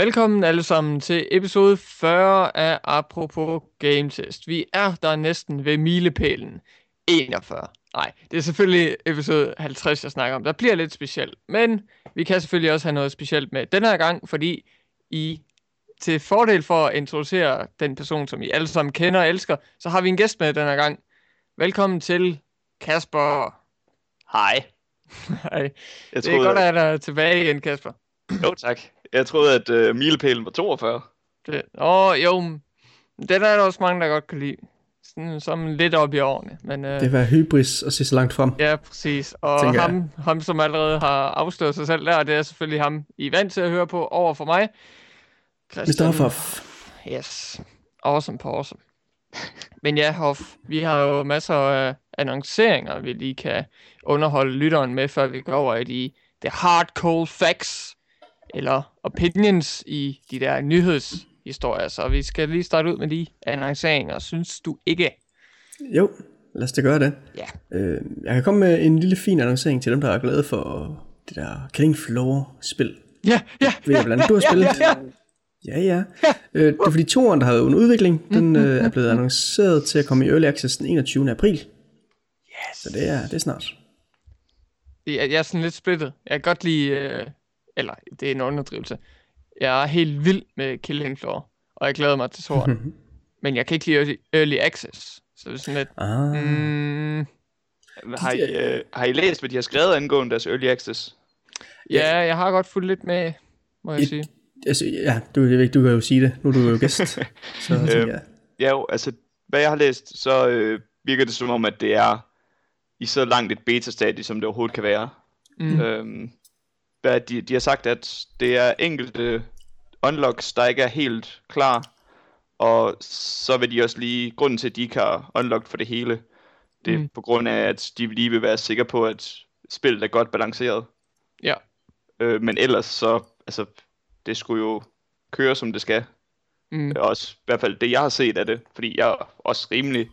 Velkommen alle sammen til episode 40 af Apropos Game Test. Vi er der næsten ved milepælen 41. Nej, det er selvfølgelig episode 50, jeg snakker om. Der bliver lidt specielt, men vi kan selvfølgelig også have noget specielt med den her gang, fordi I til fordel for at introducere den person, som I alle sammen kender og elsker, så har vi en gæst med den her gang. Velkommen til Kasper. Hej. Hej. Jeg det er godt, at jeg er tilbage igen, Kasper. Jo, tak. Jeg troede, at uh, milepælen var 42. Det, åh, jo, det er der også mange, der godt kan lide. Sådan, som lidt op i årene. Men, uh, det var hybris at se så langt frem. Ja, præcis. Og ham, ham, som allerede har afsløret sig selv der, det er selvfølgelig ham, I er vant til at høre på over for mig. Christian. Mr. Hoff. Yes. Awesome på awesome. Men ja, Hoff, vi har jo masser af annonceringer, vi lige kan underholde lytteren med, før vi går over i de, de hard cold facts eller opinions i de der nyhedshistorier. Så vi skal lige starte ud med de annonceringer, synes du ikke? Jo, lad os da gøre det. Ja. Øh, jeg kan komme med en lille fin annoncering til dem, der er glade for det der Killing Floor-spil. Ja, ja, Ved jeg, hvordan du har spillet. Ja, ja, ja. ja, ja. Øh, det er fordi toeren, der har været under udvikling, den øh, er blevet annonceret til at komme i Early Access den 21. april. Yes. Så det er, det er snart. Jeg, jeg er sådan lidt splittet. Jeg kan godt lide øh, eller det er en underdrivelse. Jeg er helt vild med Killing Floor, og jeg glæder mig til toren. Men jeg kan ikke lide Early Access, så det er sådan lidt... Ah. Mm, har, I, øh, har I læst, hvad de har skrevet angående deres Early Access? Ja, jeg har godt fulgt lidt med, må jeg Et, sige. Altså, ja, du, jeg ved, du kan jo sige det. Nu er du jo gæst. så øhm, jeg. Ja, jo, altså, hvad jeg har læst, så øh, virker det som om, at det er i så langt et beta-stadie, som det overhovedet kan være. Mm. Øhm, hvad de, de har sagt, at det er enkelte unlocks, der ikke er helt klar, og så vil de også lige, grunden til, at de ikke har unlocked for det hele, det er mm. på grund af, at de lige vil være sikre på, at spillet er godt balanceret. Ja. Øh, men ellers så, altså, det skulle jo køre, som det skal. Mm. Også i hvert fald det, jeg har set af det, fordi jeg er også rimelig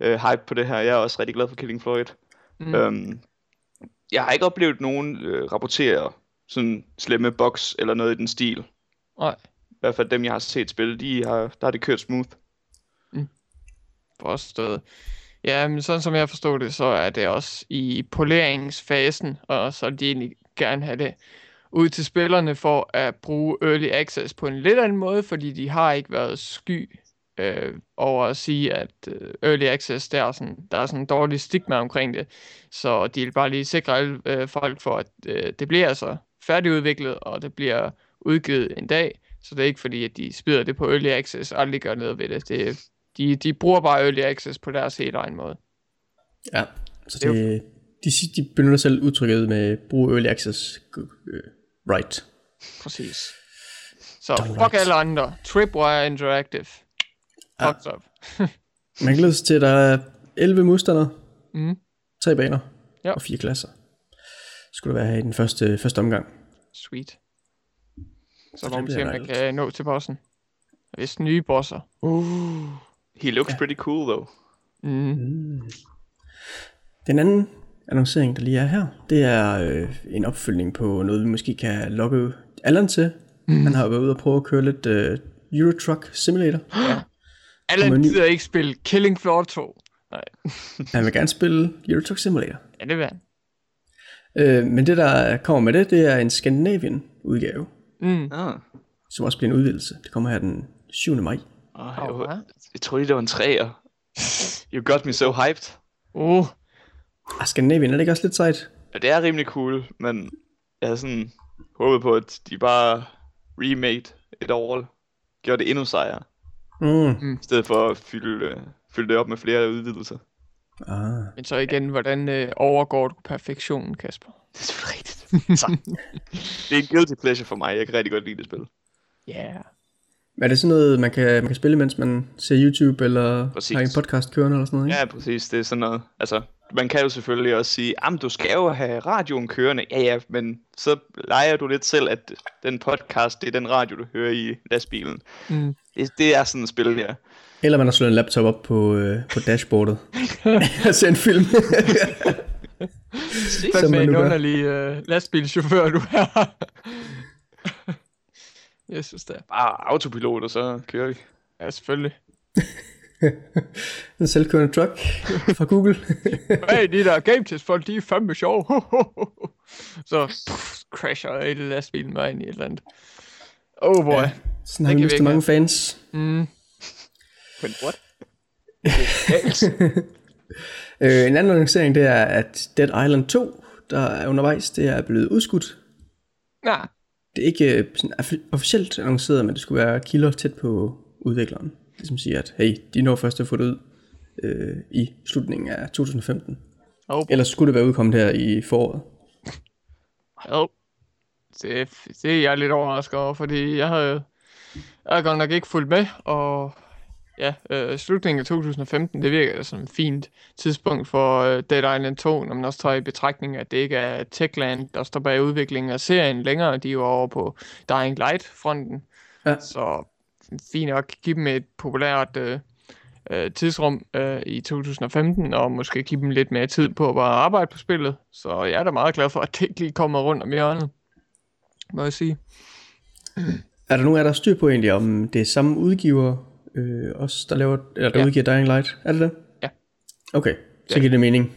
øh, hype på det her. Jeg er også rigtig glad for Killing Floor Mm. Øhm, jeg har ikke oplevet nogen øh, rapportere sådan slemme box eller noget i den stil. Nej. I hvert fald dem, jeg har set spille, de har, der har det kørt smooth. Mm. Forstået. Ja, men sådan som jeg forstod det, så er det også i poleringsfasen, og så de egentlig gerne have det ud til spillerne for at bruge Early Access på en lidt anden måde, fordi de har ikke været sky øh, over at sige, at øh, Early Access, der er, sådan, der er sådan en dårlig stigma omkring det. Så de vil bare lige sikre alle øh, folk for, at øh, det bliver altså færdigudviklet, og det bliver udgivet en dag. Så det er ikke fordi, at de spider det på Early Access og aldrig gør noget ved det. det de, de bruger bare Early Access på deres helt egen måde. Ja, så det, det de, de benytter selv udtrykket med brug Early Access uh, right. Præcis. Så Don't fuck right. alle andre. Tripwire Interactive. Fucked up. Man glæder sig til, at der er 11 modstandere, mm. tre baner ja. og fire klasser. Skulle det være i den første, første omgang. Sweet. Så må man se, om man kan nå til bossen. Hvis nye bosser. Uh. He looks ja. pretty cool, though. Mm. Mm. Den anden annoncering, der lige er her, det er øh, en opfølgning på noget, vi måske kan lokke Allan til. Mm. Han har været ude og prøve at køre lidt øh, Euro Truck Simulator. Ja. Allan gider ikke spille Killing Floor 2. Nej. han vil gerne spille Euro Truck Simulator. Ja, det vil han. Øh, men det, der kommer med det, det er en Scandinavian udgave. Mm. Ah. Som også bliver en udvidelse. Det kommer her den 7. maj. Oh, jeg, oh, jeg troede, det var en træer. You got me so hyped. Uh. Ah, Scandinavian, er det ikke også lidt sejt? Ja, det er rimelig cool, men jeg havde sådan håbet på, at de bare remade et all. Gjorde det endnu sejere. Mm. I stedet for at fylde, fylde det op med flere udvidelser. Ah. Men så igen, hvordan øh, overgår du perfektionen, Kasper? Det er selvfølgelig rigtigt. Så. det er en guilty pleasure for mig. Jeg kan rigtig godt lide det spil. Ja. Yeah. Er det sådan noget, man kan, man kan spille, mens man ser YouTube, eller præcis. har en podcast kørende, eller sådan noget? Ikke? Ja, præcis. Det er sådan noget. Altså, man kan jo selvfølgelig også sige, at du skal jo have radioen kørende. Ja, ja, men så leger du lidt selv, at den podcast, det er den radio, du hører i lastbilen. Mm. Det, det er sådan et spil, ja. Eller man har slået en laptop op på, øh, på dashboardet og ser en film. Fem med en underlig øh, lastbilchauffør, du er. Jeg synes det. Bare autopilot, og så kører vi. Ja, selvfølgelig. En selvkørende truck fra Google. hey, de der game test folk, de er fandme sjove. så pff, crasher et lastbil med ind i et eller andet. Oh boy. Ja. Sådan har vi mistet mange fans. Mm. Men what? Øh, en anden annoncering, det er, at Dead Island 2, der er undervejs, det er blevet udskudt. Nej, Det er ikke øh, sådan offi- officielt annonceret, men det skulle være kilder tæt på udvikleren. Det som siger, at hey, de når først at få det ud øh, i slutningen af 2015. oh. Ellers skulle det være udkommet her i foråret. Jo. Det, det er jeg lidt overrasket over, fordi jeg havde, jeg havde godt nok ikke fulgt med, og ja, øh, slutningen af 2015, det virker som et fint tidspunkt for øh, Dead Island 2, når man også tager i betragtning, at det ikke er Techland, der står bag udviklingen af serien længere, de er jo over på Dying Light-fronten. Ja. Så fint nok give dem et populært øh, øh, tidsrum øh, i 2015, og måske give dem lidt mere tid på at bare arbejde på spillet. Så jeg er da meget glad for, at det ikke lige kommer rundt om hjørnet, må jeg sige. Er der nogen af jer, der styr på egentlig, om det er samme udgiver, øh, os, der, laver, eller der Ja. udgiver Dying Light? Er det det? Ja. Okay, så Ja. giver det mening.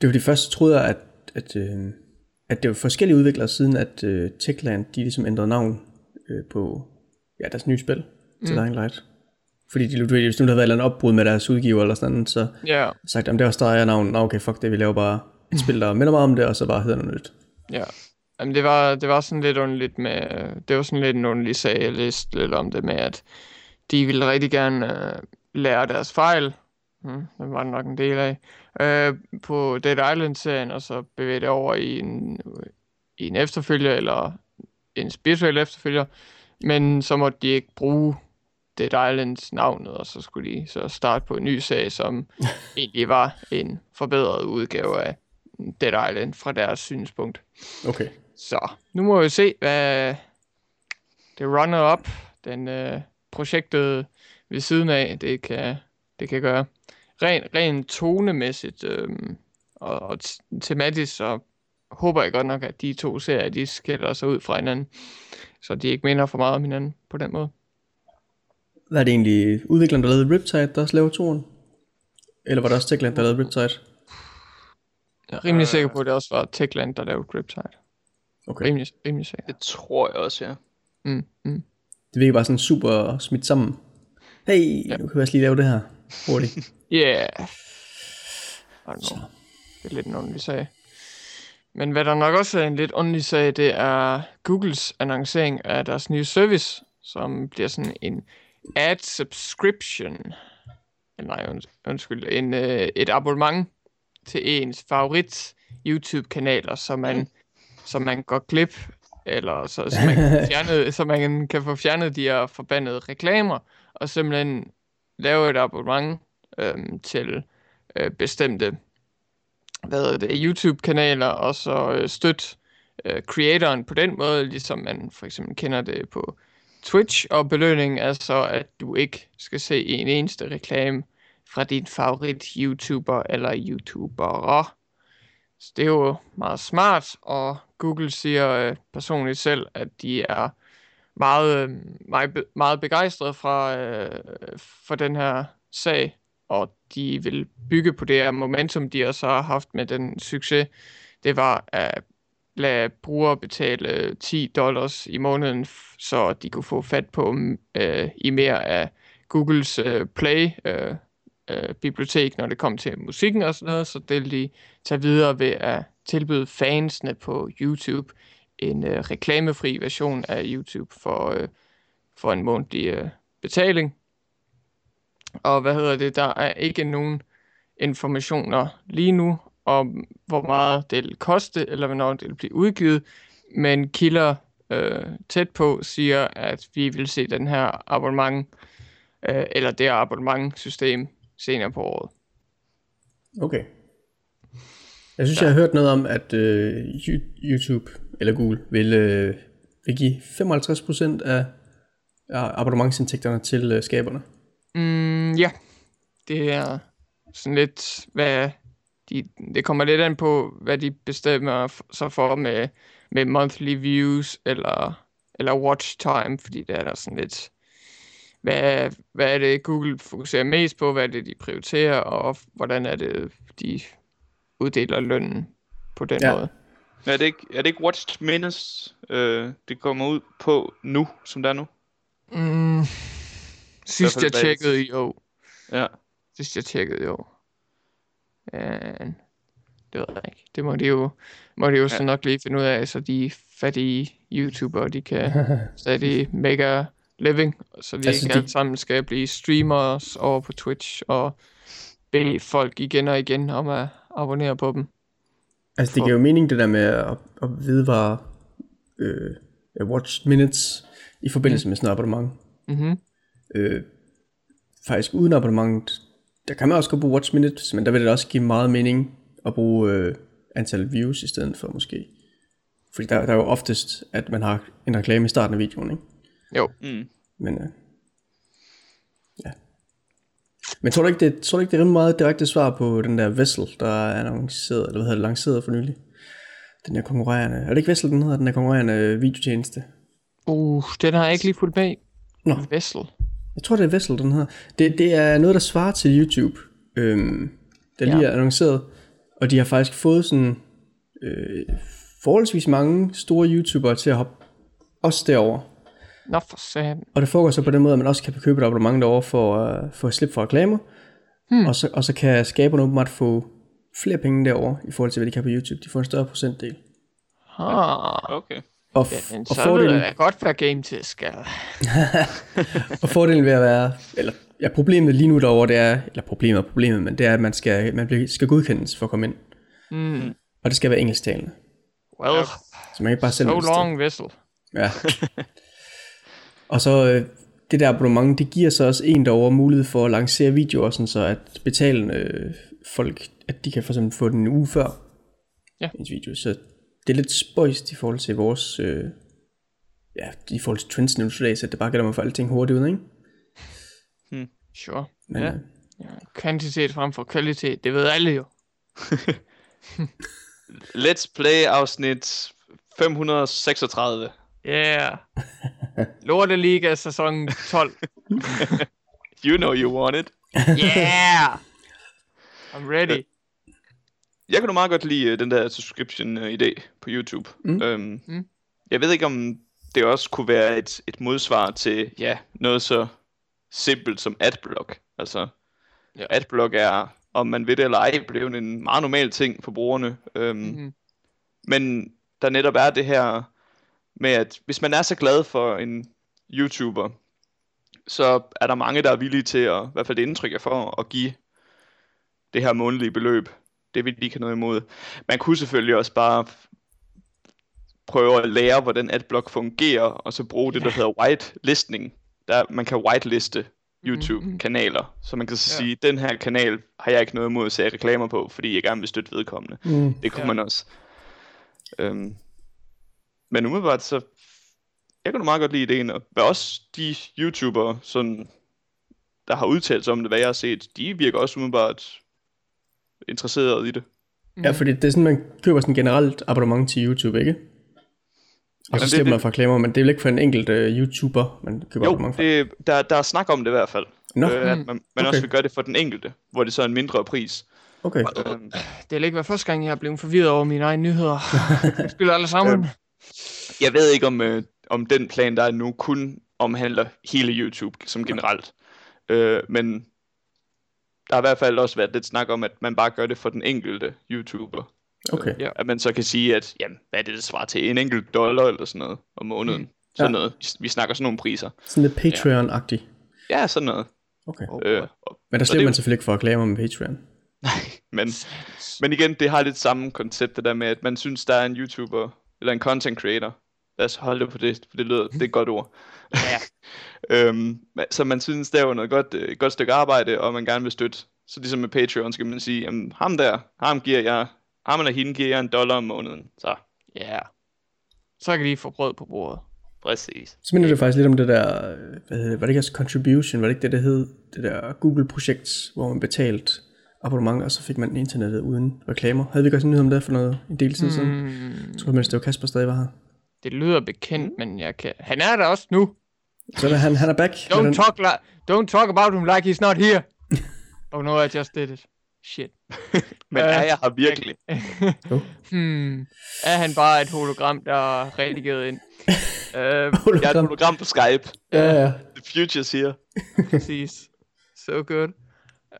Det var de første, troede jeg, at, at, øh, at det var forskellige udviklere, siden at øh, Techland, de ligesom ændrede navn øh, på ja, deres nye spil til Mm. Dying Light. Fordi de, du ved, hvis nu der havde været et opbrud med deres udgiver eller sådan noget, så Ja, sagt, om det er også der er navn. Nå, okay, fuck det, vi laver bare et spil, der minder meget om det, og så bare hedder noget nyt. ja. Jamen, det var, det var sådan lidt underligt med, det var sådan lidt en underlig sag, jeg læste lidt om det med, at de ville rigtig gerne øh, lære deres fejl, hmm, det var nok en del af, øh, på Dead Island-serien, og så bevæge det over i en, i en efterfølger, eller en spirituel efterfølger, men så måtte de ikke bruge Dead Islands navnet, og så skulle de så starte på en ny sag, som egentlig var en forbedret udgave af Dead Island fra deres synspunkt. Okay. Så nu må vi se, hvad det runner-up, den øh, projektet ved siden af, det kan, det kan gøre. Ren, ren tonemæssigt øh, og, og tematisk, så håber jeg godt nok, at de to serier, de skiller sig ud fra hinanden, så de ikke minder for meget om hinanden på den måde. Hvad er det egentlig udvikleren, der lavede Riptide, der også laver turen? Eller var det også Techland, der lavede Riptide? Jeg er rimelig sikker på, at det også var Techland, der lavede Griptide. Okay. Rimelig, rimelig sikker. Det tror jeg også, ja. Mm, mm. Det virker bare sådan super smidt sammen. Hey, ja. nu kan vi også lige lave det her hurtigt. Yeah. I don't know. Det er lidt en underlig sag. Men hvad der nok også er en lidt underlig sag, det er Googles annoncering af deres nye service, som bliver sådan en ad subscription. Eller nej, und- undskyld, en, øh, et abonnement til ens favorit YouTube-kanaler, så man, så man går glip, eller så, så, man kan fjerne, så man kan få fjernet de her forbandede reklamer, og simpelthen lave et abonnement øhm, til øh, bestemte hvad det, YouTube-kanaler, og så øh, støtte øh, creatoren på den måde, ligesom man for eksempel kender det på Twitch, og belønningen er så, at du ikke skal se en eneste reklame fra din favorit YouTuber eller YouTubere. Så det er jo meget smart, og Google siger øh, personligt selv, at de er meget, øh, meget, meget begejstrede fra, øh, for den her sag, og de vil bygge på det her momentum, de også har haft med den succes. Det var at lade brugere betale 10 dollars i måneden, så de kunne få fat på øh, i mere af Googles øh, Play øh, øh, bibliotek, når det kom til musikken og sådan noget, så det vil de tage videre ved at tilbyde fansene på YouTube en øh, reklamefri version af YouTube for, øh, for en månedlig øh, betaling. Og hvad hedder det, der er ikke nogen informationer lige nu om, hvor meget det vil koste, eller hvornår det vil blive udgivet, men kilder øh, tæt på siger, at vi vil se den her abonnement, øh, eller det her abonnementsystem senere på året. Okay. Jeg synes, ja. jeg har hørt noget om, at øh, YouTube eller Google vil, øh, vil give 55% af, abonnementsindtægterne til øh, skaberne. Mm, ja, det er sådan lidt, hvad de, det kommer lidt an på, hvad de bestemmer sig for med, med monthly views, eller eller watch time, fordi det er der sådan lidt, hvad, hvad er det Google fokuserer mest på, hvad er det de prioriterer, og hvordan er det de uddeler lønnen på den Ja. måde. Er det ikke, er det ikke Watched Minutes, øh, det kommer ud på nu, som der er nu? Mm, sidst jeg tjekkede, jo. Ja. Sidst jeg tjekkede, jo. Men, det ved jeg ikke. Det må de jo, må de jo ja. så nok lige finde ud af, så de fattige YouTubere, de kan stadig make a living, så de Altså, ikke de- alle sammen skal blive streamers over på Twitch og bede folk igen og igen om at abonnere på dem. Altså det giver jo mening det der med at, at vedvare øh, watch minutes i forbindelse mm. med sådan et abonnement. Mhm. Øh, faktisk uden abonnement, der kan man også godt bruge watch minutes, men der vil det også give meget mening at bruge øh, antal views i stedet for måske. Fordi der, der er jo oftest, at man har en reklame i starten af videoen, ikke? Jo, Mm. Men øh, ja. Men tror du ikke, det, tror du ikke, det er rimelig meget direkte svar på den der Vessel, der er annonceret, eller hvad hedder det, lanceret for nylig? Den der konkurrerende, er det ikke Vessel, den hedder, den der konkurrerende videotjeneste? uh, den har jeg ikke lige fulgt med. i. Nå. Vessel. Jeg tror, det er Vessel, den hedder. Det, det er noget, der svarer til YouTube, øhm, der lige Ja. er annonceret. Og de har faktisk fået sådan øh, forholdsvis mange store YouTubere til at hoppe også derover. Nå for satan. Og det foregår så på den måde, at man også kan købe et abonnement derovre for at få slip for reklamer. Hmm. Og, så, og så kan skaberne åbenbart få flere penge derover i forhold til, hvad de kan på YouTube. De får en større procentdel. Ah, Okay. Og, f- men og, fordelen, jeg godt, hvad game til skal. og fordelen ved at være, eller ja, problemet lige nu derovre, det er, eller problemet og problemet, men det er, at man skal, man bliver, skal godkendes for at komme ind. Mm. Og det skal være engelsktalende. Well, Så man kan ikke bare selv so long Vessel. Ja. og så øh, det der abonnement, det giver så også en derovre mulighed for at lancere videoer, sådan så at betalende øh, folk, at de kan for eksempel få den en uge før Ja. ens video. Så det er lidt spøjst i forhold til vores, øh, ja, i forhold til trends nu så det bare gælder at få alting hurtigt ud, ikke? Sure. Men, Ja. øh, Ja, kvantitet frem for kvalitet, det ved alle jo. Let's Play afsnit 536. Yeah. Lorteliga sæson 12. You know you want it. Yeah! I'm ready. Jeg kan nu meget godt lide øh, den der subscription-idé på YouTube. Mm. Øhm, Mm. Jeg ved ikke, om det også kunne være et, et modsvar til ja, noget så simpelt som adblock. Altså, Ja. ja. adblock er, om man ved det eller ej, blevet en meget normal ting for brugerne. Øhm, Mhm. Men der netop er det her med, at hvis man er så glad for en YouTuber, så er der mange, der er villige til at, i hvert fald det indtryk jeg får, at give det her månedlige beløb. Det vil de ikke have noget imod. Man kunne selvfølgelig også bare prøve at lære, hvordan adblock fungerer, og så bruge det, der hedder whitelistning. Der, man kan whiteliste YouTube-kanaler, så man kan så Ja. sige, den her kanal har jeg ikke noget imod at se reklamer på, fordi jeg gerne vil støtte vedkommende. mm, Det kunne ja. man også. Øhm, men umiddelbart så, jeg kan meget godt lide ideen, og hvad også de YouTubere, sådan, der har udtalt sig om det, hvad jeg har set, de virker også umiddelbart interesseret i det. ja, fordi det er sådan, man køber sådan generelt abonnement til YouTube, ikke? Og Jamen, så slipper man for reklamer, men det er vel ikke for en enkelt øh, YouTuber, man køber Jo, abonnement for? det, der, der er snak om det i hvert fald. Nå, Øh, at man, man Okay. også vil gøre det for den enkelte, hvor det så er en mindre pris. okay. Øhm, Det er ikke være første gang, jeg er blevet forvirret over mine egne nyheder. Jeg spiller alle sammen. Øhm, jeg ved ikke, om, øh, om den plan, der er nu, kun omhandler hele YouTube som generelt. Øh, men der har i hvert fald også været lidt snak om, at man bare gør det for den enkelte YouTuber. Okay. Ja. At man så kan sige, at jamen, hvad er det, det svarer til? En enkelt dollar eller sådan noget om måneden. Mm. Sådan Ja. noget. Vi snakker sådan nogle priser. Sådan lidt Patreon-agtigt. Ja, sådan noget. Okay. Øh, og- Men der slipper man selvfølgelig ikke for reklamer med Patreon. men, men igen, det har lidt samme koncept, det der med, at man synes, der er en YouTuber, eller en content creator. Lad os holde det på det, for det lyder, det er et godt ord. Ja. øhm, så man synes, der er jo noget godt, øh, et godt stykke arbejde, og man gerne vil støtte. Så ligesom med Patreon skal man sige, jamen, ham der, ham giver jeg, ham eller hende giver jeg en dollar om måneden. Så, Ja. Så kan de få brød på bordet. præcis. Så minder det faktisk lidt om det der, øh, hvad hedder det, var det ikke også Contribution, var det ikke det, der hed, det der Google-projekt, hvor man betalte abonnement, og så fik man internettet uden reklamer. Havde vi også en nyhed om det for noget, en del tid siden? Mm, Jeg tror, mens det var Kasper stadig var her. det lyder bekendt, men jeg kan... Han er der også nu. Så er han, han er back. Don't den- talk, li- don't talk about him like he's not here. oh no, I just did it. Shit. Men Øh, er jeg her virkelig? hmm. Er han bare et hologram, der er redigeret ind? uh, Jeg er et hologram på Skype. Ja, ja. The future's here. præcis. So good.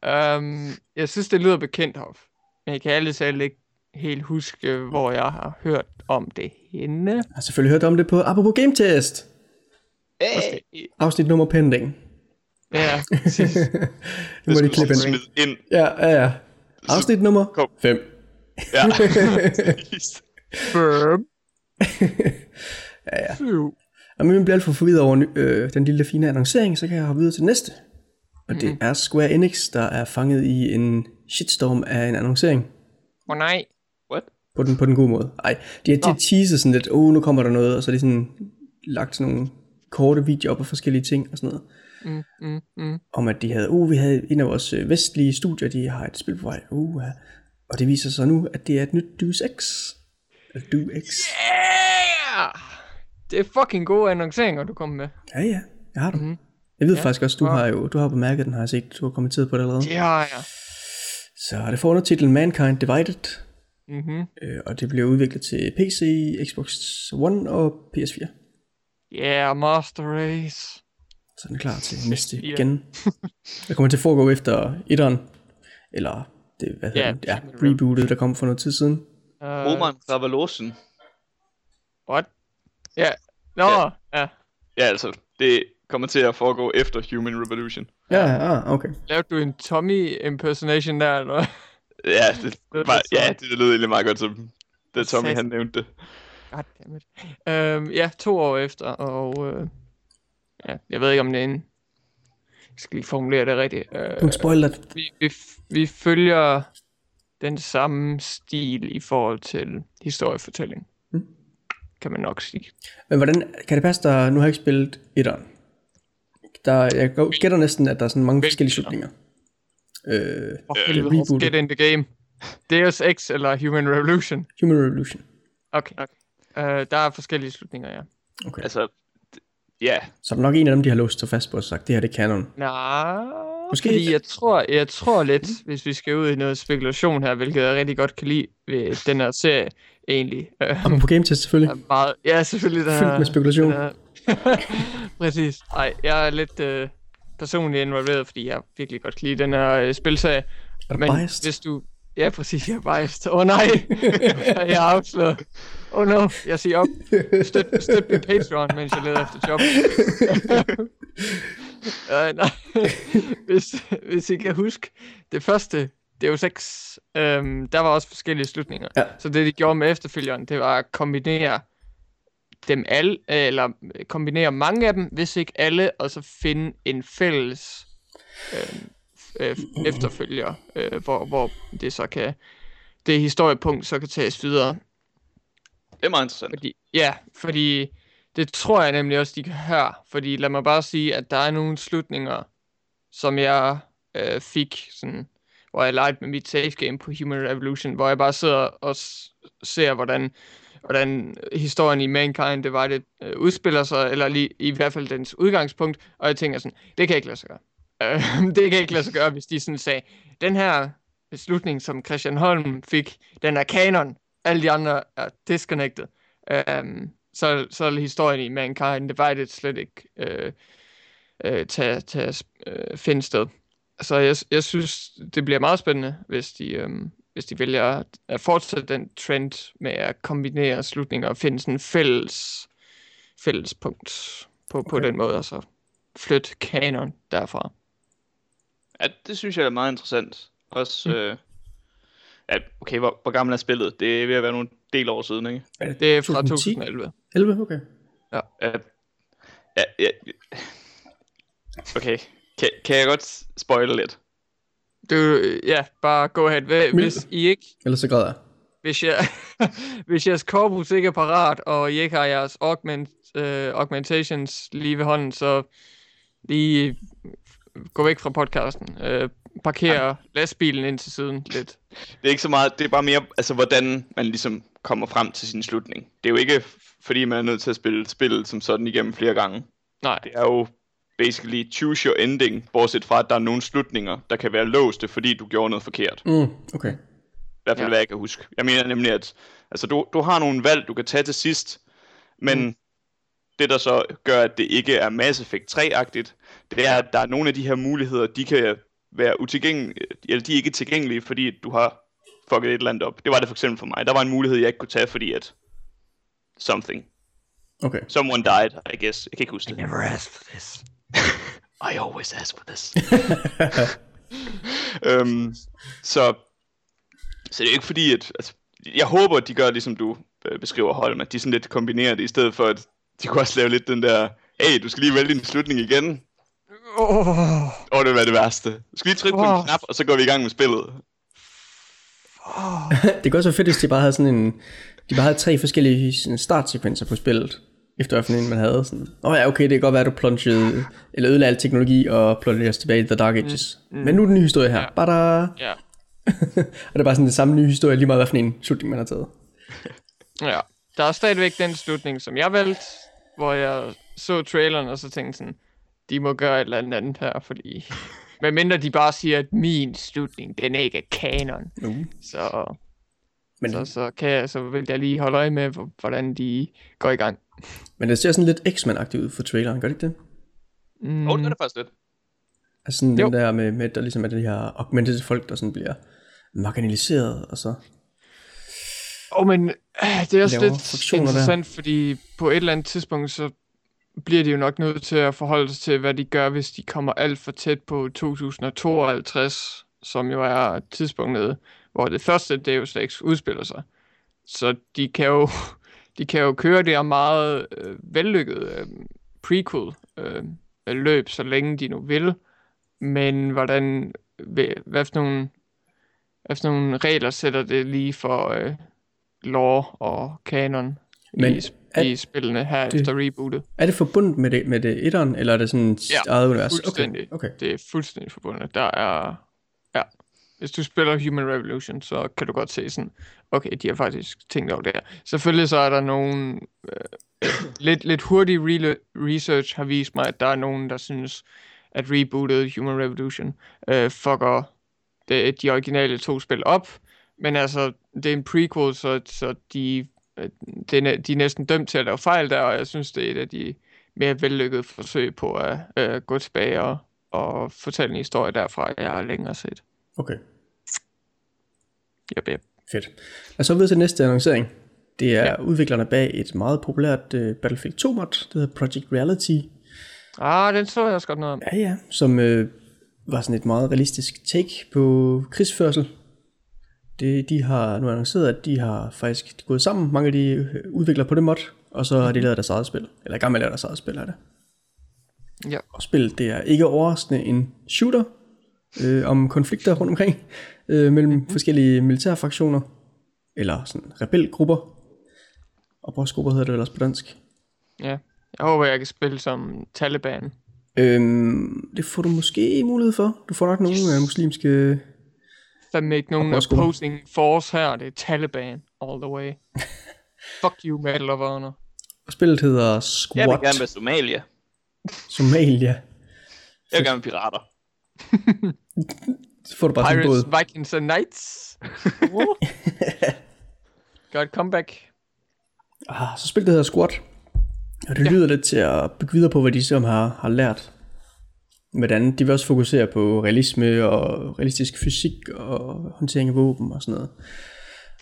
Um, jeg synes, det lyder bekendt, Hoff. Men jeg kan ærligt talt ikke helt huske, hvor jeg har hørt om det henne. Jeg har selvfølgelig hørt om det på Apropos Game Test. Hey, Afsnit nummer pending. Ja, præcis. Det må de klippe ind. ind. Ja, ja, ja. Afsnit nummer Kom. 5. Ja. Burp. Ja, ja. Syv. Og men vi bliver alt for forvirret over øh, den lille fine annoncering, så kan jeg hoppe videre til næste. Og det Mhm. er Square Enix, der er fanget i en shitstorm af en annoncering. Åh oh, nej. What? På den, på den gode måde. Ej, de har, de har teaset sådan lidt, åh, oh, nu kommer der noget, og så er de sådan lagt sådan nogle korte videoer op af forskellige ting og sådan noget. Mm, mm, mm. Om at de havde, uh, vi havde en af vores øh, vestlige studier, de har et spil på vej. Uh, ja. Og det viser sig nu, at det er et nyt Deus Ex. Eller Deus Ex. Yeah! Det er fucking gode annonceringer, du kommer med. Ja, ja, jeg har dem. Mhm. Jeg ved Ja. faktisk også, du Ja. har jo du har bemærket den, har jeg set, du har kommenteret på det allerede. Det har jeg. Så det får undertitlen Mankind Divided, Mhm. øh, og det bliver udviklet til PC, Xbox One og PS4. Yeah, Master Race. Så den er klar til næste Ja. igen. Det kommer til at foregå efter etteren, eller det, hvad hedder Ja, det? ja, rebootet, der kom for noget tid siden. Uh, Roman Ravalosen. What? Ja. Nå, Ja. ja. Ja, altså, det kommer til at foregå efter Human Revolution. Ja, ja, ah, okay. Lavede du en Tommy impersonation der, eller? Ja, det, Det var, ja, det lød egentlig meget godt, som da Tommy han nævnte det. Goddammit. Øhm, ja, to år efter, og øh, ja, jeg ved ikke, om det er en... Jeg skal lige formulere det rigtigt. Øh, Don't spoil that. vi, vi, vi følger den samme stil i forhold til historiefortælling. Mm. Kan man nok sige. Men hvordan, kan det passe, der, nu har jeg ikke spillet etteren. Der, jeg gætter næsten, at der er sådan mange forskellige slutninger. Øh, Øh, get in the game. Deus Ex eller Human Revolution? Human Revolution. Okay. okay. Uh, der er forskellige slutninger, ja. Okay. Altså, ja, Så er der nok en af dem, de har låst sig fast på og sagt, det her det er canon. Nej, Måske fordi jeg tror, jeg tror lidt, hvis vi skal ud i noget spekulation her, hvilket jeg rigtig godt kan lide ved den her serie, egentlig. Øh, Og på Game Test selvfølgelig. er meget, ja, selvfølgelig. Den Fyldt med spekulation. Den her, præcis. Ej, jeg er lidt øh, personligt involveret, fordi jeg virkelig godt kan lide den her øh, spilserie. Er du Men biased? hvis du... Ja, præcis, jeg er biased. Åh oh, nej, jeg er afsløret. Åh oh, no, jeg siger op. Støt, støt min Patreon, mens jeg leder efter job. uh, nej. hvis, hvis I kan huske, det første, Deus Ex, øhm, der var også forskellige slutninger. Ja. Så det, de gjorde med efterfølgeren, det var at kombinere dem alle, eller kombinere mange af dem, hvis ikke alle, og så finde en fælles øhm, øh, efterfølger, øh, hvor, hvor det så kan, det historiepunkt så kan tages videre. det er meget interessant. Fordi, ja, fordi det tror jeg nemlig også, de kan høre. Fordi lad mig bare sige, at der er nogle slutninger, som jeg øh, fik, sådan, hvor jeg legede med mit safe game på Human Revolution, hvor jeg bare sidder og ser, hvordan, hvordan historien i Mankind Divided øh, udspiller sig, eller lige, i hvert fald dens udgangspunkt, og jeg tænker sådan, det kan ikke lade sig gøre. Øh, det kan ikke lade sig gøre, hvis de sådan sagde, den her beslutning, som Christian Holm fik, den er kanon, alle de andre er disconnected. Øh, så, så er historien i Mankind Divided slet ikke øh, øh, tage, tage, øh, finde sted. Så jeg, jeg synes, det bliver meget spændende, hvis de, øh, hvis de vælger at, at fortsætte den trend med at kombinere slutninger og finde sådan en fælles, fælles punkt på, på Okay. den måde, og så flytte kanon derfra. Ja, det synes jeg er meget interessant. Også, Mm. øh, ja, okay, hvor, hvor gammel er spillet? Det er ved at være nogle del år siden, ikke? Er Det er fra 2010? 2011. 11, okay. Ja, ja, ja. Okay, kan, kan jeg godt spoile lidt? Du, ja, bare go ahead. Men- Hvis I ikke Ellers så græder jeg. hvis, jeg, hvis jeres korpus ikke er parat, og I ikke har jeres augment, øh, augmentations lige ved hånden, så lige gå væk fra podcasten. Øh, parker lastbilen ind til siden lidt. Det er ikke så meget, det er bare mere, altså hvordan man ligesom kommer frem til sin slutning. Det er jo ikke fordi, man er nødt til at spille spillet som sådan igennem flere gange. Nej, Det er jo basically choose your ending, bortset fra, at der er nogle slutninger, der kan være låste, fordi du gjorde noget forkert. Mm, okay. I hvert fald, Ja. hvad jeg kan huske. Jeg mener nemlig, at altså, du, du har nogle valg, du kan tage til sidst, men mm. det, der så gør, at det ikke er Mass Effect 3-agtigt, det er, at der er nogle af de her muligheder, de kan være utilgængelige, eller de er ikke tilgængelige, fordi du har fucket et eller andet op. Det var det for eksempel for mig. Der var en mulighed, jeg ikke kunne tage, fordi at something. Okay. Someone died, I guess. Jeg kan ikke huske det. never asked for this. I always ask for this. øhm, så, så det er ikke fordi, at... Altså, jeg håber, at de gør ligesom du øh, beskriver Holm, at de sådan lidt kombinerer det, i stedet for, at de kunne også lave lidt den der, hey, du skal lige vælge din slutning igen. Oh, Åh, oh, det vil være det værste. Du skal lige trykke på en knap, og så går vi i gang med spillet. Det går så fedt, hvis de bare havde sådan en... De bare havde tre forskellige sådan startsekvenser på spillet. Efter en man havde. Sådan, Åh ja, okay, det kan godt være, at du plungede, eller ødelagde al teknologi og plungede os tilbage i The Dark Ages. Mm, mm. Men nu er den nye historie her. Ja. Bada! ja. og det er bare sådan den samme nye historie, lige meget hvad for en slutning man har taget. Ja, der er stadigvæk den slutning, som jeg valgte, hvor jeg så traileren, og så tænkte sådan, de må gøre et eller andet her, fordi... Men mindre de bare siger, at min slutning, den ikke er kanon. Uh. Så, Men, så, så, kan jeg, så vil jeg lige holde øje med, hvor- hvordan de går i gang. Men det ser sådan lidt X-Men-agtigt ud for traileren, gør det ikke det? Mm, Åh, oh, det er det faktisk lidt. Altså sådan Jo. den der med, med, der ligesom er de her augmented folk, der sådan bliver marginaliseret, og så... Åh, oh, men øh, det er også lidt fraktioner der. interessant, fordi på et eller andet tidspunkt, så bliver de jo nok nødt til at forholde sig til, hvad de gør, hvis de kommer alt for tæt på 2052, som jo er tidspunktet, hvor det første Deus Ex udspiller sig. Så de kan jo, de kan jo køre det her meget øh, vellykket øh, prequel øh, løb, så længe de nu vil. Men hvordan, hvad, for nogle, hvad for nogle regler sætter det lige for øh, lore og kanon Men i, er- i spillene her det- efter rebootet? Er det forbundet med det, med det etteren, eller er det sådan et Ja, eget univers? fuldstændig. Okay, okay. Det er fuldstændig forbundet. Der er, hvis du spiller Human Revolution, så kan du godt se sådan, okay, de har faktisk tænkt over det her. Selvfølgelig så er der nogen, øh, lidt, lidt hurtig re- research har vist mig, at der er nogen, der synes, at rebootet Human Revolution øh, fucker det, de originale to spil op. Men altså, det er en prequel, så, så de, øh, de, er, de er næsten dømt til at lave fejl der, og jeg synes, det er et af de mere vellykkede forsøg på at øh, gå tilbage og, og fortælle en historie derfra, jeg har længere set okay. Yep, yep. Fedt. Og så videre til næste annoncering. Det er ja. udviklerne bag et meget populært uh, Battlefield 2 mod, det hedder Project Reality. Ah, den så jeg også godt noget om. Ja, ja. Som øh, var sådan et meget realistisk take på krigsførsel. Det, de har nu annonceret, at de har faktisk gået sammen, mange af de øh, udviklere på det mod, og så har de lavet deres eget spil. Eller i gang med at lave deres eget spil, er det. Ja. Og spillet, det er ikke overraskende en shooter øh, om konflikter rundt omkring øh, mellem mm-hmm. forskellige militærfraktioner, eller sådan rebelgrupper. Oprørsgrupper hedder det også på dansk. Ja. Jeg håber, jeg kan spille som Taliban. Øhm, det får du måske mulighed for. Du får nok nogle yes. muslimske... Fandme ikke nogen opposing force her. Det er Taliban all the way. Fuck you, Medal of Honor. Og spillet hedder Jeg vil gerne være Somalia. Somalia. Jeg vil gerne være pirater. Så får du bare sådan en Pirates, båd. Vikings and Knights. Godt comeback. Ah, så spillet hedder Squad. Og det lyder lidt til at bygge videre på, hvad de som har, har lært. Hvordan de vil også fokusere på realisme og realistisk fysik og håndtering af våben og sådan noget.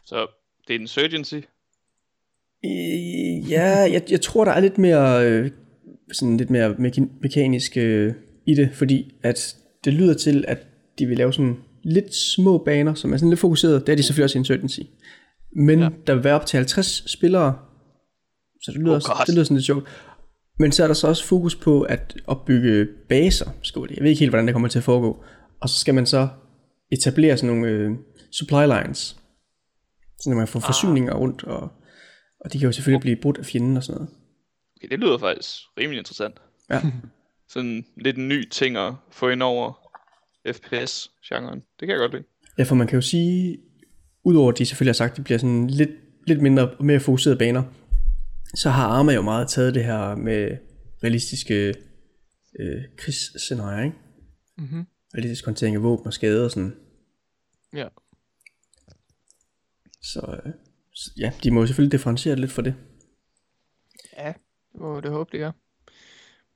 Så det er en Insurgency. Øh, Ja, jeg, jeg tror, der er lidt mere, øh, sådan lidt mere meka- mekanisk øh, i det, fordi at det lyder til, at de vil lave sådan lidt små baner, som er sådan lidt fokuseret. Det er de selvfølgelig også i Insurgency. Men ja. Der vil være op til 50 spillere, så det lyder, Oh God. det lyder sådan lidt sjovt. Men så er der så også fokus på at opbygge baser, de. Jeg ved ikke helt, hvordan det kommer til at foregå. Og så skal man så etablere sådan nogle øh, supply lines, så man får forsyninger rundt, og, og de kan jo selvfølgelig blive brudt af fjenden og sådan noget. Okay, det lyder faktisk rimelig interessant. Ja. Sådan lidt en ny ting at få ind over FPS-genren. Det kan jeg godt lide. Ja, for man kan jo sige, udover at de selvfølgelig har sagt, at det bliver sådan lidt lidt mindre og mere fokuserede baner, så har Arma jo meget taget det her med realistiske øh, krigsscenarier, ikke? Mhm. Realistisk håndtering af våben og skade og sådan. Ja. Så, øh, så ja, de må jo selvfølgelig differentiere lidt for det. Ja, det må det håbe, det gør.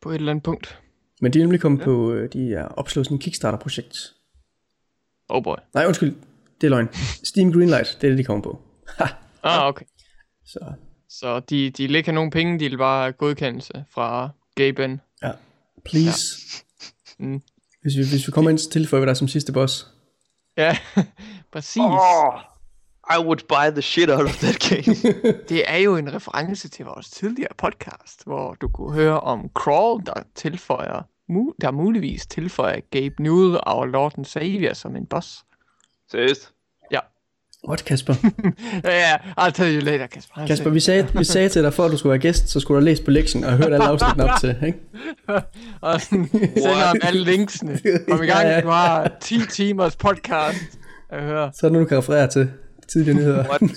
På et eller andet punkt. Men de er nemlig kommet ja. på, øh, de er opslået sådan en Kickstarter-projekt. Oh boy. Nej, undskyld, det er løgn. Steam Greenlight, det er det, de kommer på. Ha, Ah, okay. så Så de, de have nogen penge, de vil bare godkendelse fra Gaben. ja, please. Mm. Hvis, vi, hvis vi kommer ind, så tilføjer vi dig som sidste boss. Ja, præcis. Oh, I would buy the shit out of that game. Det er jo en reference til vores tidligere podcast, hvor du kunne høre om Crawl, der tilføjer, mu- der muligvis tilføjer Gabe Newell og Lord and Savior som en boss. Seriøst? What, Kasper? Ja, ja, I'll tell you later, Kasper. Kasper, vi sagde, vi sagde til dig, for at du skulle være gæst, så skulle du have læst på lektien og hørt alle afsnittene op til, ikke? Og sender ham alle linksene. Kom i gang, Ja, ja. du har 10 timers podcast at høre. Så er det nu, du kan referere til tidligere nyheder. What?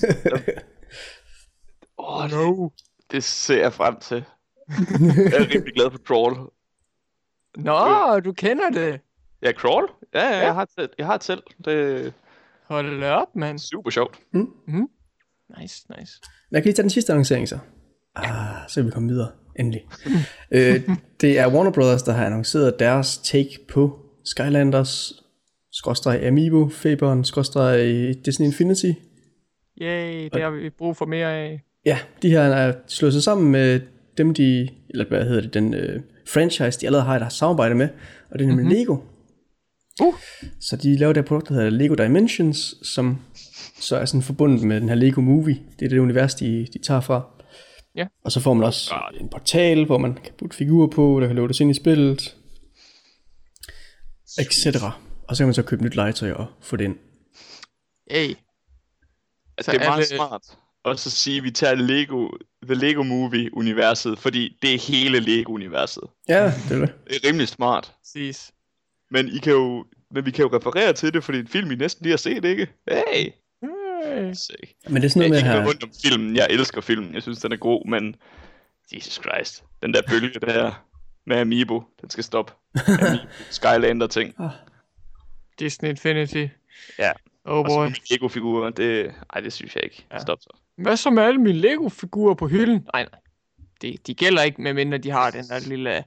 Åh, oh, No. det ser jeg frem til. Jeg er rimelig glad for Crawl. Nå, du kender det. Ja, Crawl? Ja, ja, jeg har, det- jeg har det selv. Det Hold da op, mand. super sjovt. Nice, nice. Jeg kan lige tage den sidste annoncering så. Ah, så kan vi komme videre. Endelig. øh, det er Warner Brothers, der har annonceret deres take på Skylanders, skråstreg Amiibo, Faberen, skråstreg Disney Infinity. Yay, det har vi brug for mere af. Ja, de her er slået sig sammen med dem, de, eller hvad hedder det, den øh, franchise, de allerede har et samarbejde med, og det er nemlig mm-hmm. Lego. Uh. Så de laver det her produkt, der hedder Lego Dimensions, som så er sådan forbundet med den her Lego Movie. Det er det univers, de, de tager fra. Ja. Og så får man også en portal, hvor man kan putte figurer på, der kan loades ind i spillet, etc. Og så kan man så købe nyt legetøj og få det ind. Yay. Så Så det er meget alle- smart. Og så sige, at vi tager Lego, The Lego Movie-universet, fordi det er hele Lego-universet. Ja, det er det. Det er rimelig smart. Præcis. Men, I kan jo, men vi kan jo referere til det, fordi en film, I næsten lige har set, ikke? Hey! Hey. Sick. Men det er sådan noget med Jeg her. ikke rundt om filmen. Jeg elsker filmen. Jeg synes, den er god, men... Jesus Christ. Den der bølge der med Amiibo, den skal stoppe. Amiibo, Skylander ting. Disney Infinity. Ja. Oh Og så boy. Lego-figurer, det... Ej, det synes jeg ikke. Ja. Stop så. Hvad så med alle mine Lego-figurer på hylden? Nej, nej. De, de gælder ikke, medmindre de har den der lille,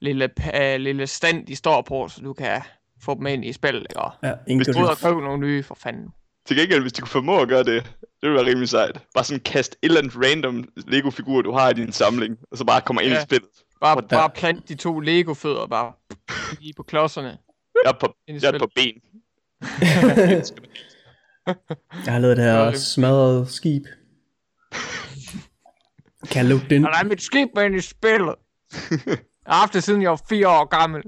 lille, pa- lille stand, de står på, så du kan få dem ind i spillet, ikke? Og Ja, ingen Hvis gør og købe nogle nye, for fanden. Til gengæld, hvis de kunne formå at gøre det, det ville være rimelig sejt. Bare sådan kast et eller andet random Lego-figur, du har i din samling, og så bare kommer ind Ja. i spillet. Bare, bare plant de to Lego-fødder, bare lige på klodserne. Jeg er på, jeg er på ben. Jeg har lavet det her smadrede skib. Kan jeg lukke den? Er mit skib med ind i spillet. Jeg har haft det siden jeg var fire år gammel.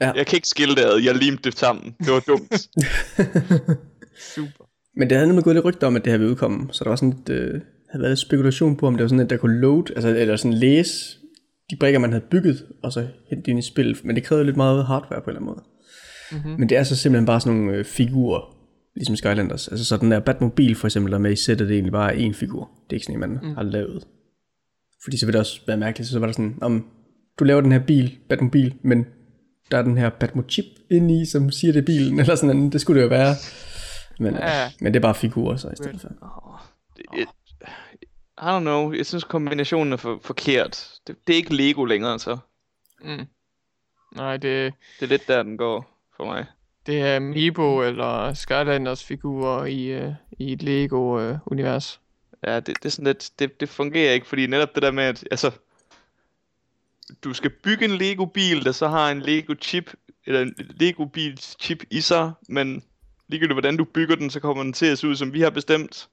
Jeg kan ikke skille det ad. Jeg limte det sammen. Det var dumt. Super. Men det havde nemlig gået lidt rygter om, at det her ville udkomme. Så der var sådan lidt, øh, havde været lidt spekulation på, om det var sådan, at der kunne load, altså, eller sådan læse de brikker, man havde bygget, og så hente det ind i spil. Men det krævede lidt meget hardware på en eller anden måde. Mhm. Men det er så simpelthen bare sådan nogle øh, figurer, ligesom Skylanders. Altså så den der Batmobil for eksempel, der er med i sættet, det er egentlig bare én figur. Det er ikke sådan en, man mm. har lavet. Fordi så vil det også være mærkeligt, så var der sådan, om du laver den her bil, Batmobil, men der er den her Batmo-chip inde i, som siger det er bilen, eller sådan noget. Det skulle det jo være. Men, Ja. men det er bare figurer så i stedet for. Det, it, I don't know. Jeg synes, kombinationen er for, forkert. Det, det er ikke Lego længere, så. Mm. Nej, det, Det er lidt der, den går for mig. det er Amiibo eller Skylanders figurer i, uh, i et Lego-univers. Ja, det, det er sådan lidt, det, det fungerer ikke, fordi netop det der med, at altså, du skal bygge en Lego-bil, der så har en Lego-chip, eller en Lego-bil-chip i sig, men ligegyldigt hvordan du bygger den, så kommer den til at se ud, som vi har bestemt.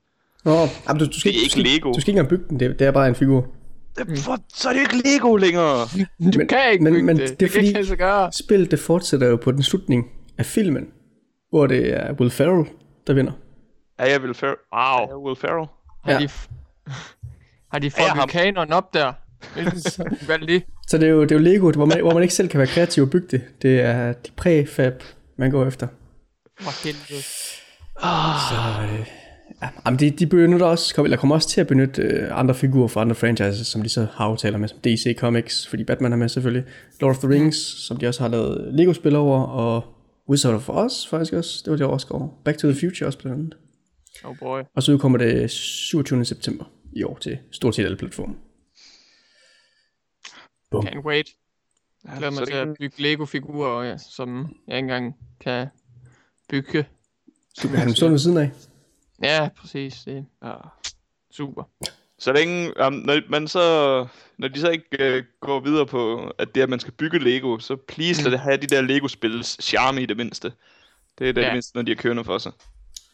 Nå, jamen, du, du, skal, Det er du, ikke skal, Lego. du skal ikke engang bygge den, det, det er bare en figur. Det, for, så er det ikke Lego længere! Du Men- kan ikke men- bygge men det. det Det, er det kan fordi- sig gøre. Spillet det fortsætter jo på den slutning af filmen, hvor det er Will Ferrell, der vinder. Er jeg Will Ferrell? Wow. Er jeg Will Ferrell? Har Ja. de, har de fået vulkaneren op der? Hvilken valg de? Så det er jo, det er jo Lego, hvor man, hvor man ikke selv kan være kreativ og bygge det. Det er de præfab, man går efter. For helvede. Så, øh, Ja, jamen de, de benytter også, eller kommer også til at benytte øh, andre figurer fra andre franchises, som de så har aftaler med, som DC Comics, fordi Batman er med selvfølgelig, Lord of the Rings, som de også har lavet Lego-spil over, og Wizard of Oz faktisk også, det var det også over. Back to the Future også blandt andet. Oh boy. Og så udkommer det 27. september i år til stort set alle platforme. Bum. Can't wait. Jeg glæder så mig til at bygge Lego-figurer, ja, som jeg ikke engang kan bygge. Du kan have dem stående ved siden af. Ja, præcis. Det Ja. super. Så længe, um, når, man så, når de så ikke uh, går videre på, at det at man skal bygge Lego, så please lad det have de der Lego-spils charme i det mindste. Det er det, Ja. det mindste, når de har kørende for sig.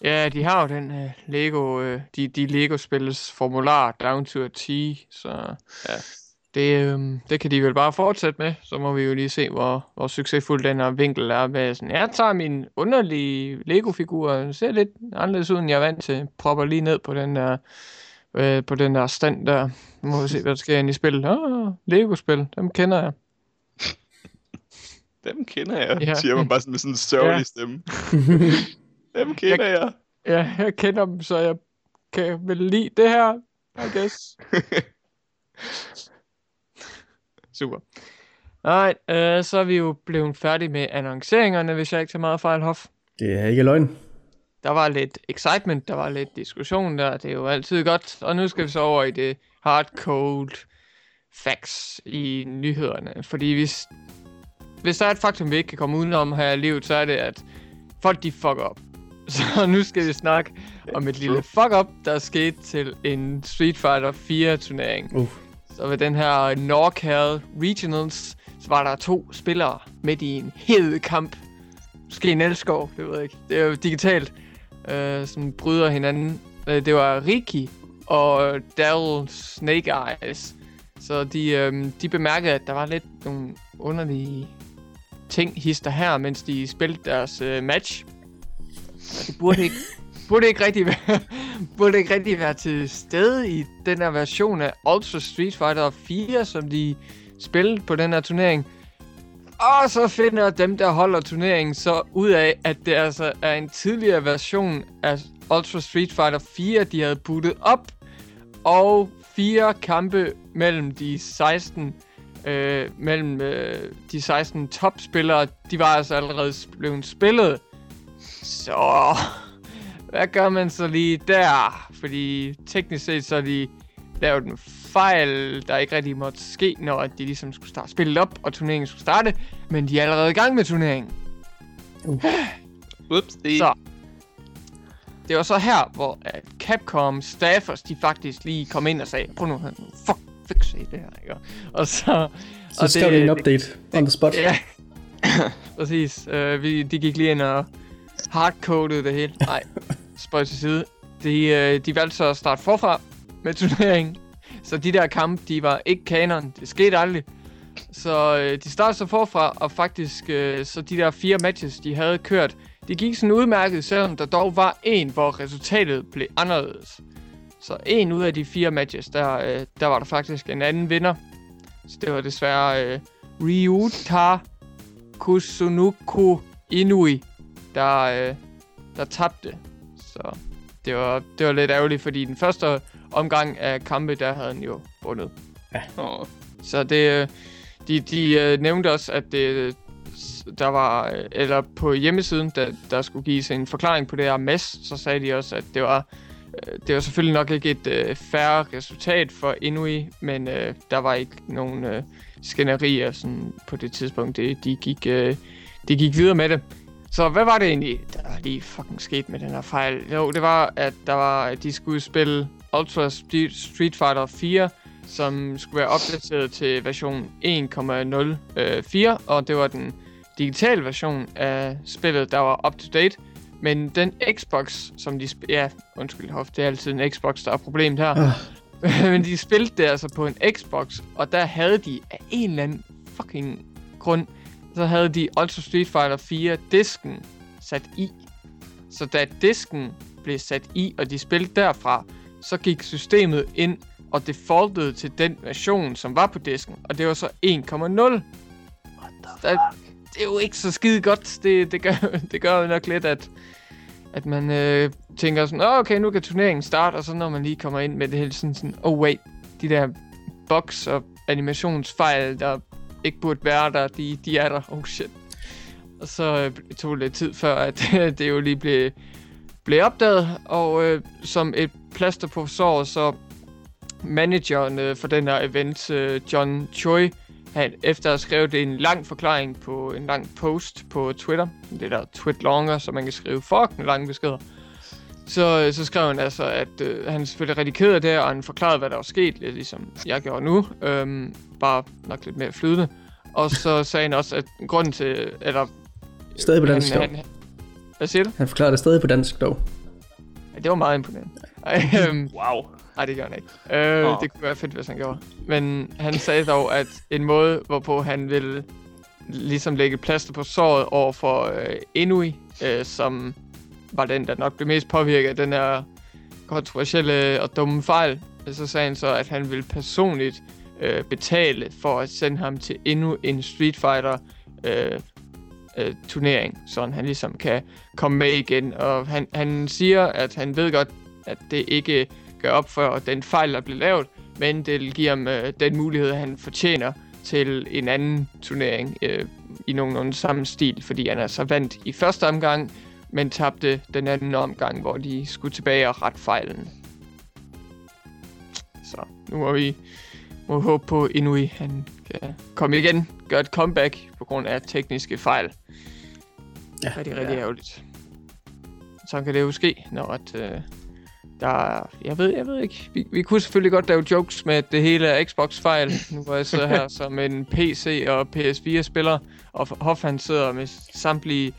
Ja, de har jo den uh, Lego, uh, de, de Lego-spils formular down to a T, så Ja. Det, um, det kan de vel bare fortsætte med. Så må vi jo lige se, hvor, hvor succesfuld den her vinkel er med sådan, jeg tager min underlige Lego-figur, den ser lidt anderledes ud, end jeg er vant til, propper lige ned på den der, øh, på den der stand der. Nu må vi se, hvad der sker inde i spillet. Åh, Lego-spil, dem kender jeg. Dem kender jeg, Ja. siger man bare sådan med sådan en sørgelig Ja. stemme. Dem kender jeg. Ja, jeg kender dem, så jeg kan vel lide det her, I guess. Super. Alright, øh, så er vi jo blevet færdige med annonceringerne, hvis jeg ikke tager meget fejl, Hof. Det er ikke løgn. Der var lidt excitement, der var lidt diskussion der, det er jo altid godt. Og nu skal vi så over i det hardcode facts i nyhederne. Fordi hvis, hvis der er et faktum, vi ikke kan komme udenom her i livet, så er det, at folk de fuck op. Så nu skal vi snakke om et lille fuck up, der er sket til en Street Fighter 4 turnering. Uh og ved den her NorCal Regionals, så var der to spillere midt i en hed kamp. Måske en elskov, det ved jeg ikke. Det er jo digitalt, øh, som bryder hinanden. Øh, det var Riki og Daryl Snake Eyes. Så de, øh, de bemærkede, at der var lidt nogle underlige ting hister her, mens de spillede deres øh, match. Og det burde ikke, burde ikke rigtig være, burde ikke rigtig være til stede i den her version af Ultra Street Fighter 4, som de spillede på den her turnering. Og så finder dem, der holder turneringen, så ud af, at det altså er en tidligere version af Ultra Street Fighter 4, de havde puttet op. Og fire kampe mellem de 16 øh, mellem øh, de 16 topspillere, de var altså allerede blevet spillet. Så hvad gør man så lige der? Fordi teknisk set så de lavet en fejl, der ikke rigtig måtte ske, når de ligesom skulle starte spillet op, og turneringen skulle starte. Men de er allerede i gang med turneringen. Ups, det Så. Det var så her, hvor at Capcom staffers, de faktisk lige kom ind og sagde, prøv nu, nu fuck, fix det her, ikke? Og så... Så skrev de en update on the spot. Ja, præcis. Uh, vi, de gik lige ind og hardcodede det hele. Nej, spøj til side. De, øh, de valgte så at starte forfra med turneringen. Så de der kampe, de var ikke kanon. Det skete aldrig. Så øh, de startede så forfra, og faktisk, øh, så de der fire matches, de havde kørt, det gik sådan udmærket, selvom der dog var en, hvor resultatet blev anderledes. Så en ud af de fire matches, der, øh, der var der faktisk en anden vinder. Så det var desværre øh, Ryuta Kusunuku Inui, der, øh, der tabte. Så det var, det var lidt ærgerligt, fordi den første omgang af kampe, der havde han jo vundet. Åh, Så det, øh, de, de øh, nævnte også, at det, s- der var, øh, eller på hjemmesiden, der, der skulle gives en forklaring på det her mess, så sagde de også, at det var, øh, det var selvfølgelig nok ikke et øh, færre resultat for Inui, men øh, der var ikke nogen øh, skænderier sådan, på det tidspunkt. Det, de, gik, øh, de gik videre med det. Så hvad var det egentlig, der lige fucking skete med den her fejl? Jo, det var, at der var, at de skulle spille Ultra Street Fighter 4, som skulle være opdateret til version 1.04, og det var den digitale version af spillet, der var up to date. Men den Xbox, som de... Sp- ja, undskyld, Hoff, det er altid en Xbox, der er problemet her. Men de spillede det altså på en Xbox, og der havde de af en eller anden fucking grund, så havde de Ultra Street Fighter 4 disken sat i. Så da disken blev sat i, og de spillede derfra, så gik systemet ind og defaultede til den version, som var på disken, og det var så 1.0. Der, det er jo ikke så skide godt. Det, det, gør, det gør jo nok lidt, at at man øh, tænker sådan, oh, okay, nu kan turneringen starte, og så når man lige kommer ind med det hele sådan, sådan oh wait, de der box og animationsfejl, der ikke burde være der, de, de er der, oh shit. Og så øh, tog det lidt tid før, at det jo lige blev, blev opdaget, og øh, som et plaster på såret, så manageren øh, for den her event, øh, John Choi, han, efter at have skrevet en lang forklaring på en lang post på Twitter, det der tweet longer, så man kan skrive fucking lange beskeder, så, øh, så skrev han altså, at øh, han er selvfølgelig rigtig ked af det, og han forklarede, hvad der var sket, lidt ligesom jeg gjorde nu, øhm, bare nok lidt mere flydende. Og så sagde han også, at grunden til, eller... Stadig på dansk, han, dog. han, hvad siger du? Han forklarer det stadig på dansk, dog. Ja, det var meget imponerende. Ej, øhm, Wow. Nej, det gør han ikke. Øh, Nå. Det kunne være fedt, hvis han gjorde. Men han sagde dog, at en måde, hvorpå han ville ligesom lægge plaster på såret over for øh, Inui, øh, som var den, der nok blev mest påvirket af den her kontroversielle og dumme fejl. Så sagde han så, at han ville personligt øh, betale for at sende ham til endnu en Street Fighter øh, øh, turnering, så han ligesom kan komme med igen. Og han, han siger, at han ved godt, at det ikke gør op for den fejl, der blev lavet, men det giver ham øh, den mulighed, han fortjener til en anden turnering øh, i nogenlunde samme stil, fordi han er så vandt i første omgang, men tabte den anden omgang, hvor de skulle tilbage og rette fejlen. Så nu må vi må håbe på Inui, han kan komme igen, gøre et comeback på grund af tekniske fejl. Ja. Rigtig, rigtig ærgerligt. Så kan det jo ske, når at, øh, der er, jeg ved, jeg ved ikke, vi, vi kunne selvfølgelig godt lave jokes med, at det hele er Xbox-fejl, nu hvor jeg sidder her som en PC- og PS4-spiller, og Hoff han sidder med samtlige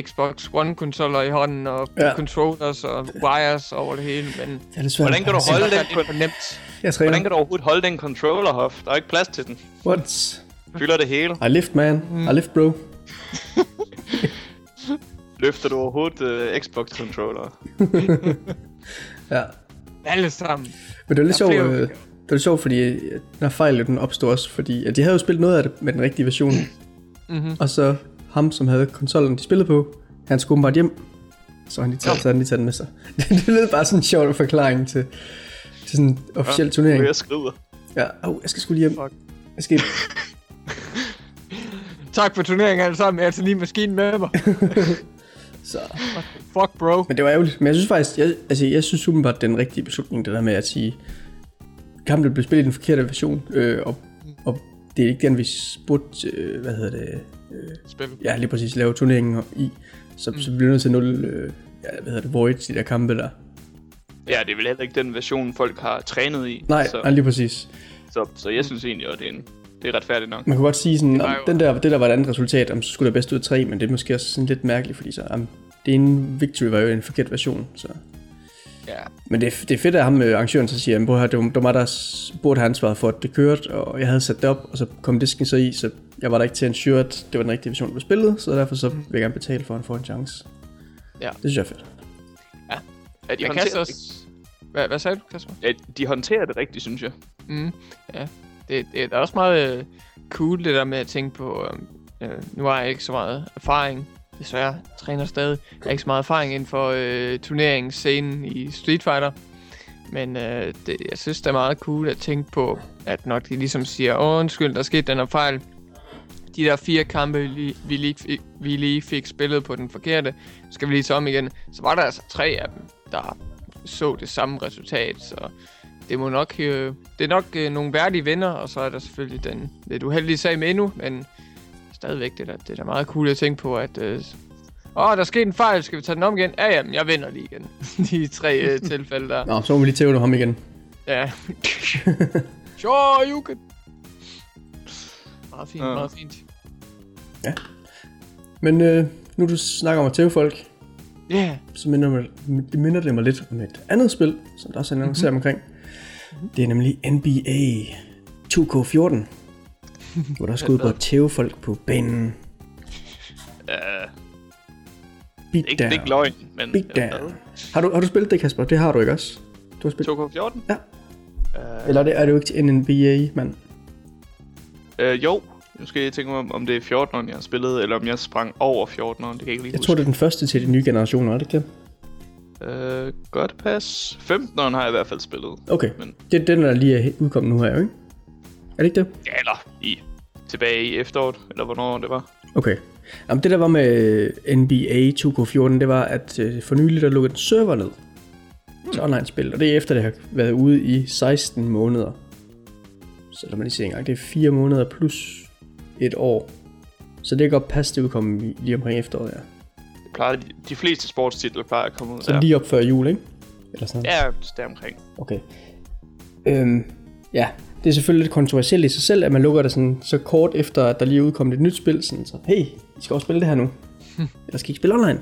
Xbox One-konsoller i hånden, og Ja. ja. controllers og wires over det hele, men Det er lidt svært. Hvordan kan du holde det den, for nemt. Jeg træner. hvordan kan du overhovedet holde den controller, Hoff? Der er ikke plads til den. What? Fylder det hele. I lift, man. I lift, bro. Løfter du overhovedet uh, Xbox-controller? Ja. Alle sammen. Men det var lidt sjovt, øh, det var lidt sjovt, fordi øh, den her fejl, den opstod også, fordi at de havde jo spillet noget af det med den rigtige version, Mm-hmm. og så ham, som havde konsollen, de spillede på, han skulle bare hjem, så han lige taget, så havde han lige taget den med sig. det lød bare sådan en sjov forklaring til, til sådan en officiel turnering. Jeg skrider. Ja, oh, jeg skal sgu lige hjem. Fuck. Jeg skal Tak for turneringen alle sammen. Jeg altså lige maskinen med mig. så. Fuck, bro. Men det var ærgerligt. Men jeg synes faktisk, jeg, altså jeg synes umiddelbart, den rigtige beslutning, det der med at sige, kampen blev spillet i den forkerte version, øh, og, og det er ikke den, vi spurgte, øh, hvad hedder det, Spil. ja, lige præcis lave turneringen i. Så, mm. så vi bliver nødt til at nul, øh, ja, hvad hedder det, void, de der kampe der. Ja, det er vel heller ikke den version, folk har trænet i. Nej, så, nej lige præcis. så, så jeg synes egentlig, at det er, en, det er retfærdigt nok. Man kunne godt sige sådan, om, den der, det der var et andet resultat, om, så skulle der bedst ud af tre, men det er måske også sådan lidt mærkeligt, fordi så, om, det ene victory var jo en forkert version, så... Ja. Men det, er- det er fedt, at ham med arrangøren så siger, at det var, det var mig, der burde have ansvaret for, at det kørte, og jeg havde sat det op, og så kom disken så i, så jeg var der ikke til at ensure, at det var den rigtige version, der blev spillet, så derfor så vil jeg gerne betale for, at han får en chance. Ja. Det synes jeg er fedt. Ja, de, kan håndterer så også... Hvad, hvad sagde du, Kasper? ja, de håndterer det rigtigt, synes jeg. Mm, ja. Det, det er også meget øh, cool, det der med at tænke på... Øh, nu har jeg ikke så meget erfaring. Desværre jeg træner stadig. Jeg har ikke så meget erfaring inden for øh, turneringsscenen i Street Fighter. Men øh, det, jeg synes, det er meget cool at tænke på, at når de ligesom siger, åh undskyld, der skete den her fejl. De der fire kampe, vi lige, vi, lige fik, vi lige fik spillet på den forkerte, skal vi lige tage om igen. Så var der altså tre af dem, der så det samme resultat. Så det må nok, øh, det er nok øh, nogle værdige venner, og så er der selvfølgelig den lidt uheldige sag med endnu, men stadigvæk, det er, da- det er da meget cool at tænke på, at øh, åh, der skete en fejl, skal vi tage den om igen? Ja, jamen, jeg vinder lige igen. De tre øh, tilfælde der. Nå, så må vi lige tæve ham igen. Ja. sure, you can. Meget fint, Ja. meget fint. Men øh, nu du snakker om at tæve folk, Ja, yeah. så minder, mig, det minder det mig lidt om et andet spil, som der også er en annonceret omkring. Det er nemlig NBA 2K14, hvor der skal ud på at tæve folk på banen. Uh, Beat ikke, det er ikke løgn, men... Beat down. Har du, har du spillet det, Kasper? Det har du ikke også? Du har spillet... 2K14? Ja. Uh, Eller er det, er det jo ikke en NBA, mand? uh, jo, nu skal jeg tænke mig, om, det er 14'eren, jeg har spillet, eller om jeg sprang over 14'eren. Det kan jeg ikke lige Jeg huske. tror, det er den første til de nye generationer, er det ikke det? Øh, godt pas. 15'eren har jeg i hvert fald spillet. Okay, Men- det er den, der lige er udkommet nu her, ikke? Er det ikke det? Ja, eller i tilbage i efteråret, eller hvornår det var. Okay. Jamen, det der var med NBA 2K14, det var, at øh, for nylig der lukkede en server ned til online-spil, og det er efter, det har været ude i 16 måneder. Så lad mig lige se engang, det er 4 måneder plus et år. Så det kan godt passe, det udkommer i- lige omkring efteråret, ja. Det plejer, de, de fleste sportstitler plejer at komme ud Så der. lige op før jul, ikke? Eller sådan. Ja, der omkring. Okay. Øhm, ja, det er selvfølgelig lidt kontroversielt i sig selv, at man lukker det sådan så kort efter, at der lige er udkommet et nyt spil, sådan så, hey, I skal også spille det her nu. Eller skal I ikke spille online?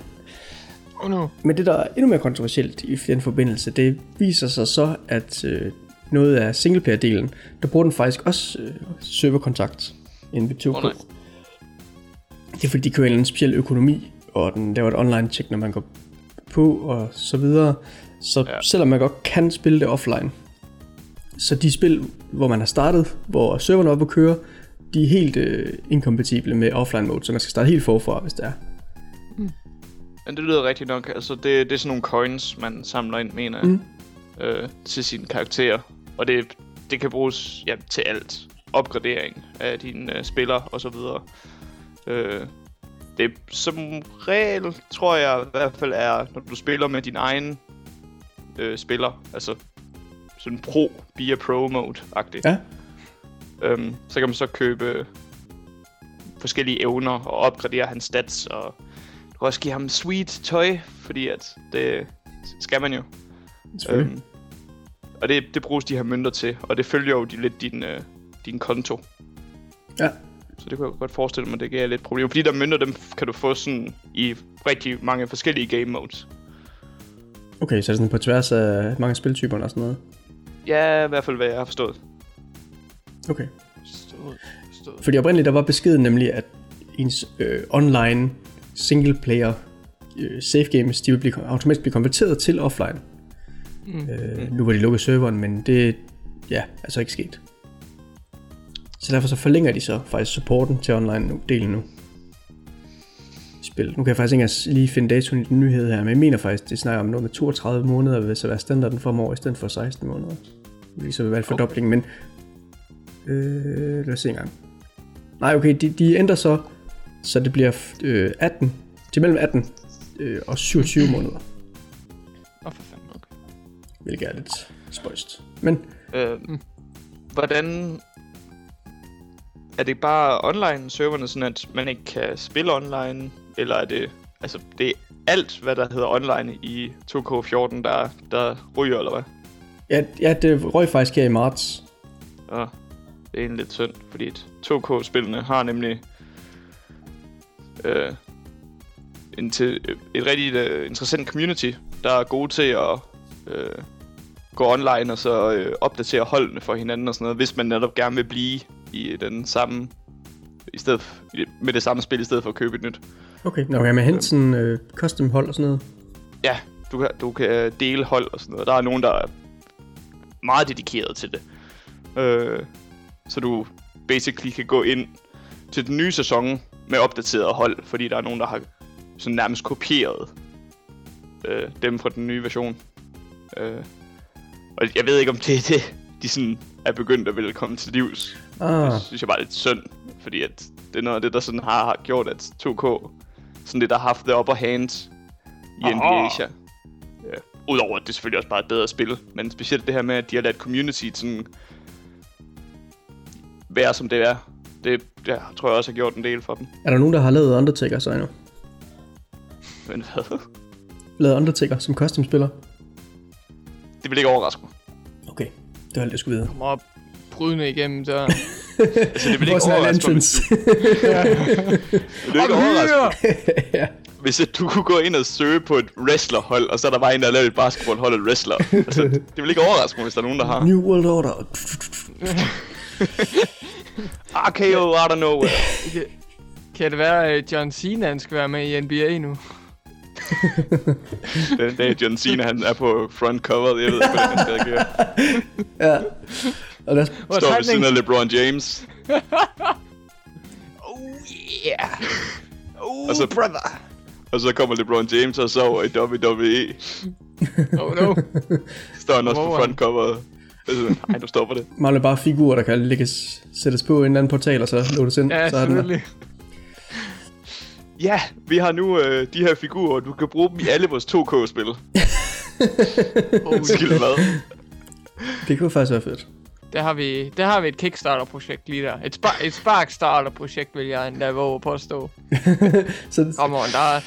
Oh no. Men det, der er endnu mere kontroversielt i den forbindelse, det viser sig så, at øh, noget af singleplayer-delen, der bruger den faktisk også øh, serverkontakt 2K. Åh, nej. det er fordi, de kører en eller anden speciel økonomi, og den laver et online-check, når man går på, og så videre. Så ja. Selvom man godt kan spille det offline, så de spil, hvor man har startet, hvor serveren er oppe at køre, de er helt øh, inkompatible med offline mode, så man skal starte helt forfra, hvis det er. Men det lyder rigtigt nok. Altså, det, det er sådan nogle coins, man samler ind, mener Mm. mm. øh, til sine karakterer. Og det, det kan bruges ja, til alt. Opgradering af dine øh, spillere og så videre. Øh, det som regel, tror jeg i hvert fald er, når du spiller med din egen øh, spiller, altså sådan pro, via pro mode-agtigt. Ja. Øhm, så kan man så købe forskellige evner og opgradere hans stats, og du kan også give ham sweet tøj, fordi at det skal man jo. Øhm, og det, det bruges de her mønter til, og det følger jo de, lidt din, øh, din konto. Ja. Så det kunne jeg godt forestille mig, det giver lidt problemer. Fordi de der mønter, dem kan du få sådan i rigtig mange forskellige game modes. Okay, så er det sådan på tværs af mange spiltyper og sådan noget. Ja, i hvert fald hvad jeg har forstået. Okay. Forstået. Forstået. Fordi oprindeligt der var beskeden nemlig, at ens øh, online single player øh, save games, de vil blive, automatisk blive konverteret til offline. Mm. Øh, nu var de lukket serveren, men det ja, er så ikke sket. Så derfor så forlænger de så faktisk supporten til online nu. Spil. Nu kan jeg faktisk ikke lige finde datoen i den nyhed her, men jeg mener faktisk, det snakker om noget med 32 måneder, vil så være standarden fremover, i stedet for 16 måneder. Vil så være en fordobling, men... Øh, lad os se engang. Nej, okay, de, de ændrer så, så det bliver øh, 18, til mellem 18 øh, og 27 måneder, oh, for fanden, okay. hvilket er lidt spøjst. Men Øh, hvordan... Er det bare online serverne, sådan at man ikke kan spille online? Eller er det... Altså, det er alt, hvad der hedder online i 2K14, der, der ryger, eller hvad? ja, ja, det røg faktisk her i marts. Ja, det er egentlig lidt synd, fordi at 2K-spillene har nemlig øh, en til, et rigtig øh, interessant community, der er gode til at øh, gå online og så øh, opdatere holdene for hinanden og sådan noget, hvis man netop gerne vil blive i den samme i stedet med det samme spil i stedet for at købe et nyt. Okay, Nå, kan man hente sådan øh, custom hold og sådan noget? Ja, du kan, du kan dele hold og sådan noget. Der er nogen, der er meget dedikeret til det. Øh, så du basically kan gå ind til den nye sæson med opdateret hold, fordi der er nogen, der har sådan nærmest kopieret øh, dem fra den nye version. Øh, og jeg ved ikke, om det er det, de sådan er begyndt at ville komme til livs. Ah, Det synes jeg bare er lidt synd, fordi at det er noget af det, der sådan har, har gjort, at 2K sådan lidt har haft det upper hand i Aha. NBA Asia. Ja. Udover at det selvfølgelig også bare er et bedre spil, men specielt det her med, at de har ladet community sådan være som det er. Det, det tror jeg også har gjort en del for dem. er der nogen, der har lavet Undertaker så endnu? Men hvad? Lavet Undertaker som custom spiller? Det vil ikke overraske mig. Okay, det var alt, jeg skulle vide. Kommer op brydende igennem der. Altså, det vil ikke overraske mig, hvis du, det vil ikke overraske ja. hvis at du kunne gå ind og søge på et wrestlerhold, og så er der bare en, der har lavet et basketballhold et wrestler. altså, det vil ikke overraske mig, hvis der er nogen, der har. New World Order. RKO out of nowhere. Kan, kan det være, at John Cena skal være med i NBA nu? Den dag John Cena han er på front cover, jeg ved ikke, hvordan han skal reagere. ja. Og der, Står ved siden af LeBron James. Oh yeah. Oh Og så- brother. Og så kommer LeBron James og sover i WWE. Oh no. Står han også på er han? frontcoveret. Altså, Nej, du stopper det. Mangler bare figurer, der kan lægges, sættes på en eller anden portal, og så loades ind. Ja, så selvfølgelig. Ja, vi har nu øh, de her figurer, du kan bruge dem i alle vores 2K-spil. Holy Skidt hvad? Det kunne faktisk være fedt. Der har vi, der har vi et Kickstarter-projekt lige der. Et, spark, et Sparkstarter-projekt, vil jeg endda våge påstå. Så, Come on, der er,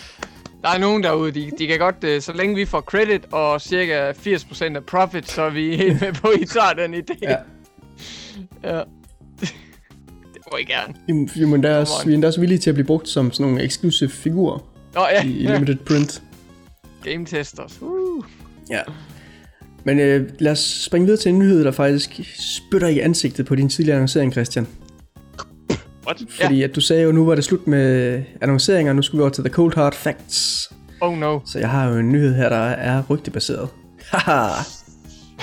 der er nogen derude, de, de kan godt, øh, så længe vi får credit og cirka 80% af profit, så er vi helt med på, at I tager den idé. Ja. ja. det må I gerne. endda også, Come on. vi er endda også villige til at blive brugt som sådan nogle exclusive figurer Nå ja, i, i limited print. game testers. Uh. Ja. Men øh, lad os springe videre til en nyhed, der faktisk spytter i ansigtet på din tidligere annoncering, Christian. What? Fordi at du sagde jo, nu var det slut med annonceringer, nu skulle vi over til The Cold Hard Facts. Oh no. Så jeg har jo en nyhed her, der er rygtebaseret. Haha.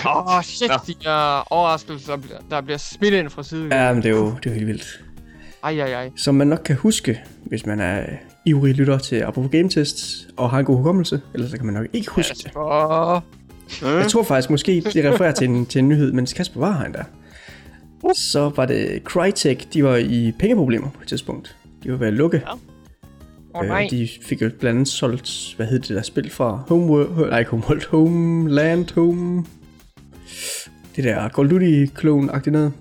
Åh, oh, shit, Nå. de er overraskelser, der bliver, smidt ind fra siden. Ja, men det er jo, det er jo helt vildt. Ej, ej, ej. Som man nok kan huske, hvis man er ivrig lytter til Apropos Game Test og har en god hukommelse, ellers så kan man nok ikke huske det. Jeg tror faktisk måske, det refererer til en, til en nyhed, mens Kasper var her endda. Så var det Crytek, de var i pengeproblemer på et tidspunkt. De var ved at lukke. Åh oh, nej. Øh, de fik jo blandt andet solgt, hvad hed det der spil fra? Homeworld, nej ikke Homeworld, Homeland, Home... Det der Call of Duty-klon-agtigt noget.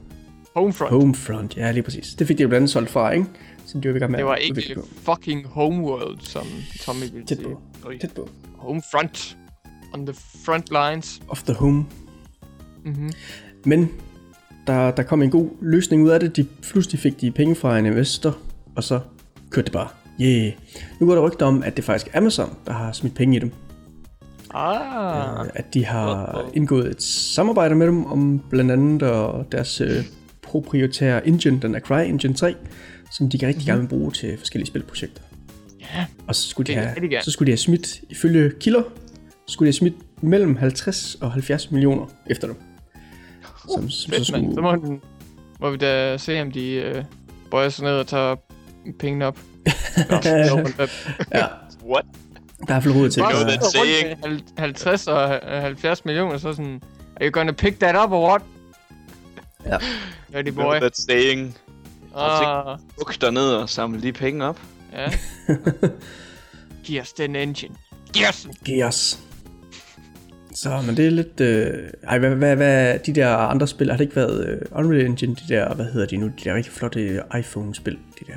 Homefront. Homefront, ja lige præcis. Det fik de jo blandt andet solgt fra, ikke? Så de var i gang med Det var ikke fucking Homeworld, som Tommy ville Tæt på. Tæt på. Homefront. On the front lines. Of the home. Mhm. Men der, der kom en god løsning ud af det. De pludselig fik de penge fra en investor, og så kørte det bare. Yeah. Nu går der rygter om, at det faktisk er Amazon, der har smidt penge i dem. Ah. Øh, At de har indgået et samarbejde med dem om blandt andet og deres øh, proprietære engine, den er CryEngine 3, som de kan rigtig gerne vil bruge til forskellige spilprojekter. Ja. Og så skulle, de have, så skulle de have smidt, ifølge kilder, skulle de have smidt mellem 50 og 70 millioner efter dem. Som, som Fedt, mand. Så må, den, må vi da se, om de øh, bøjer sig ned og tager pengene op. Ja, What? der er i hvert fald råd til You at know gøre that Rundt saying? med hal- 50 og øh, 70 millioner, så sådan... Are you gonna pick that up, or what? Ja. Ready, You know boy. that saying? Ah, Buk dig ned og samle de penge op. ja. Giv os den engine. Giv os den. Gears. Så, men det er lidt... Øh... Ej, hvad, hvad, hvad, de der andre spil, har det ikke været øh, Unreal Engine, de der, hvad hedder de nu, de der rigtig flotte iPhone-spil, de der...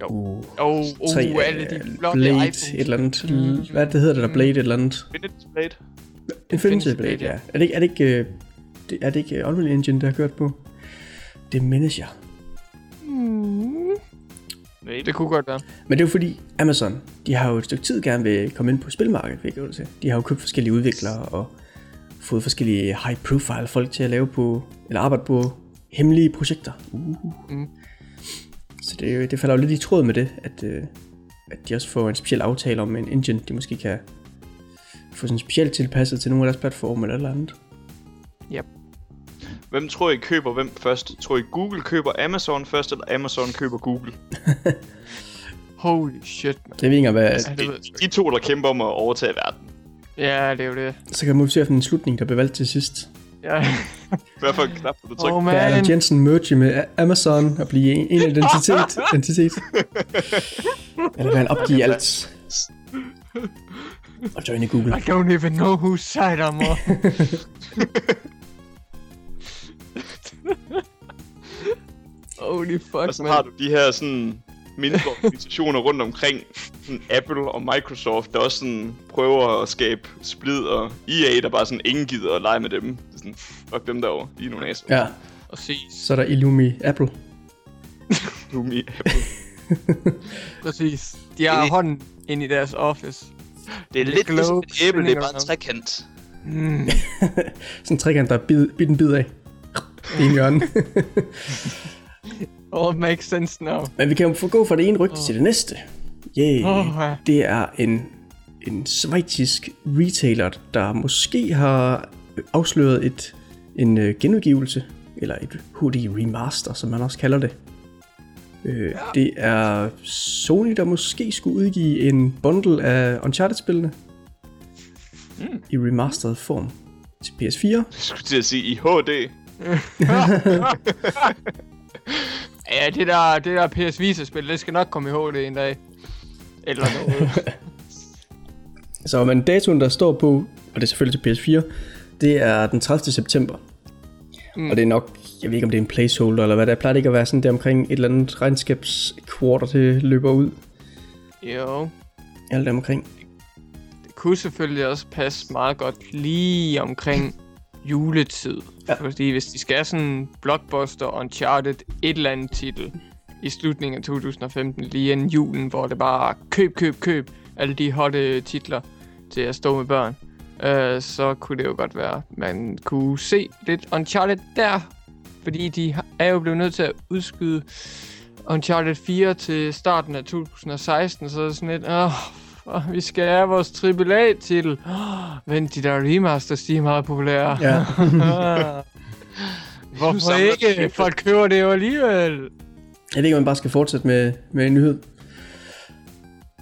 Jo. Uh, Oh, uh, tre, alle de øh, flotte Blade, iPhones. et eller andet, Mm. hvad det hedder det der, Blade et eller andet. Infinity Blade? Infinity Blade, ja. Er det ikke, er det ikke, øh, det, er det ikke øh, Unreal Engine, der har kørt på? Det mindes jeg. Nej, Det kunne godt være. Men det er jo fordi, Amazon, de har jo et stykke tid gerne vil komme ind på spilmarkedet, vil jeg til. De har jo købt forskellige udviklere og fået forskellige high profile folk til at lave på, eller arbejde på hemmelige projekter. Uh. Mm. Så det, er jo- det falder jo lidt i tråd med det, at, øh, at de også får en speciel aftale om en engine, de måske kan få sådan specielt tilpasset til nogle af deres platforme eller et eller andet. Hvem tror I køber hvem først? Tror I Google køber Amazon først, eller Amazon køber Google? Holy shit, man. Jeg ved ikke engang, hvad... Det De, de to, der kæmper om at overtage verden. Ja, det er jo det. Så kan man se en slutning, der bliver valgt til sidst. Ja. Hvad for en knap du trykke? Oh Kan Adam man. Jensen merge med Amazon og blive en, en identitet? identitet? Eller vil han opgive alt? Og joine Google. I don't even know whose side I'm on. Holy fuck, Og så man. har du de her sådan mindre organisationer rundt omkring, sådan Apple og Microsoft, der også sådan prøver at skabe splid, og EA, der bare sådan ingen gider at lege med dem. Det er sådan, fuck dem derovre, de er nogle næser. Ja, Præcis. så er der Illumi Apple. Lumi, Apple. Præcis. De har Det- hånden ind i deres office. Det er The lidt ligesom et æble, det er bare en trekant. Mm. Sådan en trekant, der er bid, bid en bid af. I en hjørne. All makes sense now. Men vi kan jo gå fra det ene rygte til det næste. Yeah. Åh, ja. Det er en, en svejtisk retailer, der måske har afsløret et, en øh, genudgivelse, eller et HD remaster, som man også kalder det. Øh, Det er Sony, der måske skulle udgive en bundle af Uncharted-spillene. mm. i remastered form til PS4. Jeg skulle til at sige i HD. Ja, det der, det der PS Vita-spil, det skal nok komme i HD en dag. Eller noget. Så men datoen, der står på, og det er selvfølgelig til PS4, det er den 30. september. Mm. Og det er nok, jeg ved ikke om det er en placeholder eller hvad det er, plejer det ikke at være sådan der omkring et eller andet regnskabskvarter, det løber ud. jo, Alt omkring. det kunne selvfølgelig også passe meget godt lige omkring juletid. Ja. Fordi hvis de skal have sådan en blockbuster Uncharted et eller andet titel i slutningen af 2015, lige inden julen, hvor det bare køb, køb, køb alle de hotte titler til at stå med børn, øh, så kunne det jo godt være, man kunne se lidt Uncharted der, fordi de er jo blevet nødt til at udskyde Uncharted 4 til starten af 2016, så er det sådan lidt, åh, oh, vi skal have vores AAA-titel. Oh, vent, de der remasters, de er meget populære. Ja. Hvorfor ikke? Folk køber det jo alligevel. Jeg ved ikke, om man bare skal fortsætte med, med en nyhed.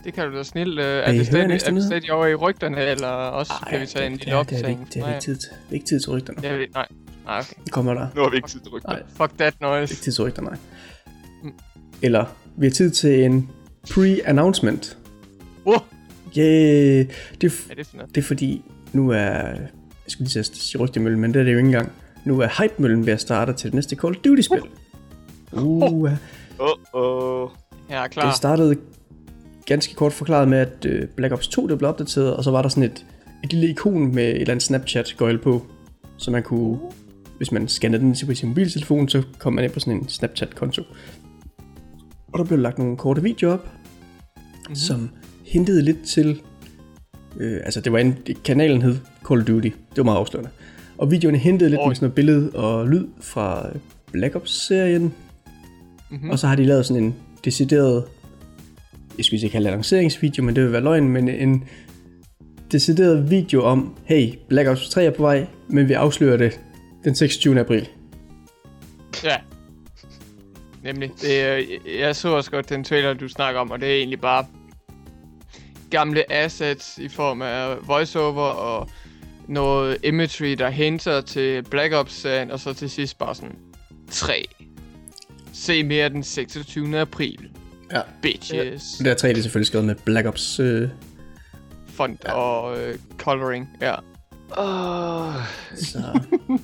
Det kan du da snilt. Uh, er, I det stadig, er det stadig over i rygterne, eller også Ej, kan vi tage en det, lille det, det, er det, det er det ikke tid til. Det er ikke tid til rygterne. Jeg ved, nej. Nej, okay. Det kommer der. Nu har vi ikke tid til rygter. Nej. Fuck that Det er noise. ikke tid til rygter, nej. Mm. Eller, vi har tid til en pre-announcement. Uh, Yeah, det, er f- er det sådan noget? det er fordi, nu er, jeg skulle lige sige rygtemøllen, men det er det jo ikke engang. Nu er hype-møllen ved at starte til det næste Call of Duty-spil. Uh, Åh, åh. Jeg er klar. det startede ganske kort forklaret med, at øh, Black Ops 2 det blev opdateret, og så var der sådan et, et lille ikon med et eller andet Snapchat-gøjle på, så man kunne, hvis man scannede den på sin mobiltelefon, så kom man ind på sådan en Snapchat-konto. Og der blev lagt nogle korte videoer op, mm-hmm. som hintede lidt til, øh, altså det var en, kanalen hed Call of Duty, det var meget afslørende. Og videoerne hintede lidt Oj. med sådan noget billede og lyd fra Black Ops-serien, Mhm. og så har de lavet sådan en decideret, jeg skulle ikke kalde det lanceringsvideo, men det vil være løgn, men en decideret video om, hey, Black Ops 3 er på vej, men vi afslører det den 26. april. Ja. Nemlig. Det, er- jeg så også godt den trailer, du snakker om, og det er egentlig bare gamle assets i form af voiceover og noget imagery, der hinter til Black Ops-serien, og så til sidst bare sådan 3. Se mere den 26. april. Ja. Bitches. Det der 3 det er selvfølgelig skrevet med Black Ops. Øh, Font ja. og øh, coloring. Ja. Åh. så.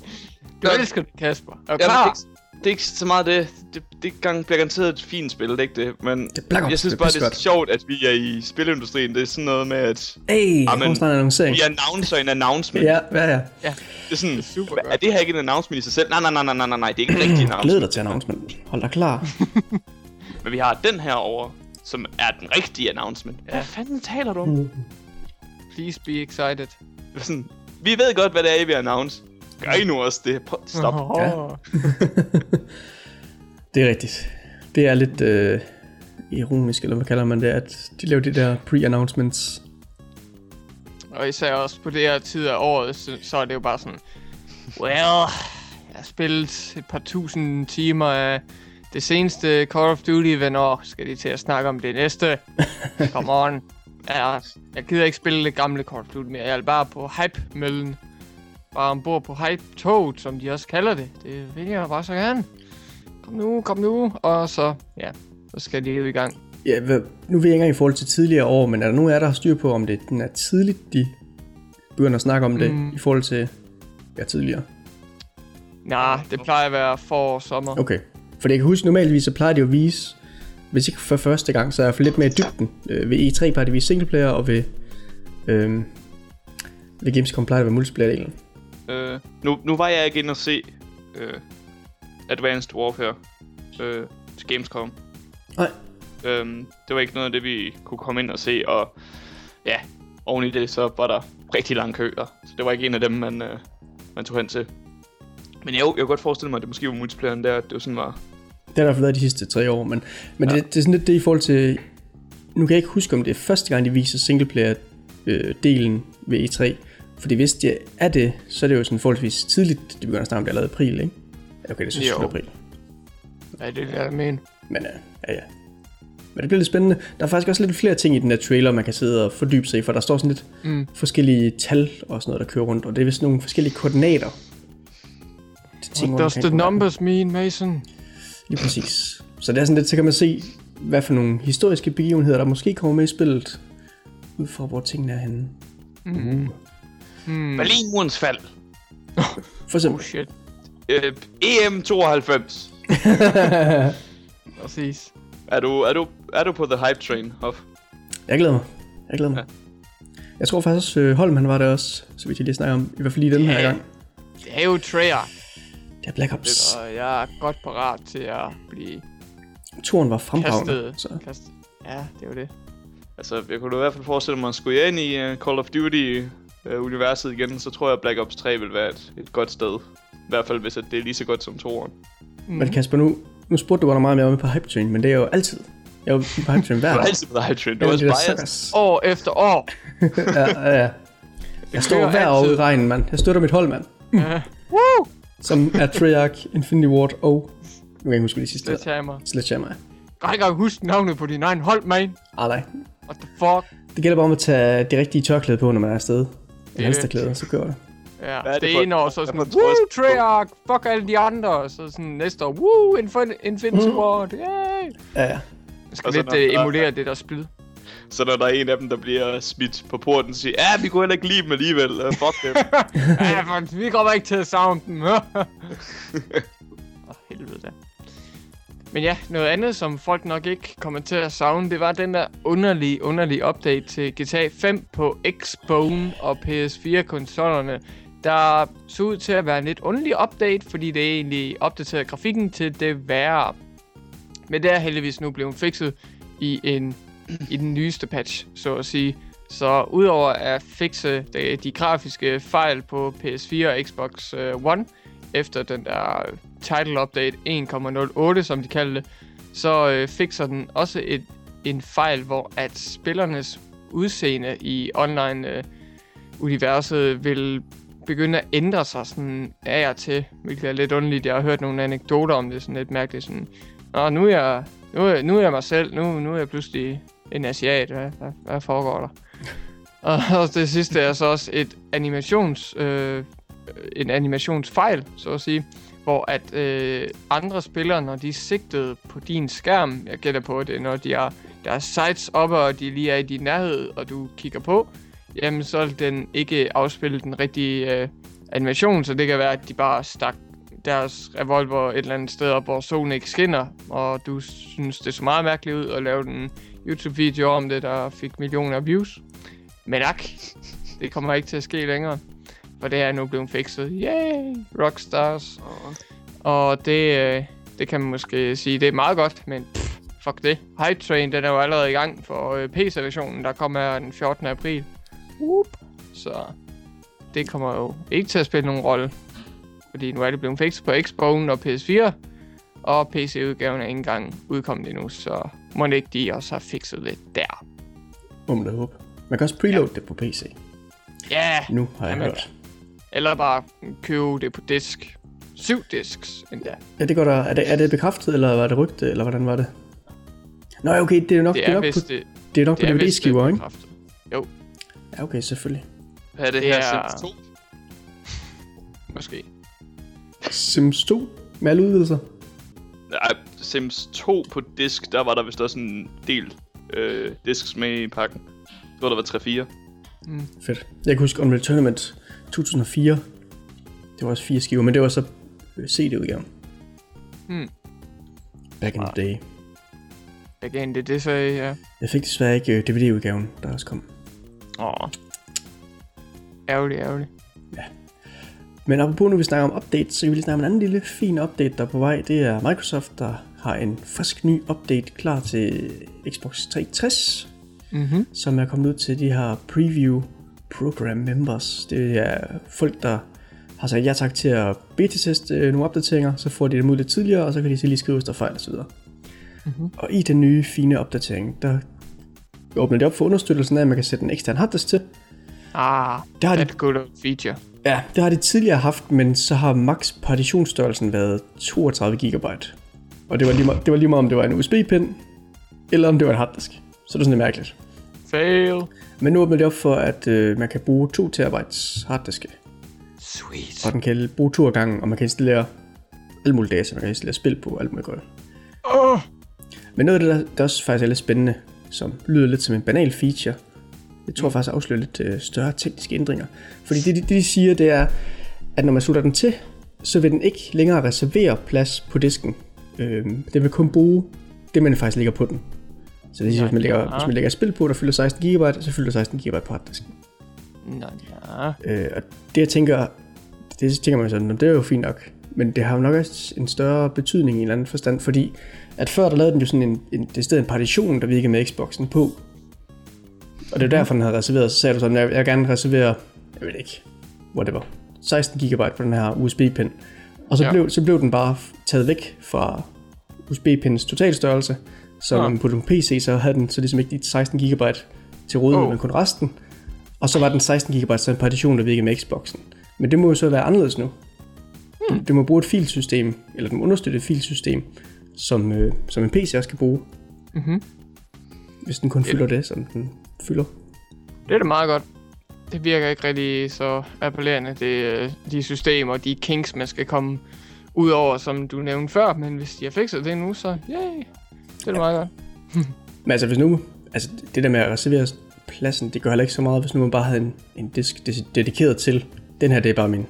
Du Ja. elsker det, Kasper. Er du Ja, klar? det, er ikke, det er ikke så meget det. Det, det gang bliver garanteret et fint spil, det er ikke det. Men Det jeg synes det er bare, det er sjovt, at vi er i spilindustrien. Det er sådan noget med, at Hey, Amen. en annoncering. vi announcer en announcement. Ja, ja, ja. Det er sådan, Det er super er det her ikke en announcement i sig selv? Nej, nej, nej, nej, nej, nej, nej, det er ikke en rigtig announcement. dig til announcement. Hold dig klar. Men vi har den her over, som er den rigtige announcement. Ja. Hvad fanden taler du om? Please be excited. Sådan, vi ved godt, hvad det er, I vil announce. Gør I nu også det? Prøv, stop. Ja. Det er rigtigt. Det er lidt øh, ironisk, eller hvad kalder man det, at de laver de der pre-announcements. Og især også på det her tid af året, så, så er det jo bare sådan, well, jeg har spillet et par tusind timer af det seneste Call of Duty, hvornår skal de til at snakke om det næste? Come on. Jeg, jeg gider ikke spille det gamle Call of Duty mere, jeg er bare på hype-møllen. Bare ombord på hype-toget, som de også kalder det. Det vil jeg bare så gerne. Kom nu, kom nu. Og så, ja, så skal de jo i gang. Ja, hvad, nu ved jeg ikke engang i forhold til tidligere år, men er der nogen af jer, der har styr på, om det den er tidligt, de begynder at snakke om det, Mm. i forhold til ja, tidligere? Nej, det plejer at være forår og sommer. Okay. For jeg kan huske, normalvis så plejer de at vise, hvis ikke for første gang, så er jeg lidt mere i dybden. Øh, ved E3 plejer de at vise singleplayer, og ved, øh, ved Gamescom plejer det at være multiplayer-delen. Øh, nu, nu var jeg ikke inde og se øh, Advanced Warfare øh, til Gamescom. Nej. Øhm, det var ikke noget af det, vi kunne komme ind og se, og ja, oven i det, så var der rigtig lange køer, så det var ikke en af dem, man, øh, man tog hen til. Men jo, jeg kunne godt forestille mig, at det måske var multiplayeren der, det var sådan var. Det har i hvert fald været de sidste tre år, men, men Ja. ja. det, det er sådan lidt det i forhold til... Nu kan jeg ikke huske, om det er første gang, de viser singleplayer-delen ved E3. Fordi hvis det er det, så er det jo sådan forholdsvis tidligt, de begynder at snakke om det allerede i april, ikke? Ja, Okay, det er så april. Ja, det er det, mener. Men uh, ja, ja. Men det bliver lidt spændende. Der er faktisk også lidt flere ting i den her trailer, man kan sidde og fordybe sig i, for der står sådan lidt mm. forskellige tal og sådan noget, der kører rundt, og det er vist nogle forskellige koordinater. til ting, What does the numbers mean, Mason? Lige præcis. Så det er sådan lidt, så kan man se, hvad for nogle historiske begivenheder, der måske kommer med i spillet, ud fra hvor tingene er henne. Hmm. Berlinmurens fald. For eksempel. Oh shit. Øh, EM 92. Præcis. Er du, er du, er du på the hype train, Hoff? Jeg glæder mig. Jeg glæder mig. Jeg tror faktisk også, øh, Holm han var der også, så vidt jeg lige snakker om. I hvert fald lige den her Ja. gang. Det er jo Treyarch, Det er Black Ops. og jeg er godt parat til at blive Turen var fremragende. kastet. Så. kastet. Ja, det er jo det. Altså, jeg kunne i hvert fald forestille mig, at skulle jeg ind i uh, Call of Duty-universet igen, så tror jeg, at Black Ops 3 vil være et, et godt sted. I hvert fald, hvis at det er lige så godt som toeren. Men Kasper, nu, nu spurgte du mig meget mere om på Hype Train, men det er jo altid. Jeg er jo på Hype Train hver er dag. altid på hype train. Du er også de biased. År efter år. ja, ja, ja. Jeg står hver år altid. i regnen, mand. Jeg støtter mit hold, mand. Ja. Woo! Som er Treyarch, Infinity Ward og... Nu kan jeg ikke huske, hvad de sidste er. mig. Sledgehammer. Jeg kan ikke engang huske navnet på din egen hold, man. Ah, nej. What the fuck? Det gælder bare om at tage det rigtige tørklæde på, når man er afsted. Det Det er er klæder, så gør det. Ja, Hvad er det, det ene år, så sådan, woo, Treyarch, fuck alle de andre. Og så sådan næste år, woo, Infin- Infinity Ward, yay. Ja, ja. Jeg skal Og lidt når- uh, emulere det der spil. Så når der er en af dem, der bliver smidt på porten, så siger ja, vi kunne heller ikke lide dem alligevel. Uh, fuck dem. ja, for vi kommer ikke til at savne dem. Åh, helvede da. Men ja, noget andet, som folk nok ikke kommer til at savne, det var den der underlige, underlige update til GTA 5 på Xbone og PS4-konsollerne. Der så ud til at være en lidt underlig update, fordi det egentlig opdaterede grafikken til det værre. Men det er heldigvis nu blevet fikset i, en, i den nyeste patch, så at sige. Så udover at fikse de, de grafiske fejl på PS4 og Xbox øh, One, efter den der title update 1.08, som de kalder det, så øh, fikser den også et, en fejl, hvor at spillernes udseende i online øh, universet vil begynde at ændre sig sådan af og til, hvilket er lidt underligt. Jeg har hørt nogle anekdoter om det, sådan lidt mærkeligt. Sådan, Nå, nu er jeg, nu er, nu er jeg mig selv, nu, nu er jeg pludselig en asiat. Hvad, hvad, hvad foregår der? og, og det sidste er så også et animations, øh, en animationsfejl, så at sige, hvor at øh, andre spillere, når de er sigtet på din skærm, jeg gætter på det, når de har deres sights oppe, og de lige er i din nærhed, og du kigger på, jamen så vil den ikke afspille den rigtige øh, animation, så det kan være, at de bare stak deres revolver et eller andet sted op, hvor solen ikke skinner, og du synes, det så meget mærkeligt ud at lave en YouTube-video om det, der fik millioner af views. Men ak, det kommer ikke til at ske længere, for det er nu blevet fikset. Yay, Rockstars. Og, og det, øh, det kan man måske sige, det er meget godt, men pff, fuck det. Hype Train, den er jo allerede i gang for øh, PC-versionen, der kommer den 14. april. Whoop. Så det kommer jo ikke til at spille nogen rolle. Fordi nu er det blevet fikset på Xbox og PS4. Og PC-udgaven er ikke engang udkommet endnu, så må det ikke de også har fikset lidt der. Må man da håbe. Man kan også preload det på PC. Ja, yeah. Nu har jeg Jamen. hørt. Eller bare købe det på disk. Syv disks endda. Ja, det går der. Er det, er det bekræftet, eller var det rygte, eller hvordan var det? Nå, okay, det er jo nok, Det det er er nok, på, det, det er nok det på er det DVD-skiver, ikke? bekræftet. Ja, okay, selvfølgelig. Hvad er det, Det her? er- Sims 2? Måske. Sims 2 med alle udvidelser. Nej, Sims 2 på disk, der var der vist også en del øh, disks med i pakken. Jeg tror, der var 3-4. Fedt. Jeg kan huske Unreal Tournament 2004. Det var også fire skiver, men det var så øh, CD-udgaven. Hmm. Back in the day. Again, det er det, så ja. Jeg fik desværre ikke øh, DVD-udgaven, der også kom. Åh. Ærgerligt, ærgerligt. Men apropos nu vi snakker om updates, så kan vi lige snakke om en anden lille fin update, der er på vej. Det er Microsoft, der har en frisk ny update klar til Xbox 360, Mhm. som er kommet ud til de her preview program members. Det er folk, der har sagt ja tak til at beta-teste øh, nogle opdateringer, så får de dem ud lidt tidligere, og så kan de så lige skrive, hvis der er fejl osv. Mm-hmm. Og i den nye fine opdatering, der åbner det op for understøttelsen af, at man kan sætte en ekstern harddisk til. Ah, Der har de that good feature. Ja, det har de tidligere haft, men så har max partitionsstørrelsen været 32 GB. Og det var lige meget, det var lige meget om det var en USB-pind, eller om det var en harddisk. Så det er sådan lidt mærkeligt. Fail. Men nu åbner det op for, at øh, man kan bruge 2 terabytes harddiske, Sweet. og den kan bruge to gangen, og man kan installere alle mulige data, man kan installere spil på, alt muligt godt. Åh. Men noget af det, der, der også faktisk er lidt spændende, som lyder lidt som en banal feature, jeg tror faktisk afslører lidt øh, større tekniske ændringer. Fordi det, det, de siger, det er, at når man slutter den til, så vil den ikke længere reservere plads på disken. Øh, den vil kun bruge det, man faktisk ligger på den. Så det siger, hvis man, lægger, hvis man lægger spil på, der fylder 16 GB, så fylder 16 GB på harddisken. Nå, ja. Øh, og det jeg tænker, det tænker man sådan, "Nå, det er jo fint nok. Men det har jo nok også en større betydning i en eller anden forstand, fordi at før der lavede den jo sådan en, en, det sted en partition, der virkede med Xboxen på. Og det er derfor, den havde reserveret, så sagde du sådan, jeg, jeg vil gerne reservere, jeg ved ikke, whatever, 16 GB på den her USB-pind. Og så, Ja. blev, så blev den bare taget væk fra USB-pindens totalstørrelse, så man på en PC, så havde den så ligesom ikke de 16 GB til rådighed, Oh. men kun resten. Og så var den 16 GB så en partition, der virkede med Xboxen. Men det må jo så være anderledes nu. Hmm. Det må bruge et filsystem, eller den understøtte et filsystem, som, øh, som en PC også kan bruge. Mhm. Hvis den kun fylder det, som den fylder. Det er da meget godt. Det virker ikke rigtig så appellerende, det, øh, de systemer og de kinks, man skal komme ud over, som du nævnte før. Men hvis de har fikset det nu, så yay. Det er da meget godt. Men altså hvis nu, altså det der med at reservere pladsen, det gør heller ikke så meget, hvis nu man bare havde en, en disk dedikeret til. Den her, det er bare min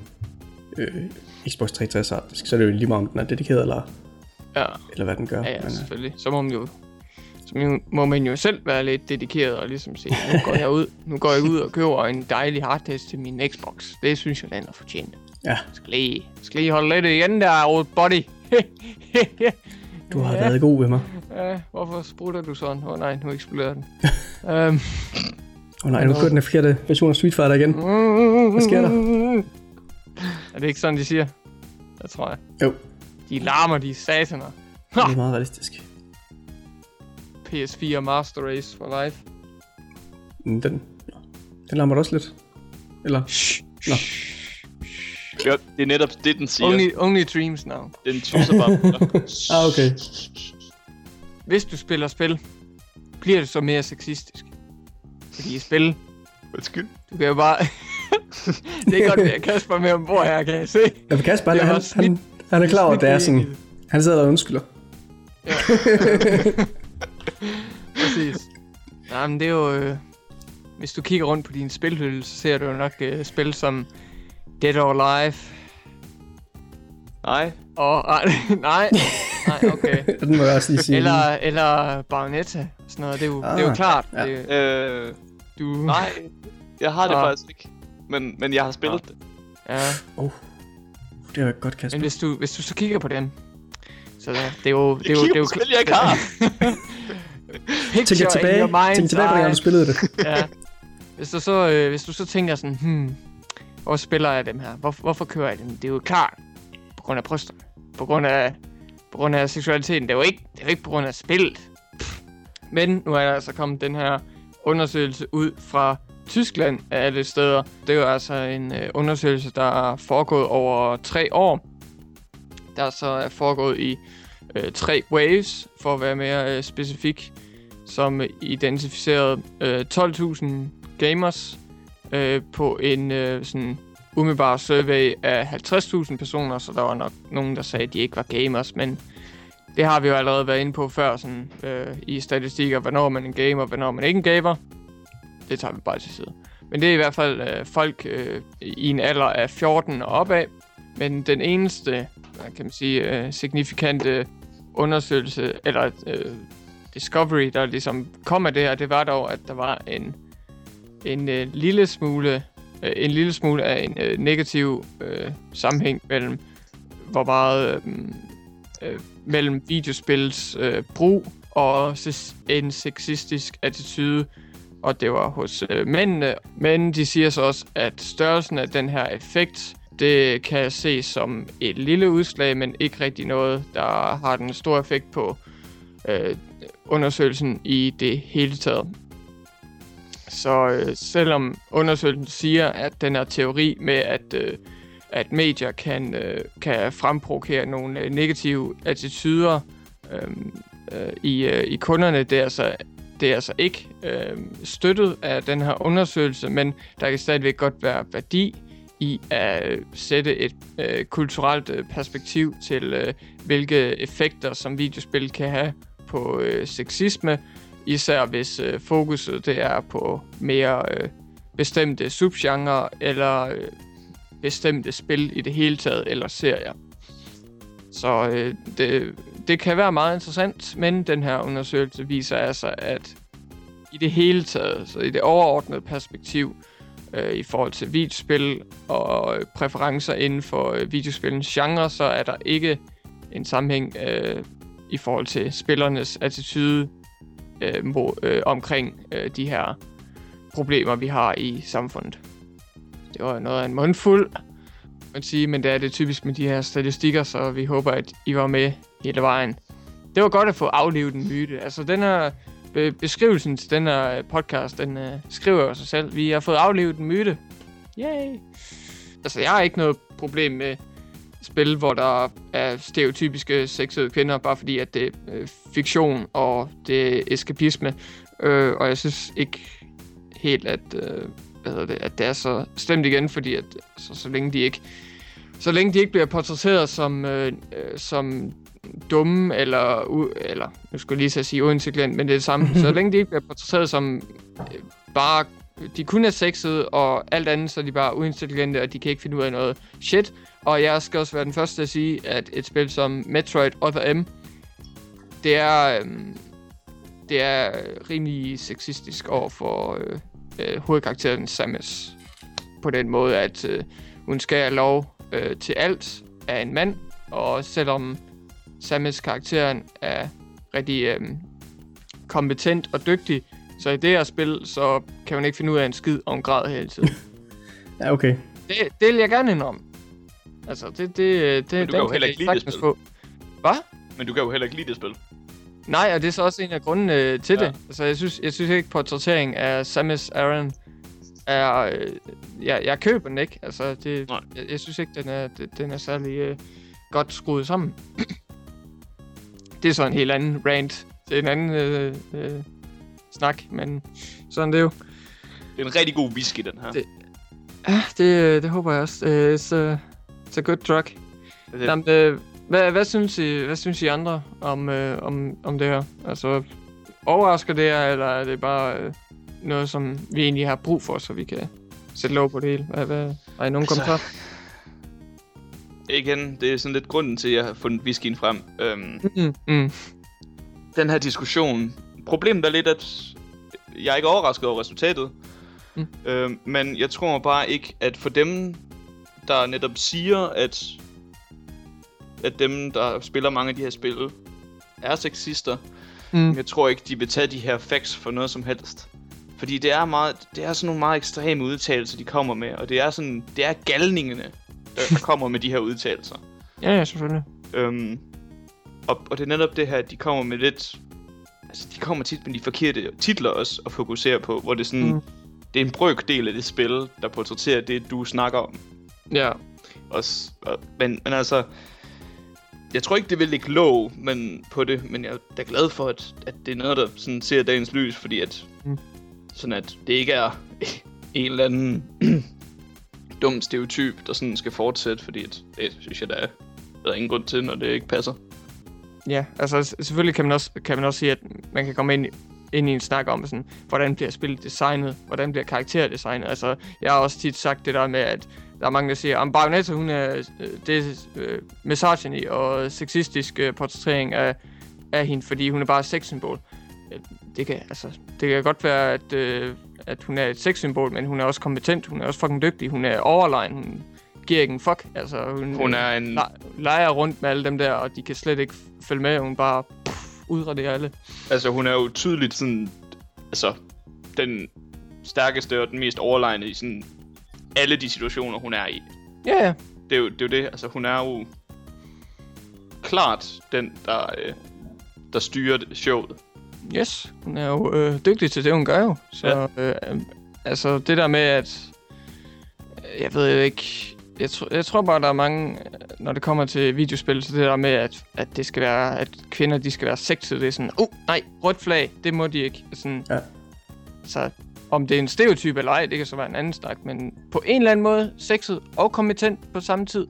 øh, Xbox 360 harddisk, så er det jo lige meget, om den er dedikeret, eller, Ja, eller hvad den gør. ja, ja Men, øh, selvfølgelig. Så må man jo så må- man jo selv være lidt dedikeret og ligesom sige, nu går jeg ud, nu går jeg ud og køber en dejlig harddisk til min Xbox. Det synes jeg, den er fortjent. ja, Skal lige, skal lige holde lidt igen der, old buddy. du har Ja. været god ved mig. Ja, hvorfor sprutter du sådan? Åh oh, nej, nu eksploderer den. um, Åh oh, nej, nu kørte den den forkerte version af Street Fighter igen. Hvad sker der? Er det ikke sådan, de siger? Det tror jeg. Jo, De larmer, de sataner. det er meget realistisk. PS4 Master Race for life. Men Den, den larmer også lidt. Eller, Shh, Nå. Ja, det er netop det, den siger. only, only dreams now. Den tusser bare. ah okay. Hvis du spiller spil, bliver det så mere sexistisk. Fordi i spil, Undskyld. du kan jo bare... det er godt, at jeg Kasper med ombord her, kan jeg se. Ja, men Kasper, han, han, han, han er klar over, at det er sådan... Han sidder der og undskylder. Ja. Præcis. Nej, men det er jo... Øh, hvis du kigger rundt på din spilhylde, så ser du jo nok øh, spil som Dead or Alive. Nej. Og... Nej, nej, nej, okay. Den må jeg også lige sige. Eller, eller Bayonetta. Sådan noget. Det er jo, ah, det er jo Ah, klart. ja. Det, Øh, du... nej. Jeg har det Ah. faktisk ikke. Men, men jeg har spillet det. Ja. Det var godt, Kasper. Men hvis du, hvis du så kigger på dem, så det er jo... Det er jo, Det det er jo, spil, jeg ikke har. Tænk in tilbage, your tænk tilbage på eye. du spillede det. ja. Hvis du så, øh, hvis du så tænker sådan, hmm, hvor spiller jeg dem her? Hvor, hvorfor kører jeg dem? Det er jo klart, på grund af brysterne. På grund af, på grund af seksualiteten. Det er jo ikke, det er jo ikke på grund af spillet. Pff. Men nu er der altså kommet den her undersøgelse ud fra Tyskland af alle steder. Det er jo altså en øh, undersøgelse, der er foregået over tre år. Der så er foregået i øh, tre waves, for at være mere øh, specifik som identificerede øh, 12.000 gamers øh, på en øh, sådan umiddelbare survey af 50.000 personer, så der var nok nogen, der sagde, at de ikke var gamers, men det har vi jo allerede været inde på før sådan, øh, i statistikker, hvornår man er en gamer, hvornår man ikke er en gamer. Det tager vi bare til side. Men det er i hvert fald øh, folk øh, i en alder af 14 og opad. Men den eneste, hvad kan man sige, øh, signifikante undersøgelse, eller øh, discovery, der ligesom kom af det her, det var dog, at der var en, en øh, lille smule øh, en lille smule af en øh, negativ øh, sammenhæng mellem hvor meget øh, øh, mellem videospils øh, brug og en sexistisk attitude og det var hos øh, mændene. Men de siger så også, at størrelsen af den her effekt, det kan ses som et lille udslag, men ikke rigtig noget, der har den store effekt på øh, undersøgelsen i det hele taget. Så øh, selvom undersøgelsen siger, at den her teori med, at, øh, at medier kan, øh, kan fremprovokere nogle øh, negative attityder, øh, øh, i, øh, i kunderne. Det er altså, det er altså ikke øh, støttet af den her undersøgelse, men der kan stadigvæk godt være værdi i at øh, sætte et øh, kulturelt øh, perspektiv til, øh, hvilke effekter som videospil kan have på øh, sexisme, især hvis øh, fokuset det er på mere øh, bestemte subgenre eller øh, bestemte spil i det hele taget, eller serier. Så øh, det, det kan være meget interessant, men den her undersøgelse viser altså, at i det hele taget, så i det overordnede perspektiv, øh, i forhold til videospil og øh, præferencer inden for øh, videospillens genre, så er der ikke en sammenhæng øh, i forhold til spillernes attitude øh, mod, øh, omkring øh, de her problemer, vi har i samfundet. Det var noget af en mundfuld, man sige, men det er det typisk med de her statistikker, så vi håber, at I var med hele vejen. Det var godt at få aflevet den myte. Altså, den her be- beskrivelsen til den her podcast, den øh, skriver jo sig selv. Vi har fået aflevet den myte. Yay! Altså, jeg har ikke noget problem med spil, hvor der er stereotypiske sexede kvinder, bare fordi, at det er øh, fiktion, og det er eskapisme. Øh, og jeg synes ikke helt, at, øh, hvad hedder det, at det er så slemt igen, fordi at, så, så længe de ikke så længe de ikke bliver portrætteret som, øh, øh, som dumme, eller, u- eller nu skulle jeg lige så sige uintelligent, men det er det samme. så længe de ikke bliver portrætteret som øh, bare, de kun er sexede, og alt andet, så er de bare uintelligente, og de kan ikke finde ud af noget shit. Og jeg skal også være den første til at sige, at et spil som Metroid Other M, det er, øh, det er rimelig sexistisk over for øh, øh, hovedkarakteren Samus. På den måde, at øh, hun skal have lov øh, til alt af en mand, og selvom Samus karakteren er rigtig øh, kompetent og dygtig, så i det her spil, så kan hun ikke finde ud af en skid og en grad hele tiden. Ja, okay. det, det vil jeg gerne indrømme. Altså, det, det, det, Men du kan jo heller ikke lide det spil. få. Hvad? Men du kan jo heller ikke lide det spil. Nej, og det er så også en af grundene øh, til Ja. det. Altså, jeg synes, jeg synes ikke, portrættering af Samus Aran er... Øh, jeg, jeg køber den ikke. Altså, det, Nej. jeg, jeg, synes ikke, den er, den er særlig øh, godt skruet sammen. det er så en helt anden rant. Det er en anden øh, øh, snak, men sådan det er jo. Det er en rigtig god whisky, den her. Det- Ja, det, det håber jeg også. It's, a, it's a good drug. Det, Jamen, øh, hvad, hvad, synes I, hvad synes I andre om, øh, om, om det her? Altså, overrasker det jer, eller er det bare øh, noget, som vi egentlig har brug for, så vi kan sætte lov på det hele? Hvad, hvad, har I nogen Altså, kommentarer? igen, det er sådan lidt grunden til, at jeg har fundet whiskyen frem. Øhm, Mm, mm. den her diskussion. Problemet er lidt, at jeg er ikke overrasket over resultatet. Mm. Øhm, men jeg tror bare ikke, at for dem, der netop siger, at, at dem, der spiller mange af de her spil, er sexister, Mm. jeg tror ikke, de vil tage de her facts for noget som helst. Fordi det er, meget, det er sådan nogle meget ekstreme udtalelser, de kommer med, og det er sådan, det er galningene, der, der kommer med de her udtalelser. Ja, ja, selvfølgelig. Øhm, og, og det er netop det her, at de kommer med lidt... Altså, de kommer tit med de forkerte titler også at fokusere på, hvor det er sådan... Mm. Det er en brøkdel af det spil, der portrætterer det, du snakker om. Ja. Også, og, men, men altså... Jeg tror ikke, det vil ligge låg men, på det, men jeg er da glad for, at, at det er noget, der sådan ser dagens lys, fordi at... Mm. Sådan at det ikke er en eller anden dum stereotyp, der sådan skal fortsætte, fordi at, det synes jeg, der er, der er ingen grund til, når det ikke passer. Ja, altså selvfølgelig kan man også, kan man også sige, at man kan komme ind, ind i en snak om, sådan, hvordan bliver spillet designet, hvordan bliver karakterer designet. Altså, jeg har også tit sagt det der med, at der er mange, der siger, at Bayonetta, hun er, øh, det øh, misogyny og sexistisk øh, portrættering af, af hende, fordi hun er bare et sexsymbol. Øh, Det kan, altså, det kan godt være, at, øh, at hun er et sexsymbol, men hun er også kompetent, hun er også fucking dygtig, hun er overlegen, hun giver ikke en fuck. Altså, hun, Hun er en... le- leger rundt med alle dem der, og de kan slet ikke følge med. Hun bare pff, udraderer alle. Altså, hun er jo tydeligt sådan... Altså, den stærkeste og den mest overlegne i sådan alle de situationer, hun er i. Ja, ja. Det er jo det. Er jo det. Altså, hun er jo klart den, der, øh, der styrer det- showet. Yes. Hun er jo øh, dygtig til det, hun gør jo. Så, ja. øh, øh, altså, det der med, at... øh, Jeg ved jo ikke... jeg, tr- jeg tror bare, der er mange, øh, når det kommer til videospil, så det der med, at, at det skal være, at kvinder, de skal være sexede, det er sådan, oh, nej, rødt flag, det må de ikke. Sådan, Ja. Så om det er en stereotyp eller ej, det kan så være en anden snak, men på en eller anden måde, sexet og kompetent på samme tid.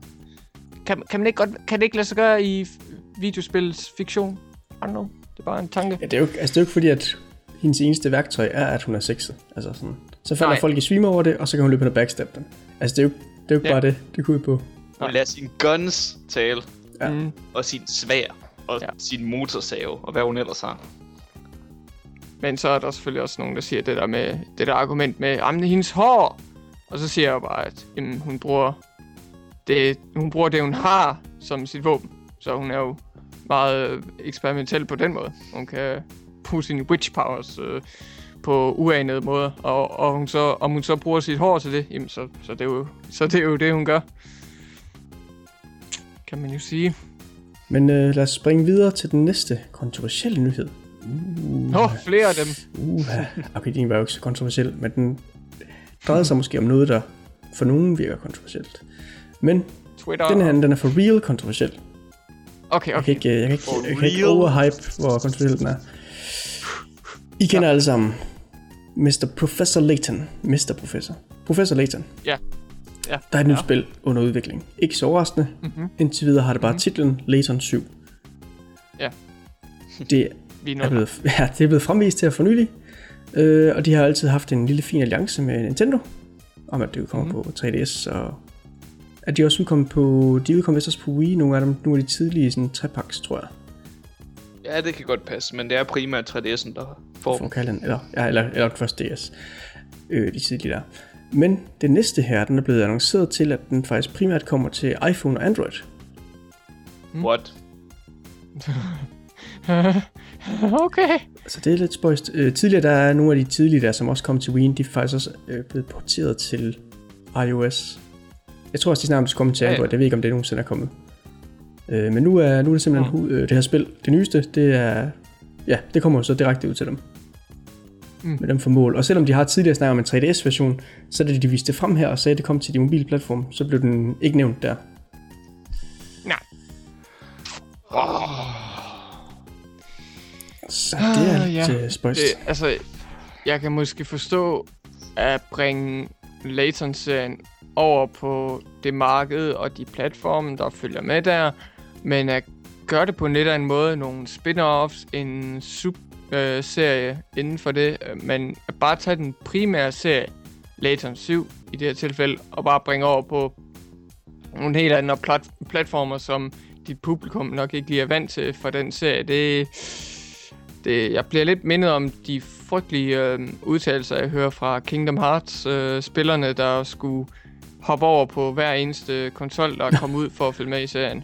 Kan, kan, man ikke godt, kan det ikke lade sig gøre i videospils fiktion? I don't know. Det er bare en tanke. Ja, det er jo, altså, det er jo ikke fordi, at hendes eneste værktøj er, at hun er sexet. Altså sådan. Så falder Nej. folk i svime over det, og så kan hun løbe ind og backstab dem. Altså, det er jo, det er jo ikke Ja. bare det, det går ud på. Hun lader sin guns tale, Ja. Mm. og sin svær, og ja. sin motorsave, og hvad hun ellers har. Men så er der selvfølgelig også nogen, der siger det der med det der argument med, at det er hendes hår. Og så siger jeg bare, at jamen, hun bruger det, hun bruger det, hun har som sit våben. Så hun er jo meget øh, eksperimentel på den måde. Hun kan bruge sine witch powers øh, på uanede måder. Og, og hun så, om hun så bruger sit hår til det, jamen så, så, det er jo, så det er jo det, hun gør. Kan man jo sige. Men øh, lad os springe videre til den næste kontroversielle nyhed. Uh, oh, flere af dem. uh, okay, den var jo ikke så kontroversiel, men den drejede sig måske om noget, der for nogen virker kontroversielt. Men Twitter. den her, den er for real kontroversiel. Okay, Jeg okay. kan ikke, jeg kan ikke, jeg kan ikke overhype, hvor kontroversiel den er. I kender alle sammen Mr. Professor Layton. Mr. Professor. Professor Layton. Ja. Ja. Der er et nyt Ja. spil under udvikling. Ikke så overraskende. Mhm. Indtil videre har det bare titlen Layton 7. Ja. Det Vi er er blevet, ja, det er blevet fremvist her for nylig. Øh, og de har altid haft en lille fin alliance med Nintendo. Om at det kommer mm. på 3DS. Og at de også udkommet på, de udkom vist også på Wii, nogle af dem. Nogle af de tidlige sådan, trepaks, tror jeg. Ja, det kan godt passe, men det er primært 3DS'en, der får for dem. eller, ja, eller, eller den første DS, øh, de tidlige der. Men det næste her, den er blevet annonceret til, at den faktisk primært kommer til iPhone og Android. What? okay. Så det er lidt spøjst. Øh, tidligere, der er nogle af de tidlige der, som også kom til Wii, de er faktisk også øh, blevet porteret til iOS. Jeg tror også, de snart er kommet til Ja, ja. Android. Jeg ved ikke, om det nogensinde er kommet. Øh, men nu er, nu er det simpelthen hu- øh, det her spil, det nyeste, det er, ja, det kommer jo så direkte ud til dem. Mm. Med dem for mål. Og selvom de har tidligere snakket om en 3DS-version, så da de viste det frem her og sagde, at det kom til de mobile platforme, så blev den ikke nævnt der. Nej. Så det er Ah, lidt ja. ja. spøjst. Det, altså, jeg kan måske forstå at bringe Layton-serien over på det marked og de platforme, der følger med der, men at gøre det på en lidt af en måde, nogle spin-offs, en sub-serie inden for det, øh, men at bare tage den primære serie, Layton 7 i det her tilfælde, og bare bringe over på nogle helt andre plat- platformer, som dit publikum nok ikke lige er vant til for den serie. Det, det, jeg bliver lidt mindet om de frygtelige øh, udtalelser, jeg hører fra Kingdom Hearts-spillerne, øh, der skulle hoppe over på hver eneste konsol, der kom ud for at følge med i serien.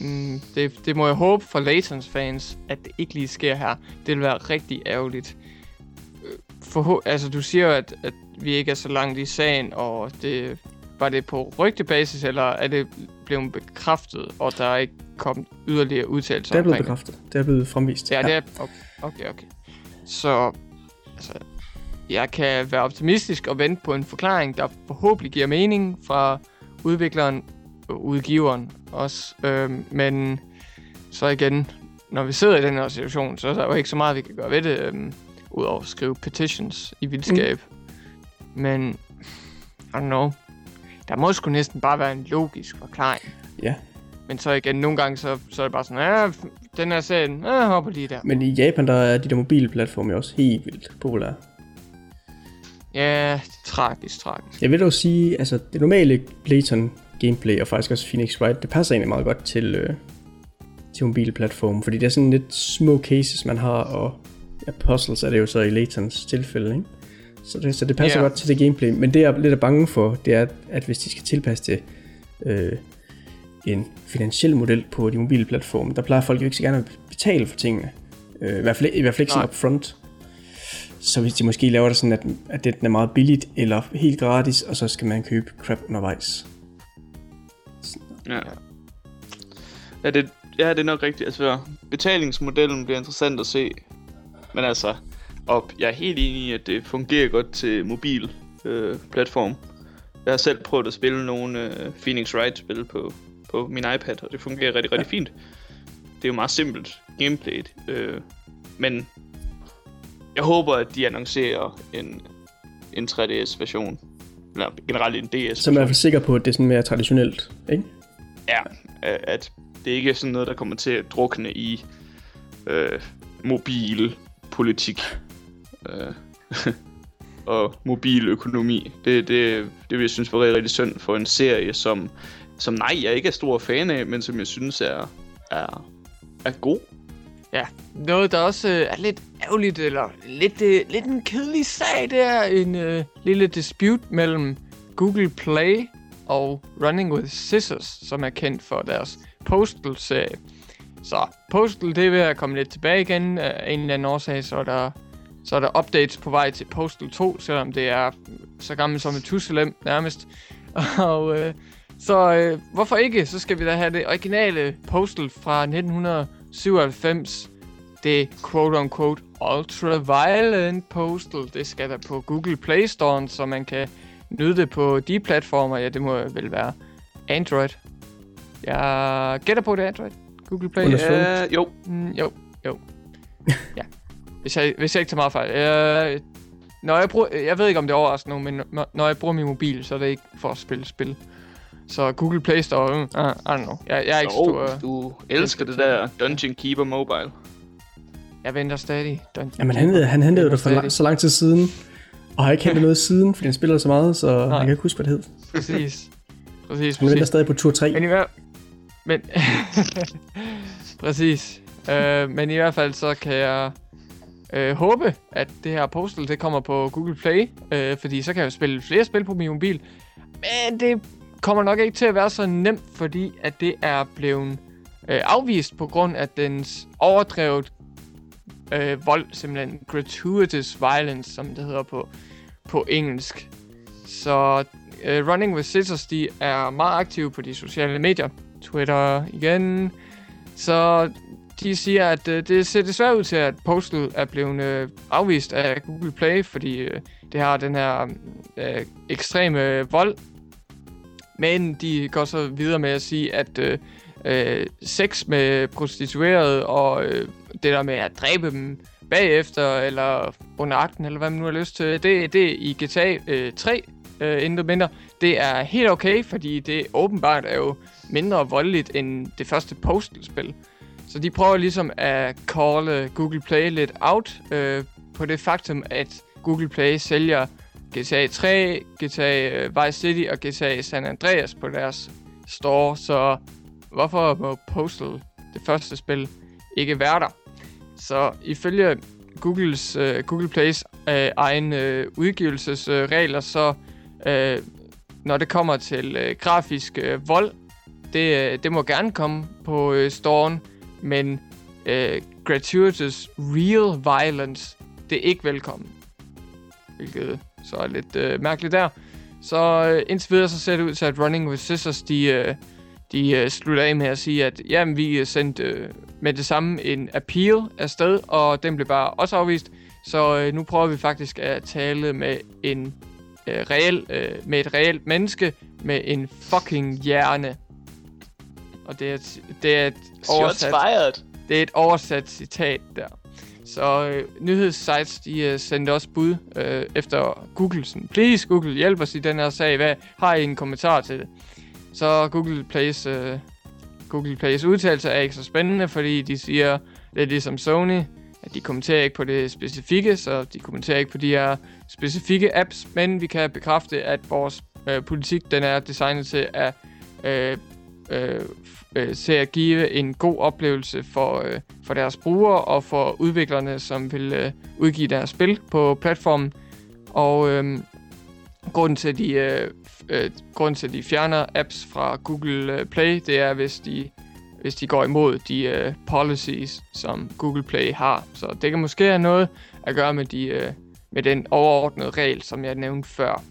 Mm, det, det må jeg håbe for Latons fans, at det ikke lige sker her. Det vil være rigtig ærgerligt. Øh, for, altså, du siger jo, at, at vi ikke er så langt i sagen, og det, var det på rygtebasis, eller er det blevet bekræftet, og der er ikke kommet yderligere udtalelser Det er blevet bekræftet. Det er blevet fremvist. Ja, det er... Okay, okay, okay. Så, altså, jeg kan være optimistisk og vente på en forklaring, der forhåbentlig giver mening fra udvikleren og udgiveren også. Øhm, men så igen, når vi sidder i den her situation, så er der jo ikke så meget, vi kan gøre ved det, øhm, udover at skrive petitions i vildskab. Mm. Men, I don't know. Der må sgu næsten bare være en logisk forklaring. Ja. Men så igen, nogle gange, så, så er det bare sådan, ja, den her serien, ja, jeg hopper lige der. Men i Japan, der er de der mobile platforme også helt vildt populære. Ja, det tragisk, tragisk. Jeg vil dog sige, altså det normale Playton gameplay og faktisk også Phoenix Wright, det passer egentlig meget godt til, øh, til mobile platforme, fordi det er sådan lidt små cases, man har, og ja, puzzles er det jo så i Laytons tilfælde, ikke? Så det, så det passer yeah. godt til det gameplay, men det jeg er lidt er bange for, det er, at hvis de skal tilpasse det øh, en finansiel model på de mobile platforme, der plejer folk jo ikke så gerne at betale for tingene. Øh, I hvert fald, i hvert fald ikke sådan Nej. upfront. Så hvis de måske laver det sådan, at, at den er meget billigt eller helt gratis, og så skal man købe crap undervejs. Ja. Ja, det, ja, det er nok rigtigt. Altså, betalingsmodellen bliver interessant at se. Men altså, og jeg er helt enig i, at det fungerer godt til mobil øh, platform. Jeg har selv prøvet at spille nogle øh, Phoenix Wright-spil på, på min iPad, og det fungerer rigtig, rigtig fint. Det er jo meget simpelt gameplay, øh, men jeg håber, at de annoncerer en, en 3DS-version, eller generelt en DS. Så er man i hvert fald sikker på, at det er sådan mere traditionelt, ikke? Ja, øh, at det ikke er sådan noget, der kommer til at drukne i øh, mobil politik øh, og mobil økonomi. Det, det, det vil jeg synes var rigtig, rigtig synd for en serie, som, som nej, jeg ikke er stor fan af, men som jeg synes er, er, er god. Ja, noget der også øh, er lidt ærgerligt, eller lidt, øh, lidt en kedelig sag, det er en øh, lille dispute mellem Google Play og Running with Scissors, som er kendt for deres Postal-serie. Så Postal, det er ved at komme lidt tilbage igen af en eller anden årsag, så er der, så er der updates på vej til Postal 2, selvom det er så gammelt som et tusselem nærmest. Og øh, så øh, hvorfor ikke? Så skal vi da have det originale Postal fra 1997. Det quote-unquote ultra-violent Postal. Det skal der på Google Play Store, så man kan nyde det på de platformer. Ja, det må vel være Android. Jeg gætter på det er Android. Google Play. Ja, jo. Mm, jo, jo. ja. Hvis jeg, hvis jeg ikke tager meget fejl. Jeg, når jeg, bruger, jeg ved ikke, om det overrasker nogen, men når, jeg bruger min mobil, så er det ikke for at spille spil. Så Google Play Store, mm, I, don't know. Jeg, jeg er ikke Så, stor... du elsker det der Dungeon Keeper Mobile. Jeg venter stadig. Dungeon Jamen, han, han hentede jo det for lang, så lang tid siden, og har ikke hentet noget siden, fordi han spiller så meget, så Nej. han kan ikke huske, hvad det hed. Præcis. Præcis, Han venter stadig på tur 3. Men i hvert men præcis. Øh, men i hvert fald så kan jeg øh, håbe, at det her Postal det kommer på Google Play, øh, fordi så kan jeg jo spille flere spil på min mobil. Men det kommer nok ikke til at være så nemt, fordi at det er blevet øh, afvist på grund af dens overdrevet øh, vold, simpelthen gratuitous violence, som det hedder på, på engelsk. Så øh, Running with Scissors, de er meget aktive på de sociale medier. Twitter igen. Så de siger, at øh, det ser desværre ud til, at Postal er blevet øh, afvist af Google Play, fordi øh, det har den her øh, ekstreme vold. Men de går så videre med at sige, at øh, øh, sex med prostituerede og øh, det der med at dræbe dem bagefter eller under akten, eller hvad man nu har lyst til, det, det i GTA øh, 3, øh, intet mindre. Det er helt okay, fordi det åbenbart er jo mindre voldeligt end det første Postal-spil. Så de prøver ligesom at call Google Play lidt out øh, på det faktum, at Google Play sælger GTA 3, GTA øh, Vice City og GTA San Andreas på deres store, så hvorfor må Postal, det første spil, ikke være der? Så ifølge Googles, øh, Google Plays øh, egen øh, udgivelsesregler, så øh, når det kommer til øh, grafisk øh, vold, det, øh, det må gerne komme på øh, storen, men øh, gratuitous real violence, det er ikke velkommen. Hvilket så er lidt øh, mærkeligt der. Så øh, indtil videre så ser det ud til, at Running with Scissors, de, øh, de øh, slutter af med at sige, at jamen, vi øh, sendte øh, med det samme en appeal afsted, og den blev bare også afvist. Så øh, nu prøver vi faktisk at tale med en øh, reel, øh, med et reelt menneske med en fucking hjerne. Og det er et, det er et oversat, fired. det er et oversat citat der. Så øh, nyhedssites, de øh, sendte også bud øh, efter Google. Sådan, Please Google, hjælp os i den her sag. Hvad har I en kommentar til det? Så Google Plays, øh, Google Plays udtalelse er ikke så spændende, fordi de siger, det er ligesom Sony, at de kommenterer ikke på det specifikke, så de kommenterer ikke på de her specifikke apps, men vi kan bekræfte, at vores øh, politik, den er designet til at øh, øh, øh, til at give en god oplevelse for, øh, for deres brugere og for udviklerne, som vil øh, udgive deres spil på platformen. Og øh, grunden til, at de, øh, øh, grunden til, at de fjerner apps fra Google øh, Play, det er, hvis de, hvis de går imod de øh, policies, som Google Play har. Så det kan måske have noget at gøre med, de, øh, med den overordnede regel, som jeg nævnte før.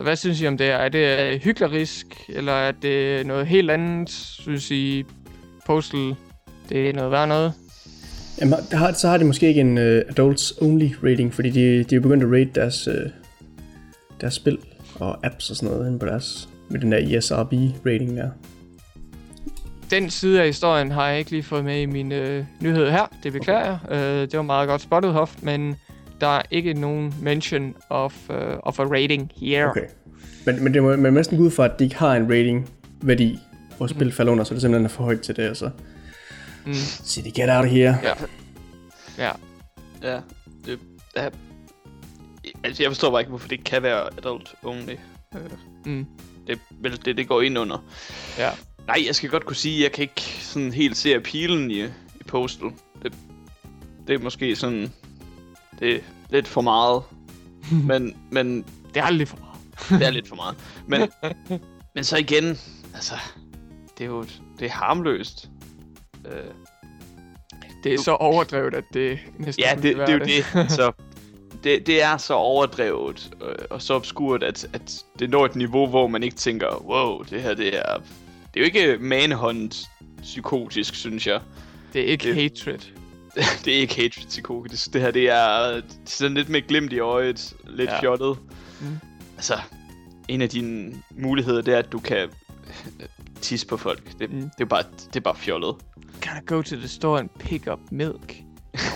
Så hvad synes I om det her? Er det øh, hyklerisk, eller er det noget helt andet? Synes I, Postal, det er noget værd noget? Jamen, der har, så har de måske ikke en uh, adults only rating, fordi de, de er begyndt at rate deres, uh, deres spil. og apps og sådan noget inde på deres, med den der ESRB rating der. Den side af historien har jeg ikke lige fået med i min øh, nyhed her. Det beklager jeg. Øh, det var meget godt spottet, Hoff, men der er ikke nogen mention of, uh, of a rating here. Okay. Men, men det må man næsten gå ud fra, at de ikke har en rating værdi, hvor spil falder under, så det simpelthen er for højt til det, og så... Mm. City, get out of here. Ja. Ja. Ja, det er... Altså, jeg forstår bare ikke, hvorfor det kan være adult only. Øh, Mm. Det er vel det, det går ind under. Ja. Nej, jeg skal godt kunne sige, at jeg kan ikke sådan helt se appealen i, i Postal. Det, det er måske sådan... Det er lidt for meget. men, men Det er aldrig for meget. det er lidt for meget. Men, men så igen, altså... Det er jo det er harmløst. Øh, Det er så overdrevet, at det næsten Ja, det, det være er jo det. Så det, det er så overdrevet øh, og så obskurt, at, at det når et niveau, hvor man ikke tænker, wow, det her det er... Det er jo ikke manehånd psykotisk, synes jeg. Det er ikke Det- hatred. det er ikke hatred psykotisk. Det her, det er sådan lidt med glimt i øjet, lidt Ja. fjollet. Mm. Altså, en af dine muligheder, det er, at du kan øh, tisse på folk. Det, Mm. det, er bare, det er bare fjollet. Can I go to the store and pick up milk?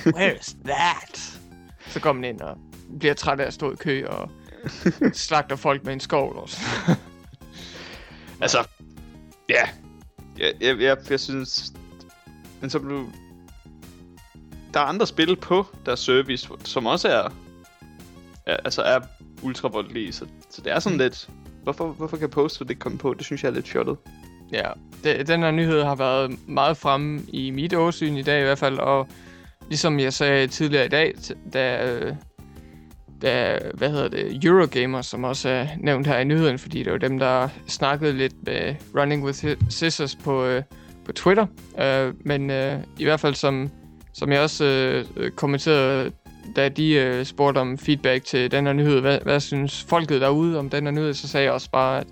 Where is that? Så går man ind og bliver træt af at stå i kø og slagter folk med en skovl også. Altså, ja. Jeg, jeg, jeg, jeg synes... Men som du... Der er andre spil på deres service, som også er... er altså er ultravoldelige, så, så det er sådan lidt... Hvorfor, hvorfor kan Postal ikke komme på? Det synes jeg er lidt fjollet. Ja, det, den her nyhed har været meget fremme i mit åsyn i dag i hvert fald, og ligesom jeg sagde tidligere i dag, da, øh, da hvad hedder det, Eurogamer, som også er nævnt her i nyheden, fordi det var dem, der snakkede lidt med Running with Scissors på, øh, på Twitter, øh, men i hvert fald som, som jeg også øh, kommenterede, da de øh, spurgte om feedback til den her nyhed, hvad, hvad synes folket derude om den her nyhed, så sagde jeg også bare, at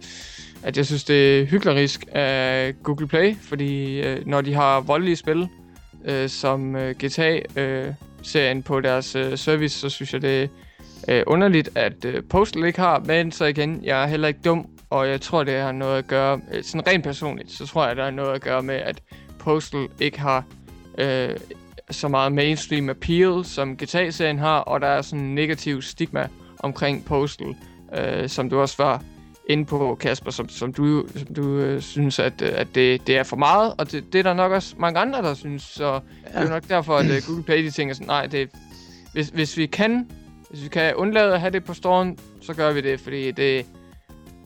at jeg synes, det er hyklerisk af Google Play, fordi øh, når de har voldelige spil, øh, som øh, GTA-serien øh, på deres øh, service, så synes jeg, det er øh, underligt, at øh, Postal ikke har. Men så igen, jeg er heller ikke dum, og jeg tror, det har noget at gøre, øh, sådan rent personligt, så tror jeg, der er noget at gøre med, at Postal ikke har øh, så meget mainstream appeal, som GTA-serien har, og der er sådan en negativ stigma omkring Postal, øh, som du også var inde på, Kasper, som, som du, som du øh, synes, at, øh, at det, det er for meget, og det, det er der nok også mange andre, der synes, så ja. det er jo nok derfor, at uh, Google Play, de tænker sådan, nej, det, hvis, hvis vi kan, hvis vi kan undlade at have det på storen, så gør vi det, fordi det,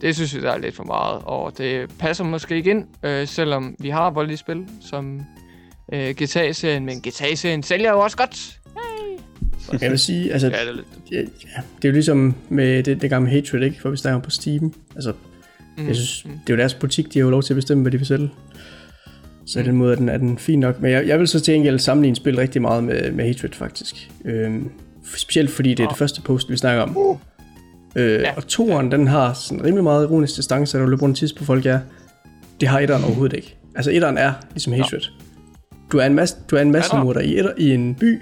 det synes vi, der er lidt for meget, og det passer måske ikke ind, øh, selvom vi har voldelige spil, som øh, GTA-serien, men GTA-serien sælger jo også godt. Jeg vil sige, altså, Ja, det er lidt... ja, ja, det er jo ligesom med det, det gamle Hatred, ikke? For vi snakker på Steam. Altså, Mm. jeg synes, det er jo deres butik, de har jo lov til at bestemme, hvad de vil sælge. Så mm. den måde er den, er den fin nok. Men jeg, jeg vil så til gengæld sammenligne spil rigtig meget med, med Hatred, faktisk. Øhm, specielt fordi det er det første post, vi snakker om. Uh. Øh, Ja. ja. Og toeren, den har sådan rimelig meget ironisk distance, at du løber rundt tids på folk, er. Det har etteren overhovedet ikke. Altså etteren er ligesom Hatred. Du er en masse, du er en masse Ja, der- morder i, etter, i en by,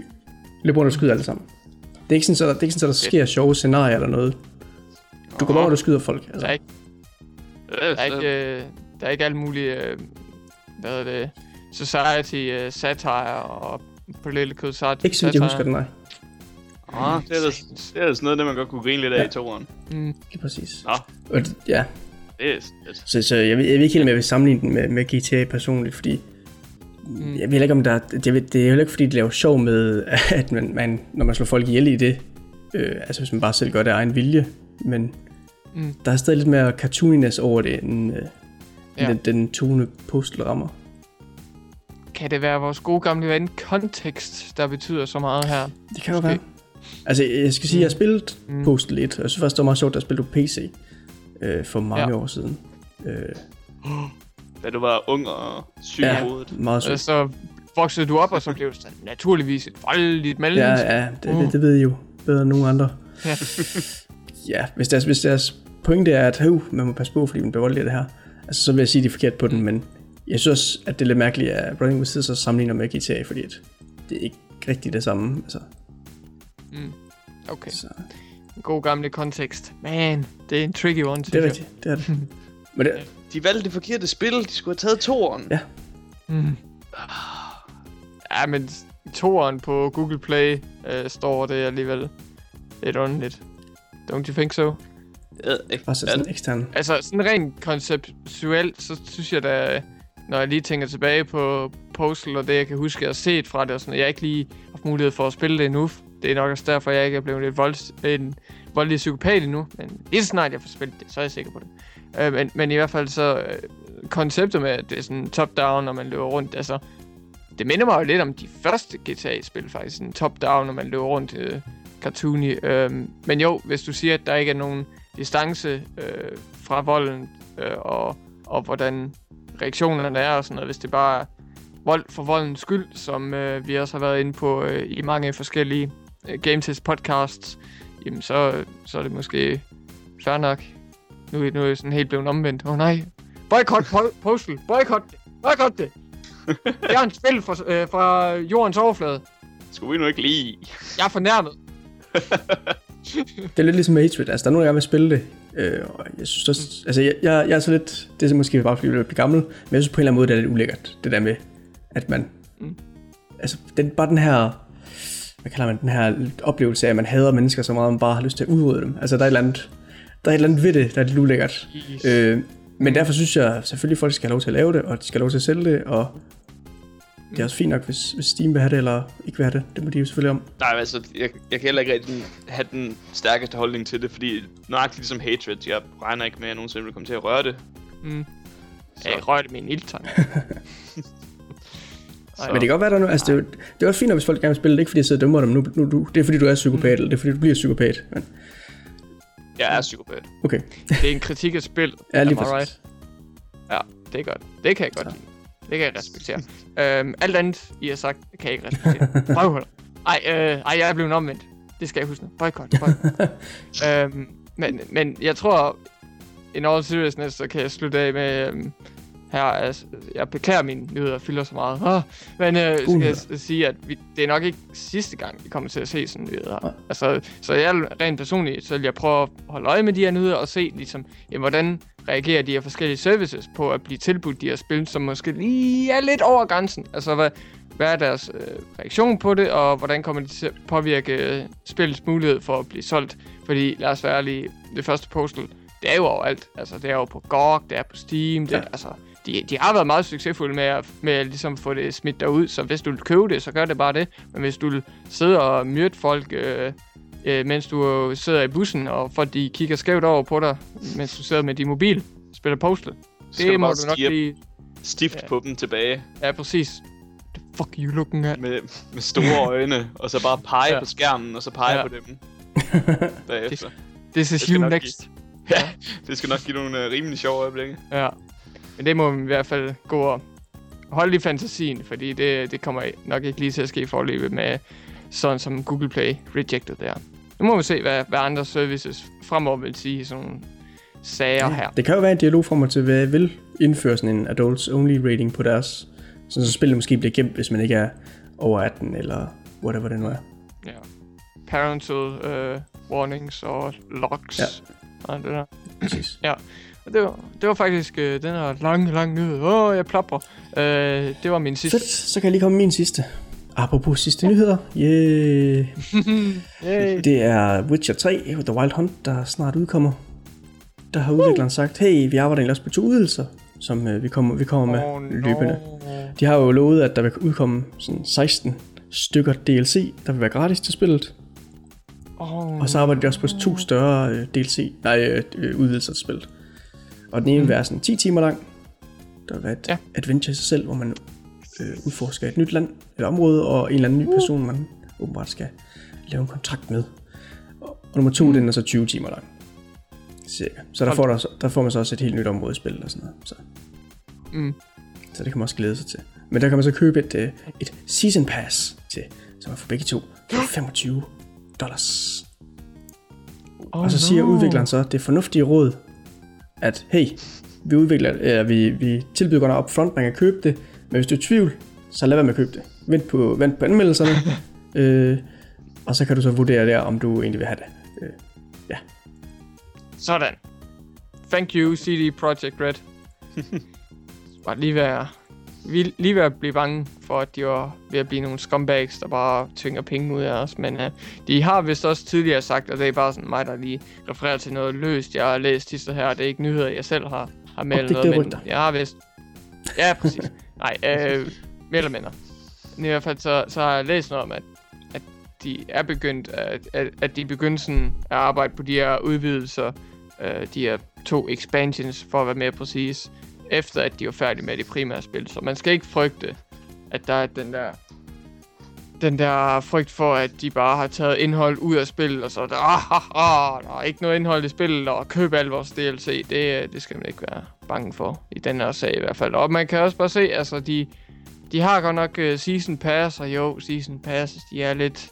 løber rundt og skyder alle sammen. Det er ikke sådan, så der, det er ikke sådan, så der sker sjove scenarier eller noget. Du går bare rundt og skyder folk. Der Altså. er ikke Der er ikke, øh, der er ikke alle mulige, øh, hvad hedder det, society øh, satire og political satire. Ikke så jeg husker den, nej. Ah, det er da, det er da sådan noget, det man godt kunne grine lidt af Ja. i toeren. Mm, Lige præcis. Nå. Og, det- ja, Det er lidt. så, så jeg, jeg ved ikke helt, om jeg vil sammenligne den med, med GTA personligt, fordi Mm. jeg ved ikke, om der, det, ved, det er heller ikke, fordi de laver sjov med, at man, man, når man slår folk ihjel i det, øh, altså hvis man bare selv gør det af egen vilje, men Mm. der er stadig lidt mere cartooniness over det, end, øh, Ja. den, den tone postel rammer. kan det være vores gode gamle ven kontekst, der betyder så meget her? Det kan jo være. Altså, jeg skal sige, at jeg har spillet Mm. mm. Postal 1, og synes faktisk, det var meget sjovt, at jeg spillede på PC øh, for mange ja. år siden. Øh, Da du var ung og syg ja, i hovedet. meget Så, sjovt. så voksede du op, og så blev du naturligvis et voldeligt Ja, mellemmenneske. ja, det, Uh. det, det ved I jo bedre end nogen andre. Ja. Ja, hvis deres, hvis deres pointe er, at høv, man må passe på, fordi man bliver voldelig af det her, altså, så vil jeg sige, at de er forkert på den, men jeg synes også, at det er lidt mærkeligt, at Running with Scissors sammenligner med GTA, fordi at det er ikke rigtig det samme. Altså, Mm. Okay. så. god gamle kontekst. Man, det er en tricky one, Det er rigtigt, det er det. Men det, De valgte det forkerte spil. De skulle have taget toeren. Ja. Mm. Ja, men toeren på Google Play øh, står det alligevel lidt underligt. Don't you think so? Jeg ved ikke. også sådan ekstern. Altså, sådan rent konceptuelt, så synes jeg da, når jeg lige tænker tilbage på Postal og det, jeg kan huske, jeg har set fra det, og sådan, jeg har ikke lige haft mulighed for at spille det endnu. Det er nok også derfor, jeg ikke er blevet lidt volds, en voldelig psykopat endnu. Men lige så snart jeg får spillet det, så er jeg sikker på det. Øh, men, men i hvert fald så, øh, konceptet med, at det er sådan top-down, når man løber rundt, altså, det minder mig jo lidt om de første GTA-spil, faktisk. Sådan top-down, når man løber rundt øh, cartoony. Øh, men jo, hvis du siger, at der ikke er nogen distance øh, fra volden, øh, og, og hvordan reaktionerne er og sådan noget, hvis det bare er vold for voldens skyld, som øh, vi også har været inde på øh, i mange forskellige øh, Game Test podcasts, jamen så, så er det måske fair nok. Nu, er- nu er jeg sådan helt blevet omvendt. Åh oh, nej. Boykot po- Postal. Boykot det. Boykot det. Er en spil fra, øh, fra jordens overflade. Skulle vi nu ikke lige... Jeg er fornærmet. Det er lidt ligesom Matrix. Altså, der er nogen, der gerne vil spille det. Øh, og jeg synes også, altså, jeg, jeg, jeg er så lidt, det er så måske bare fordi, jeg bliver gammel, men jeg synes på en eller anden måde, det er lidt ulækkert, det der med, at man, Mm. mm. altså, den, bare den her, hvad kalder man den her oplevelse af, at man hader mennesker så meget, at man bare har lyst til at udrydde dem. Altså, der er et eller andet, der er et eller andet ved det, der er lidt ulækkert. Yes. Øh, men derfor synes jeg selvfølgelig, at folk skal have lov til at lave det, og de skal have lov til at sælge det, og det er også fint nok, hvis, hvis Steam vil have det, eller ikke vil have det. Det må de jo selvfølgelig om. Nej, altså, jeg, jeg kan heller ikke rigtig have den stærkeste holdning til det, fordi nøjagtigt ligesom Hatred, jeg regner ikke med, at jeg nogensinde vil komme til at røre det. Mm. Så. Jeg rørte min ildtang. Så- Men det kan godt være, der er nu, altså det er, det er også fint, nok, hvis folk gerne vil spille det, ikke fordi jeg sidder og dømmer dem, nu, nu, du, det er fordi du er psykopat, eller det er fordi du bliver psykopat. Men, Jeg er psykopat. okay, Det er en kritik af spil. ja, lige præcis. Ja, det er godt. Det kan jeg godt lide. Det kan jeg respektere. øhm, alt andet, I har sagt, kan jeg ikke respektere. Røvhuller. Ej, øh, ej, jeg er blevet omvendt. Det skal jeg huske. Boykot, boykot. øhm, men, men jeg tror, in all seriousness, så kan jeg slutte af med... Øhm, her, altså, jeg beklager mine nyheder fylder så meget. Ah, men øh, skal jeg s- sige, at vi, det er nok ikke sidste gang, vi kommer til at se sådan nyheder. Nej. Altså, så jeg rent personligt, så vil jeg prøve at holde øje med de her nyheder og se, ligesom, jamen, hvordan reagerer de her forskellige services på at blive tilbudt de her spil, som måske lige er lidt over grænsen. Altså, hvad, hvad er deres øh, reaktion på det, og hvordan kommer det til at påvirke øh, spillets mulighed for at blive solgt? Fordi, lad os være ærlige, det første Postal, det er jo overalt. Altså, det er jo på GOG, det er på Steam, det, Ja. ja. altså, de, de har været meget succesfulde med at, med ligesom få det smidt derud, så hvis du vil købe det, så gør det bare det. Men hvis du vil sidde og myrde folk, øh, øh, mens du sidder i bussen, og folk de kigger skævt over på dig, mens du sidder med din mobil, spiller Postal, Skal det må du nok lige... stift Ja. på dem tilbage Ja, præcis. The fuck you looking at? med, med store øjne, og så bare pege Ja. på skærmen, og så pege Ja. på dem bagefter. This is Det skal you next. Ja, det skal nok give nogle uh, rimelig sjove øjeblikke. Ja. Men det må man i hvert fald gå og holde i fantasien, fordi det, det kommer nok ikke lige til at ske i forløbet med sådan som Google Play rejected der. Nu må vi se, hvad, hvad andre services fremover vil sige sådan sager her. Det kan jo være en dialog frem og til, hvad vil indføre sådan en adults only rating på deres, så spillet måske bliver gemt, hvis man ikke er over 18, eller whatever det nu er. Ja. Parental uh, warnings og locks. Ja. Og det der. Præcis. Og det var, det var faktisk uh, den her lange, lange nyhed. Åh, oh, jeg plapper. Uh, det var min sidste. Fedt, så kan jeg lige komme min sidste. Apropos sidste nyheder. Yeah. Yay. Det er Witcher 3, The Wild Hunt, der snart udkommer. Der har udvikleren sagt, hey, vi arbejder egentlig også på to udvidelser, som øh, vi, kommer, vi kommer med løbende. no. De har jo lovet, at der vil udkomme sådan 16 stykker DLC, der vil være gratis til spillet. Oh, Og så arbejder de også på to større øh, DLC, nej, øh, øh, udvidelser til spillet. Og den ene vil være sådan 10 timer lang. Der vil være et Ja. adventure i sig selv, hvor man øh, udforsker et nyt land, et område, og en eller anden ny person, man åbenbart skal lave en kontrakt med. Og, og nummer to, den er så 20 timer lang. Cirka. Så der får, der, der får man så også et helt nyt område i spillet og sådan noget. Så, Mm. så det kan man også glæde sig til. Men der kan man så købe et, øh, et season pass til, som er for begge to, for 25 dollars. Oh, Og så siger no. udvikleren så, det fornuftige råd, at hey, vi, udvikler, øh, vi, vi tilbyder godt nok upfront, man kan købe det, men hvis du er i tvivl, så lad være med at købe det. Vent på, vent på anmeldelserne, øh, og så kan du så vurdere der, om du egentlig vil have det. Øh, Ja. Sådan. Thank you, CD Projekt Red. Bare lige at, vi- lige ved at blive bange for, at de var ved at blive nogle scumbags, der bare tvinger penge ud af os. Men uh, de har vist også tidligere sagt, og det er bare sådan mig, der lige refererer til noget løst. Jeg har læst sidste her, det er ikke nyheder, jeg selv har, har det- noget, men rygter. jeg har vist... Ja, præcis. Nej, øh, mere eller mindre. Men I hvert fald så, så har jeg læst noget om, at, at de er begyndt at, at, at de er begyndt sådan at arbejde på de her udvidelser, øh, de her to expansions, for at være mere præcis, efter at de var færdige med det primære spil. Så man skal ikke frygte, at der er den der den der frygt for, at de bare har taget indhold ud af spillet, og så er der, ah, ah, ah, der er ikke noget indhold i spillet, og køb al vores DLC. Det, det skal man ikke være bange for, i den her sag i hvert fald. Og man kan også bare se, altså de, de har godt nok uh, Season Pass, og jo, Season Passes, de er lidt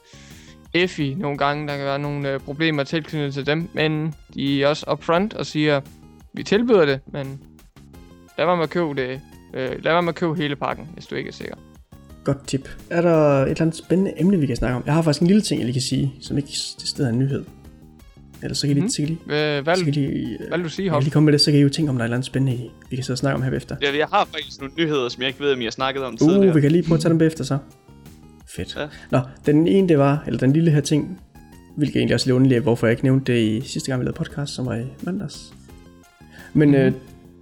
effi nogle gange. Der kan være nogle uh, problemer tilknyttet til dem, men de er også upfront og siger, vi tilbyder det, men lad være med at købe det. Uh, lad være med at købe hele pakken, hvis du ikke er sikker. Godt tip. Er der et eller andet spændende emne, vi kan snakke om? Jeg har faktisk en lille ting, jeg lige kan sige, som ikke til stedet er en nyhed. Eller så kan I lige, Mhm. I lige, Hvad, hvad, så kan I vil, lige, hvad vil du sige, kan lige komme med det, så kan I jo tænke om, der er et eller andet spændende, vi kan sidde og snakke om her efter. Ja, jeg har faktisk nogle nyheder, som jeg ikke ved, om jeg har snakket om Uh, tidligere. vi kan lige prøve at tage dem bagefter så. Fedt. Ja. Nå, den ene det var, eller den lille her ting, hvilket egentlig også er lidt underligt, hvorfor jeg ikke nævnte det i sidste gang, vi lavede podcast, som var i mandags. Men mm-hmm. øh,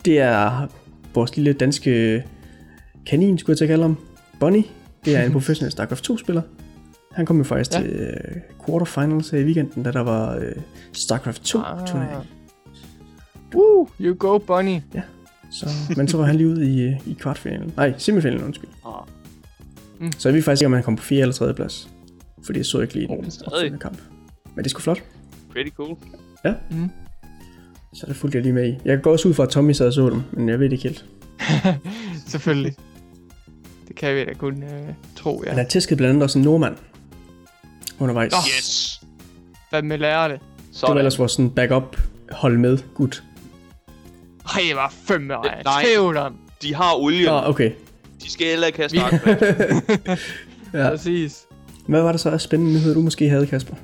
det er vores lille danske kanin, skulle jeg til at kalde ham. Bonnie. Det er en professionel StarCraft 2-spiller. Han kom jo faktisk Ja. ja. til øh, quarterfinals her i weekenden, da der var øh, StarCraft 2 Ah. turnering. Woo, you go, Bunny. Så, men så var han lige ude i, øh, i kvartfinalen. Nej, semifinalen, undskyld. Ah. Mm. Så er vi faktisk ikke, om han kom på 4. eller 3. plads. Fordi jeg så ikke lige den stadig. opfølgende kamp. Men det er sgu flot. Pretty cool. Så det fulgte jeg lige med i. Jeg går også ud fra, at Tommy sad og så dem, men jeg ved det ikke helt. Selvfølgelig. Det kan vi da kun øh, tro, ja. Han har tæsket blandt andet også en nordmand undervejs. Nå. Yes! Hvad med lærer det? det var ellers vores sådan backup hold med gut. Ej, det var fem år. Nej. Nej. Tvivl. De har olie. Nå, okay. De skal heller ikke have. Ja. Præcis. Hvad var der så af spændende nyheder, du måske havde, Kasper?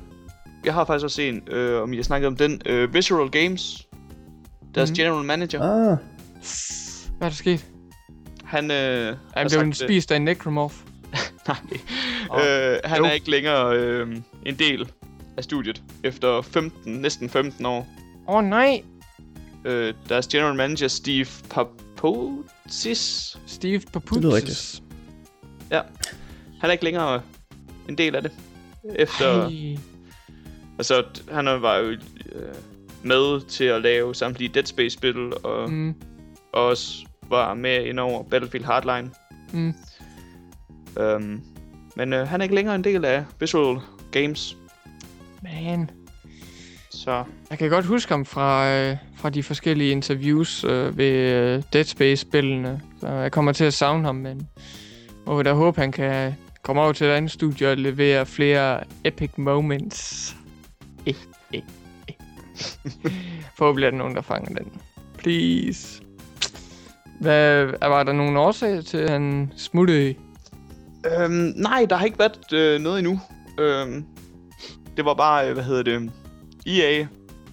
jeg har faktisk også en, øh, om jeg snakkede om den. Øh, Visceral Games. Deres Mhm. general manager. Ah, Hvad er der sket? Han, øh, Han blev en sagt, øh, spist af en necromorph. Nej. Åh, øh, han jo. er ikke længere øh, en del af studiet efter 15, næsten 15 år. Åh oh, nej. Øh, deres general manager, Steve Papoutsis, Steve Det lyder Papuzis. han er ikke længere en del af det. Efter, Ej. altså, han var jo øh, med til at lave samtlige Dead Space-spil, og Mm, også var med ind over Battlefield Hardline. mm. Um, men øh, han er ikke længere en del af Visual Games, Man. så Jeg kan godt huske ham fra, øh, fra de forskellige interviews øh, ved øh, Dead Space-spillene. Så jeg kommer til at savne ham, men må vi da håbe, han kan komme over til et andet studie og levere flere epic moments. Eh, eh. Forhåbentlig er der nogen, der fanger den. Please. Hvad, var der nogen årsag til, at han smuttede? Øhm, nej, der har ikke været øh, noget endnu. Øhm, det var bare, øh, hvad hedder det, EA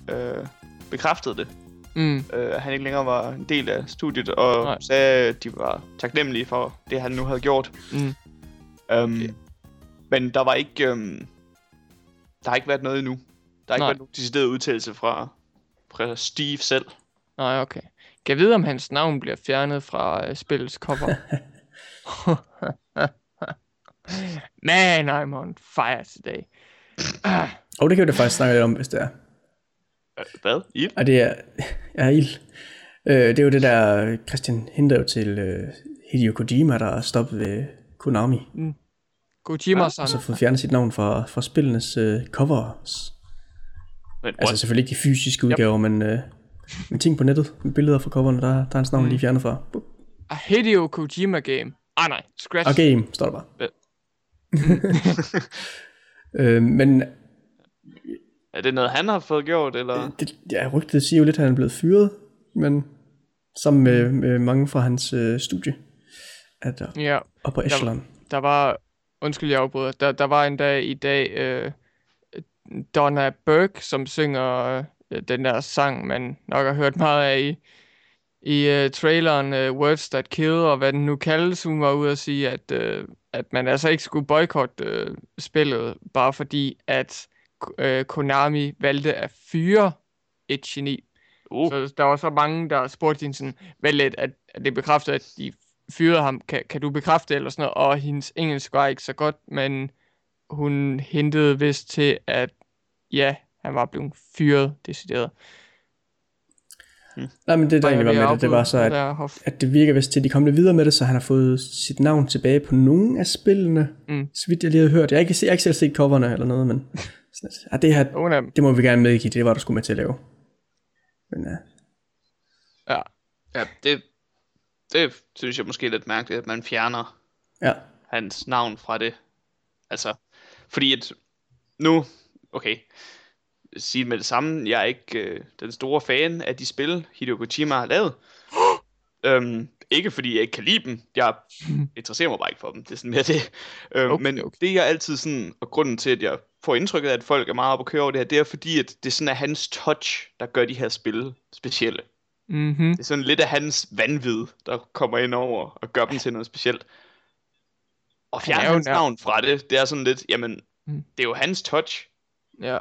øh, bekræftede det. Mm, Øh, han ikke længere var en del af studiet, og Nej. sagde, at de var taknemmelige for det, han nu havde gjort. mm. Øhm, Okay. Men der var ikke, øhm, der har ikke været noget endnu. Der har ikke Nej. været nogen decideret udtalelse fra, fra Steve selv. Nej, okay. Kan jeg vide, om hans navn bliver fjernet fra øh, spillets cover? Man, I'm on fire today. Ah, og det kan vi da faktisk snakke lidt om, hvis det er. Øh, Hvad? Ild? Og det er, er ild. Øh, det er jo det der, Christian henter jo til øh, Hideo Kojima, der er stoppet ved Konami. Kojima-san. Og så fået fjernet sit navn fra, fra spillenes øh, covers. Men, Altså selvfølgelig ikke de fysiske udgaver, men, øh, men ting på nettet, billeder fra coverne, der, der er hans navn Mm. lige fjernet fra. A Hideo Kojima game. Ah nej, scratch. Og game, står der bare. Hvad? øh, men er det noget, han har fået gjort, eller? det, ja, rygtet siger jo lidt, at han er blevet fyret, men sammen med, med mange fra hans øh, studie, at der, Ja, og på Echelon. der var, undskyld jeg afbryder, der, der var en dag i dag, øh, Donna Burke, som synger øh, den der sang, man nok har hørt meget af i, i uh, traileren uh, Words That Kill, og hvad den nu kaldes. Hun var ude at sige, at, uh, at man altså ikke skulle boykotte uh, spillet, bare fordi at uh, Konami valgte at fyre et geni. Uh. Så der var så mange, der spurgte hende sådan, vel lidt, at, at det bekræftede, at de fyrede ham. Kan, kan du bekræfte det, eller sådan noget? Og hendes engelsk var ikke så godt, men hun hintede vist til, at ja, han var blevet fyret, decideret. Nej, men det der egentlig var med det, det var så, at, der, at det virker vist til, at de kom lidt videre med det, så han har fået sit navn tilbage på nogle af spillene, Mm. så vidt jeg lige har hørt. Jeg har ikke, jeg har ikke selv set coverne eller noget, men sådan, at, ja, det her, det må vi gerne medgive, det var du skulle med til at lave. Men ja, Ja. Ja, det, det synes jeg måske er lidt mærkeligt, at man fjerner ja. hans navn fra det. Altså, fordi at nu, okay, sige med det samme, jeg er ikke øh, den store fan af de spil, Hideo Kojima har lavet. øhm, ikke fordi jeg ikke kan lide dem, jeg interesserer mig bare ikke for dem, det er sådan mere det. Øhm, Okay, men okay. det jeg altid sådan, og grunden til, at jeg får indtrykket af, at folk er meget op at køre over det her, det er fordi, at det sådan er hans touch, der gør de her spil specielle. Mm-hmm. Det er sådan lidt af hans vanvid, der kommer ind over og gør dem til noget specielt. Og fjerne er hans navn fra det, det er sådan lidt, jamen, Mm. det er jo hans touch, Ja.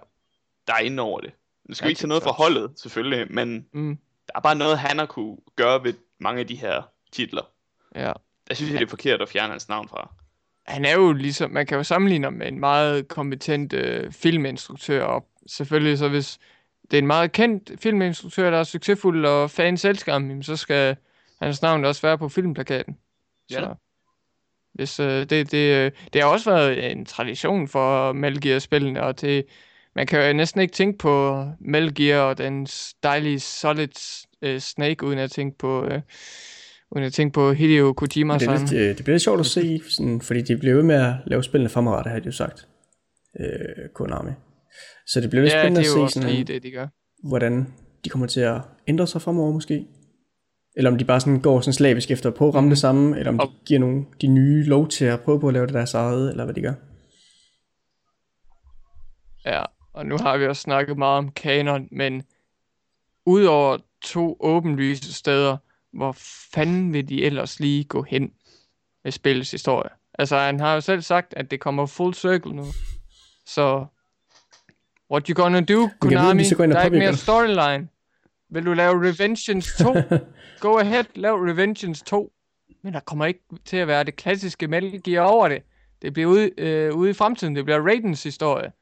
der er inde over det. Nu skal Ja, vi ikke tage noget for holdet, selvfølgelig, men Mm. der er bare noget, han har kunne gøre ved mange af de her titler. Ja. Der synes jeg, det er forkert at fjerne hans navn fra. Han er jo ligesom, man kan jo sammenligne ham med en meget kompetent øh, filminstruktør, og selvfølgelig så hvis det er en meget kendt filminstruktør, der er succesfuld, og fans elsker ham, så skal hans navn også være på filmplakaten. Ja. Så, hvis, øh, det, det, øh, det har også været en tradition for Metal Gear-spillene, og det, man kan jo næsten ikke tænke på Metal Gear og den dejlige Solid øh, Snake, uden at tænke på, øh, uden at tænke på Hideo Kojima. Det, lidt, øh, det bliver lidt sjovt at se, sådan, fordi de bliver ved med at lave spillene fremadrettet, har de jo sagt. Øh, Konami. Så det bliver lidt ja, spændende det at er se, sådan, det, de gør. hvordan de kommer til at ændre sig fremover måske. Eller om de bare sådan går sådan slavisk efter at prøve at ramme det samme, eller om de giver nogle, de nye lov til at prøve på at lave det deres eget, eller hvad de gør. Ja, og nu har vi også snakket meget om kanon, men udover to åbenlyse steder, hvor fanden vil de ellers lige gå hen med spillets historie? Altså, han har jo selv sagt, at det kommer full circle nu. Så, what you gonna do, Konami? ind og Der er ikke mere storyline. Vil du lave Revengeance 2? Go ahead, lav Revengeance 2. Men der kommer ikke til at være det klassiske Metal Gear over det. Det bliver ude, øh, ude i fremtiden. Det bliver Raidens historie.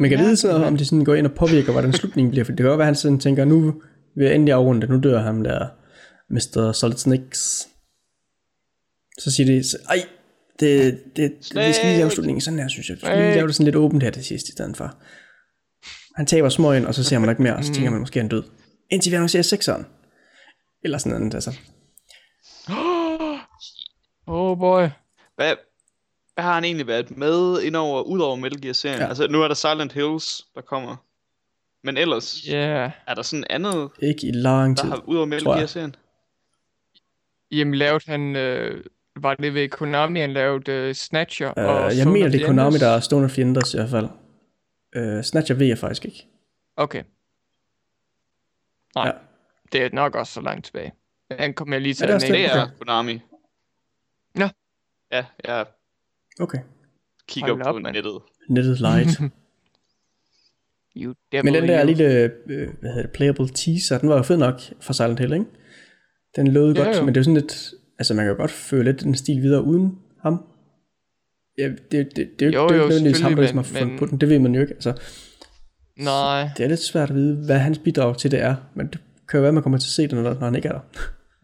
Man kan Ja, vide sådan, om de sådan går ind og påvirker, hvordan slutningen bliver, for det kan godt være, at han sådan tænker, nu vil jeg endelig afrunde det, nu dør ham der, Mr. Solid Snakes. Så siger de, så, ej, det, det, det, vi skal lige lave slutningen sådan her, synes jeg. Vi skal lige lave det sådan lidt åbent her til sidst, i stedet for. Han taber smøgen, og så ser man ikke mere, og så tænker man, måske er han død. Indtil vi annoncerer sekseren. Eller sådan noget, altså. Oh boy. Hvad, hvad har han egentlig været med indover, udover Metal Gear-serien? Ja. Altså, nu er der Silent Hills, der kommer. Men ellers, Ja. Yeah. er der sådan andet, Ikke i lang der tid. har udover Metal tror jeg. Gear-serien? Jamen lavede han, øh, var det ved Konami, han lavede øh, Snatcher og Uh, jeg Zone mener, det er Konami, der er Stone of Enders i hvert fald. Uh, Snatcher ved jeg faktisk ikke. Okay. Nej, Ja. ja. det er nok også så langt tilbage. Den kommer jeg lige til Er det nævne. Det er. Konami. Nå. Ja, jeg Okay. kigger Hold på op, mand. nettet. Nettet light. You Men den der you. lille, øh, hvad hedder det, playable teaser, den var jo fed nok fra Silent Hill, ikke? Den lød Ja, godt, jo. men det er sådan lidt, altså man kan jo godt føle lidt den stil videre uden ham. Ja, det, det, det, det er jo, Jo, det er jo, jo ikke nødvendigvis ham, der selvfølgelig, ligesom har fundet men- på den, det ved man jo ikke. Altså, Nej, det er lidt svært at vide, hvad hans bidrag til det er, men det kan jo være, man kommer til at se det, når, når han ikke er der.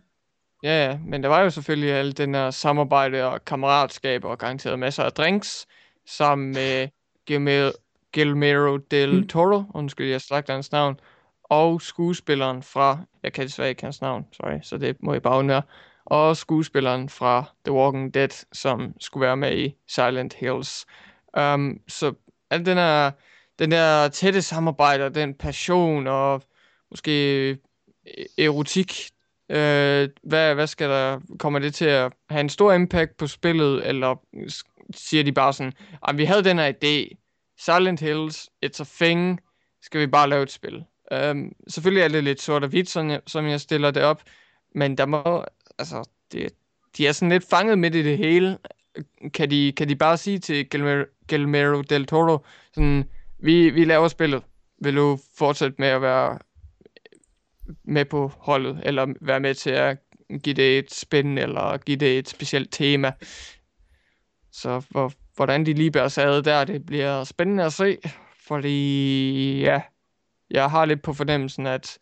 ja, ja, men der var jo selvfølgelig alt den her samarbejde og kammeratskab og garanteret masser af drinks, sammen med Guillermo, Guillermo del Mm. Toro, undskyld, jeg slagte hans navn, og skuespilleren fra, jeg kan desværre ikke hans navn, sorry, så det må jeg bare undre, og skuespilleren fra The Walking Dead, som skulle være med i Silent Hills. Um, så al den her, den der tætte samarbejde og den passion og måske øh, erotik, øh, hvad, hvad skal der, kommer det til at have en stor impact på spillet, eller siger de bare sådan, at vi havde den her idé, Silent Hills, It's a Thing, skal vi bare lave et spil. Um, selvfølgelig er det lidt sort og hvidt, som jeg, som jeg stiller det op, men der må, altså, det, de er sådan lidt fanget midt i det hele. Kan de, kan de bare sige til Guillermo, Guillermo del Toro, sådan, vi, vi laver spillet, vil du fortsætte med at være med på holdet, eller være med til at give det et spænd, eller give det et specielt tema. Så hvor, hvordan de lige bærer sig ad der, det bliver spændende at se, fordi ja, jeg har lidt på fornemmelsen, at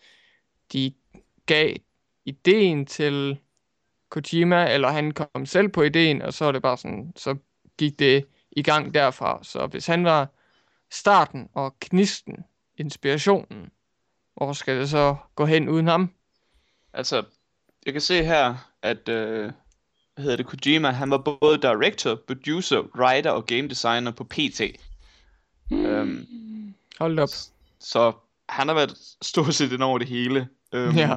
de gav ideen til Kojima, eller han kom selv på ideen, og så er det bare sådan, så gik det i gang derfra. Så hvis han var starten og knisten, inspirationen, hvor skal det så gå hen uden ham? Altså, jeg kan se her, at øh, hvad hedder det, Kojima, han var både director, producer, writer og game designer på PT. Hmm. Øhm, Hold op. så han har været stort set ind over det hele. Øhm, Ja.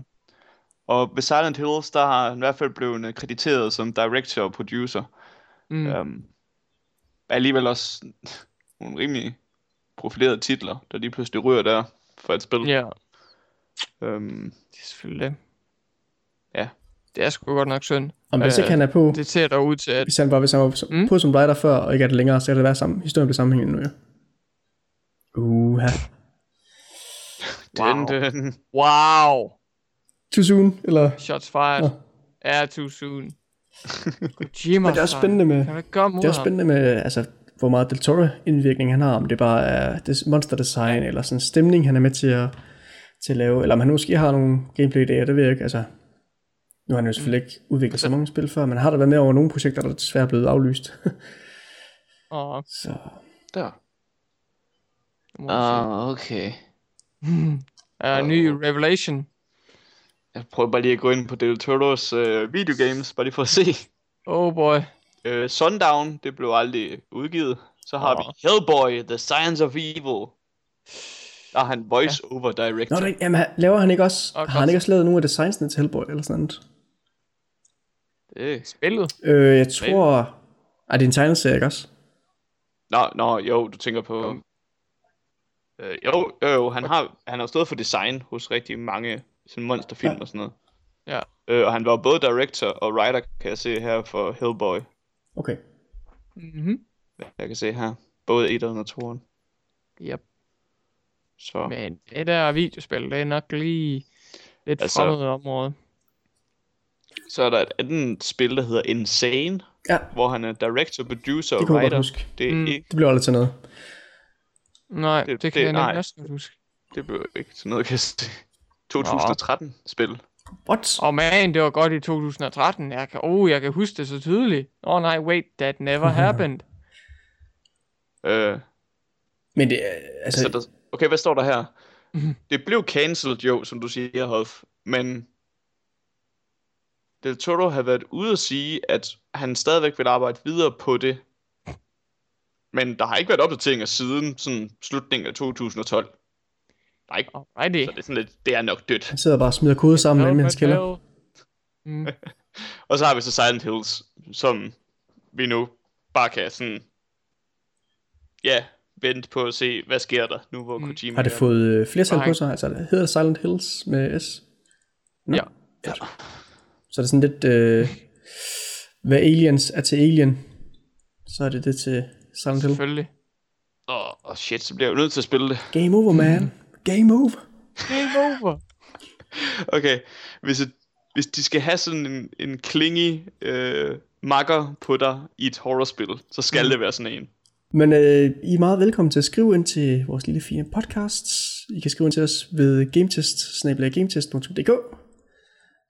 Og ved Silent Hills, der har han i hvert fald blevet øh, krediteret som director og producer. Mm. Mm. Øhm, alligevel også nogle rimelig profilerede titler, der lige pludselig ryger der for et spil. Ja, Øhm, det er selvfølgelig det. Ja. Det er sgu godt nok synd. Om hvis Øh, ikke han er på, Det ser dog ud til, at hvis han bare hvis han var som- Mm. på som writer før, og ikke er det længere, så kan det være sammen, historien bliver sammenhængende nu, ja. Uha. Wow. den, den, wow, Too soon, eller... shots fired. Nå. Er too soon. Kojima, Men det er også spændende med, Kan du ikke gøre mod det er også spændende med, altså, hvor meget Del Toro indvirkning han har, om det bare er det monster design, eller sådan stemning, han er med til at, til at lave, eller om han måske har nogle gameplay idéer, det ved jeg ikke, altså, nu har han jo selvfølgelig ikke udviklet så mange spil før, men har der været med over nogle projekter, der desværre er blevet aflyst. Åh, så der. det må uh. Ah, okay. uh, ny Revelation. Jeg prøver bare lige at gå ind på Del Toros øh, videogames, bare lige for at se. Oh boy. Øh, Sundown, det blev aldrig udgivet. Så har Åh. vi Hellboy, The Science of Evil. Der er han voice-over director. Nå, det, jamen, han- laver han ikke også, Og har han ikke også lavet nogle af designsene til Hellboy, eller sådan noget? Det... Spillet. Øh, jeg tror, ej, det er en tegneserie, ikke også? Nå, nå, jo, du tænker på... Øh, jo, jo, jo, han har, han har stået for design hos rigtig mange sådan monsterfilm Ja. og sådan noget. Ja. Øh, og han var både director og writer, kan jeg se her, for Hellboy. Okay. Mhm. Jeg kan se her. Både 1'eren og 2'eren. Yep. Så Men det der videospil, det er nok lige lidt Altså- fremmed område. så er der et andet spil, der hedder Insane, Ja, hvor han er director, producer det og kunne jeg godt writer. huske. Det, Mm. ikke, Det blev aldrig til noget. Nej, Det- det, det det- kan jeg godt huske. det blev ikke til noget, kan jeg se. 2013-spil. What? Åh oh, man, det var godt i 2013. Jeg kan, oh, jeg kan huske det så tydeligt. Åh oh, nej, wait, that never happened. Øh, Men det er, altså, så der, okay, hvad står der her? Det blev cancelled, jo, som du siger, Hoff. Men Del Toro har været ude at sige, at han stadigvæk vil arbejde videre på det. Men der har ikke været opdateringer siden sådan slutningen af 2012. Der er ikke, Alrighty. så det er sådan lidt, det er nok dødt. han sidder bare og smider kode sammen inde i hans kælder. Mm. Og så har vi så Silent Hills, som vi nu bare kan sådan, ja, vente på at se, hvad sker der nu, hvor Mm. Kojima Har det fået øh, flertal på sig? Altså, det hedder Silent Hills med S? Nå. Ja. Ja. Så er det sådan lidt, øh, hvad aliens er til alien, så er det det til Silent Hill. Selvfølgelig. Åh, oh, shit, så bliver jeg jo nødt til at spille det. Game over, man. Game over. Game over. Okay, hvis, et, hvis de skal have sådan en, en klingy øh, makker på dig i et horrorspil, så skal mm. det være sådan en. Men øh, I er meget velkommen til at skrive ind til vores lille fine podcasts. I kan skrive ind til os ved gametest, gametest.dk.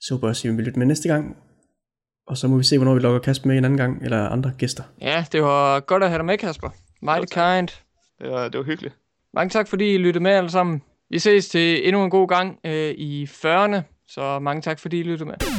Så håber jeg også, I vil lytte med næste gang. Og så må vi se, hvornår vi logger Kasper med en anden gang, eller andre gæster. Ja, det var godt at have dig med, Kasper. Mighty kind. Det var, det var hyggeligt. Mange tak, fordi I lyttede med alle sammen. Vi ses til endnu en god gang øh, i 40'erne, så mange tak, fordi I lyttede med.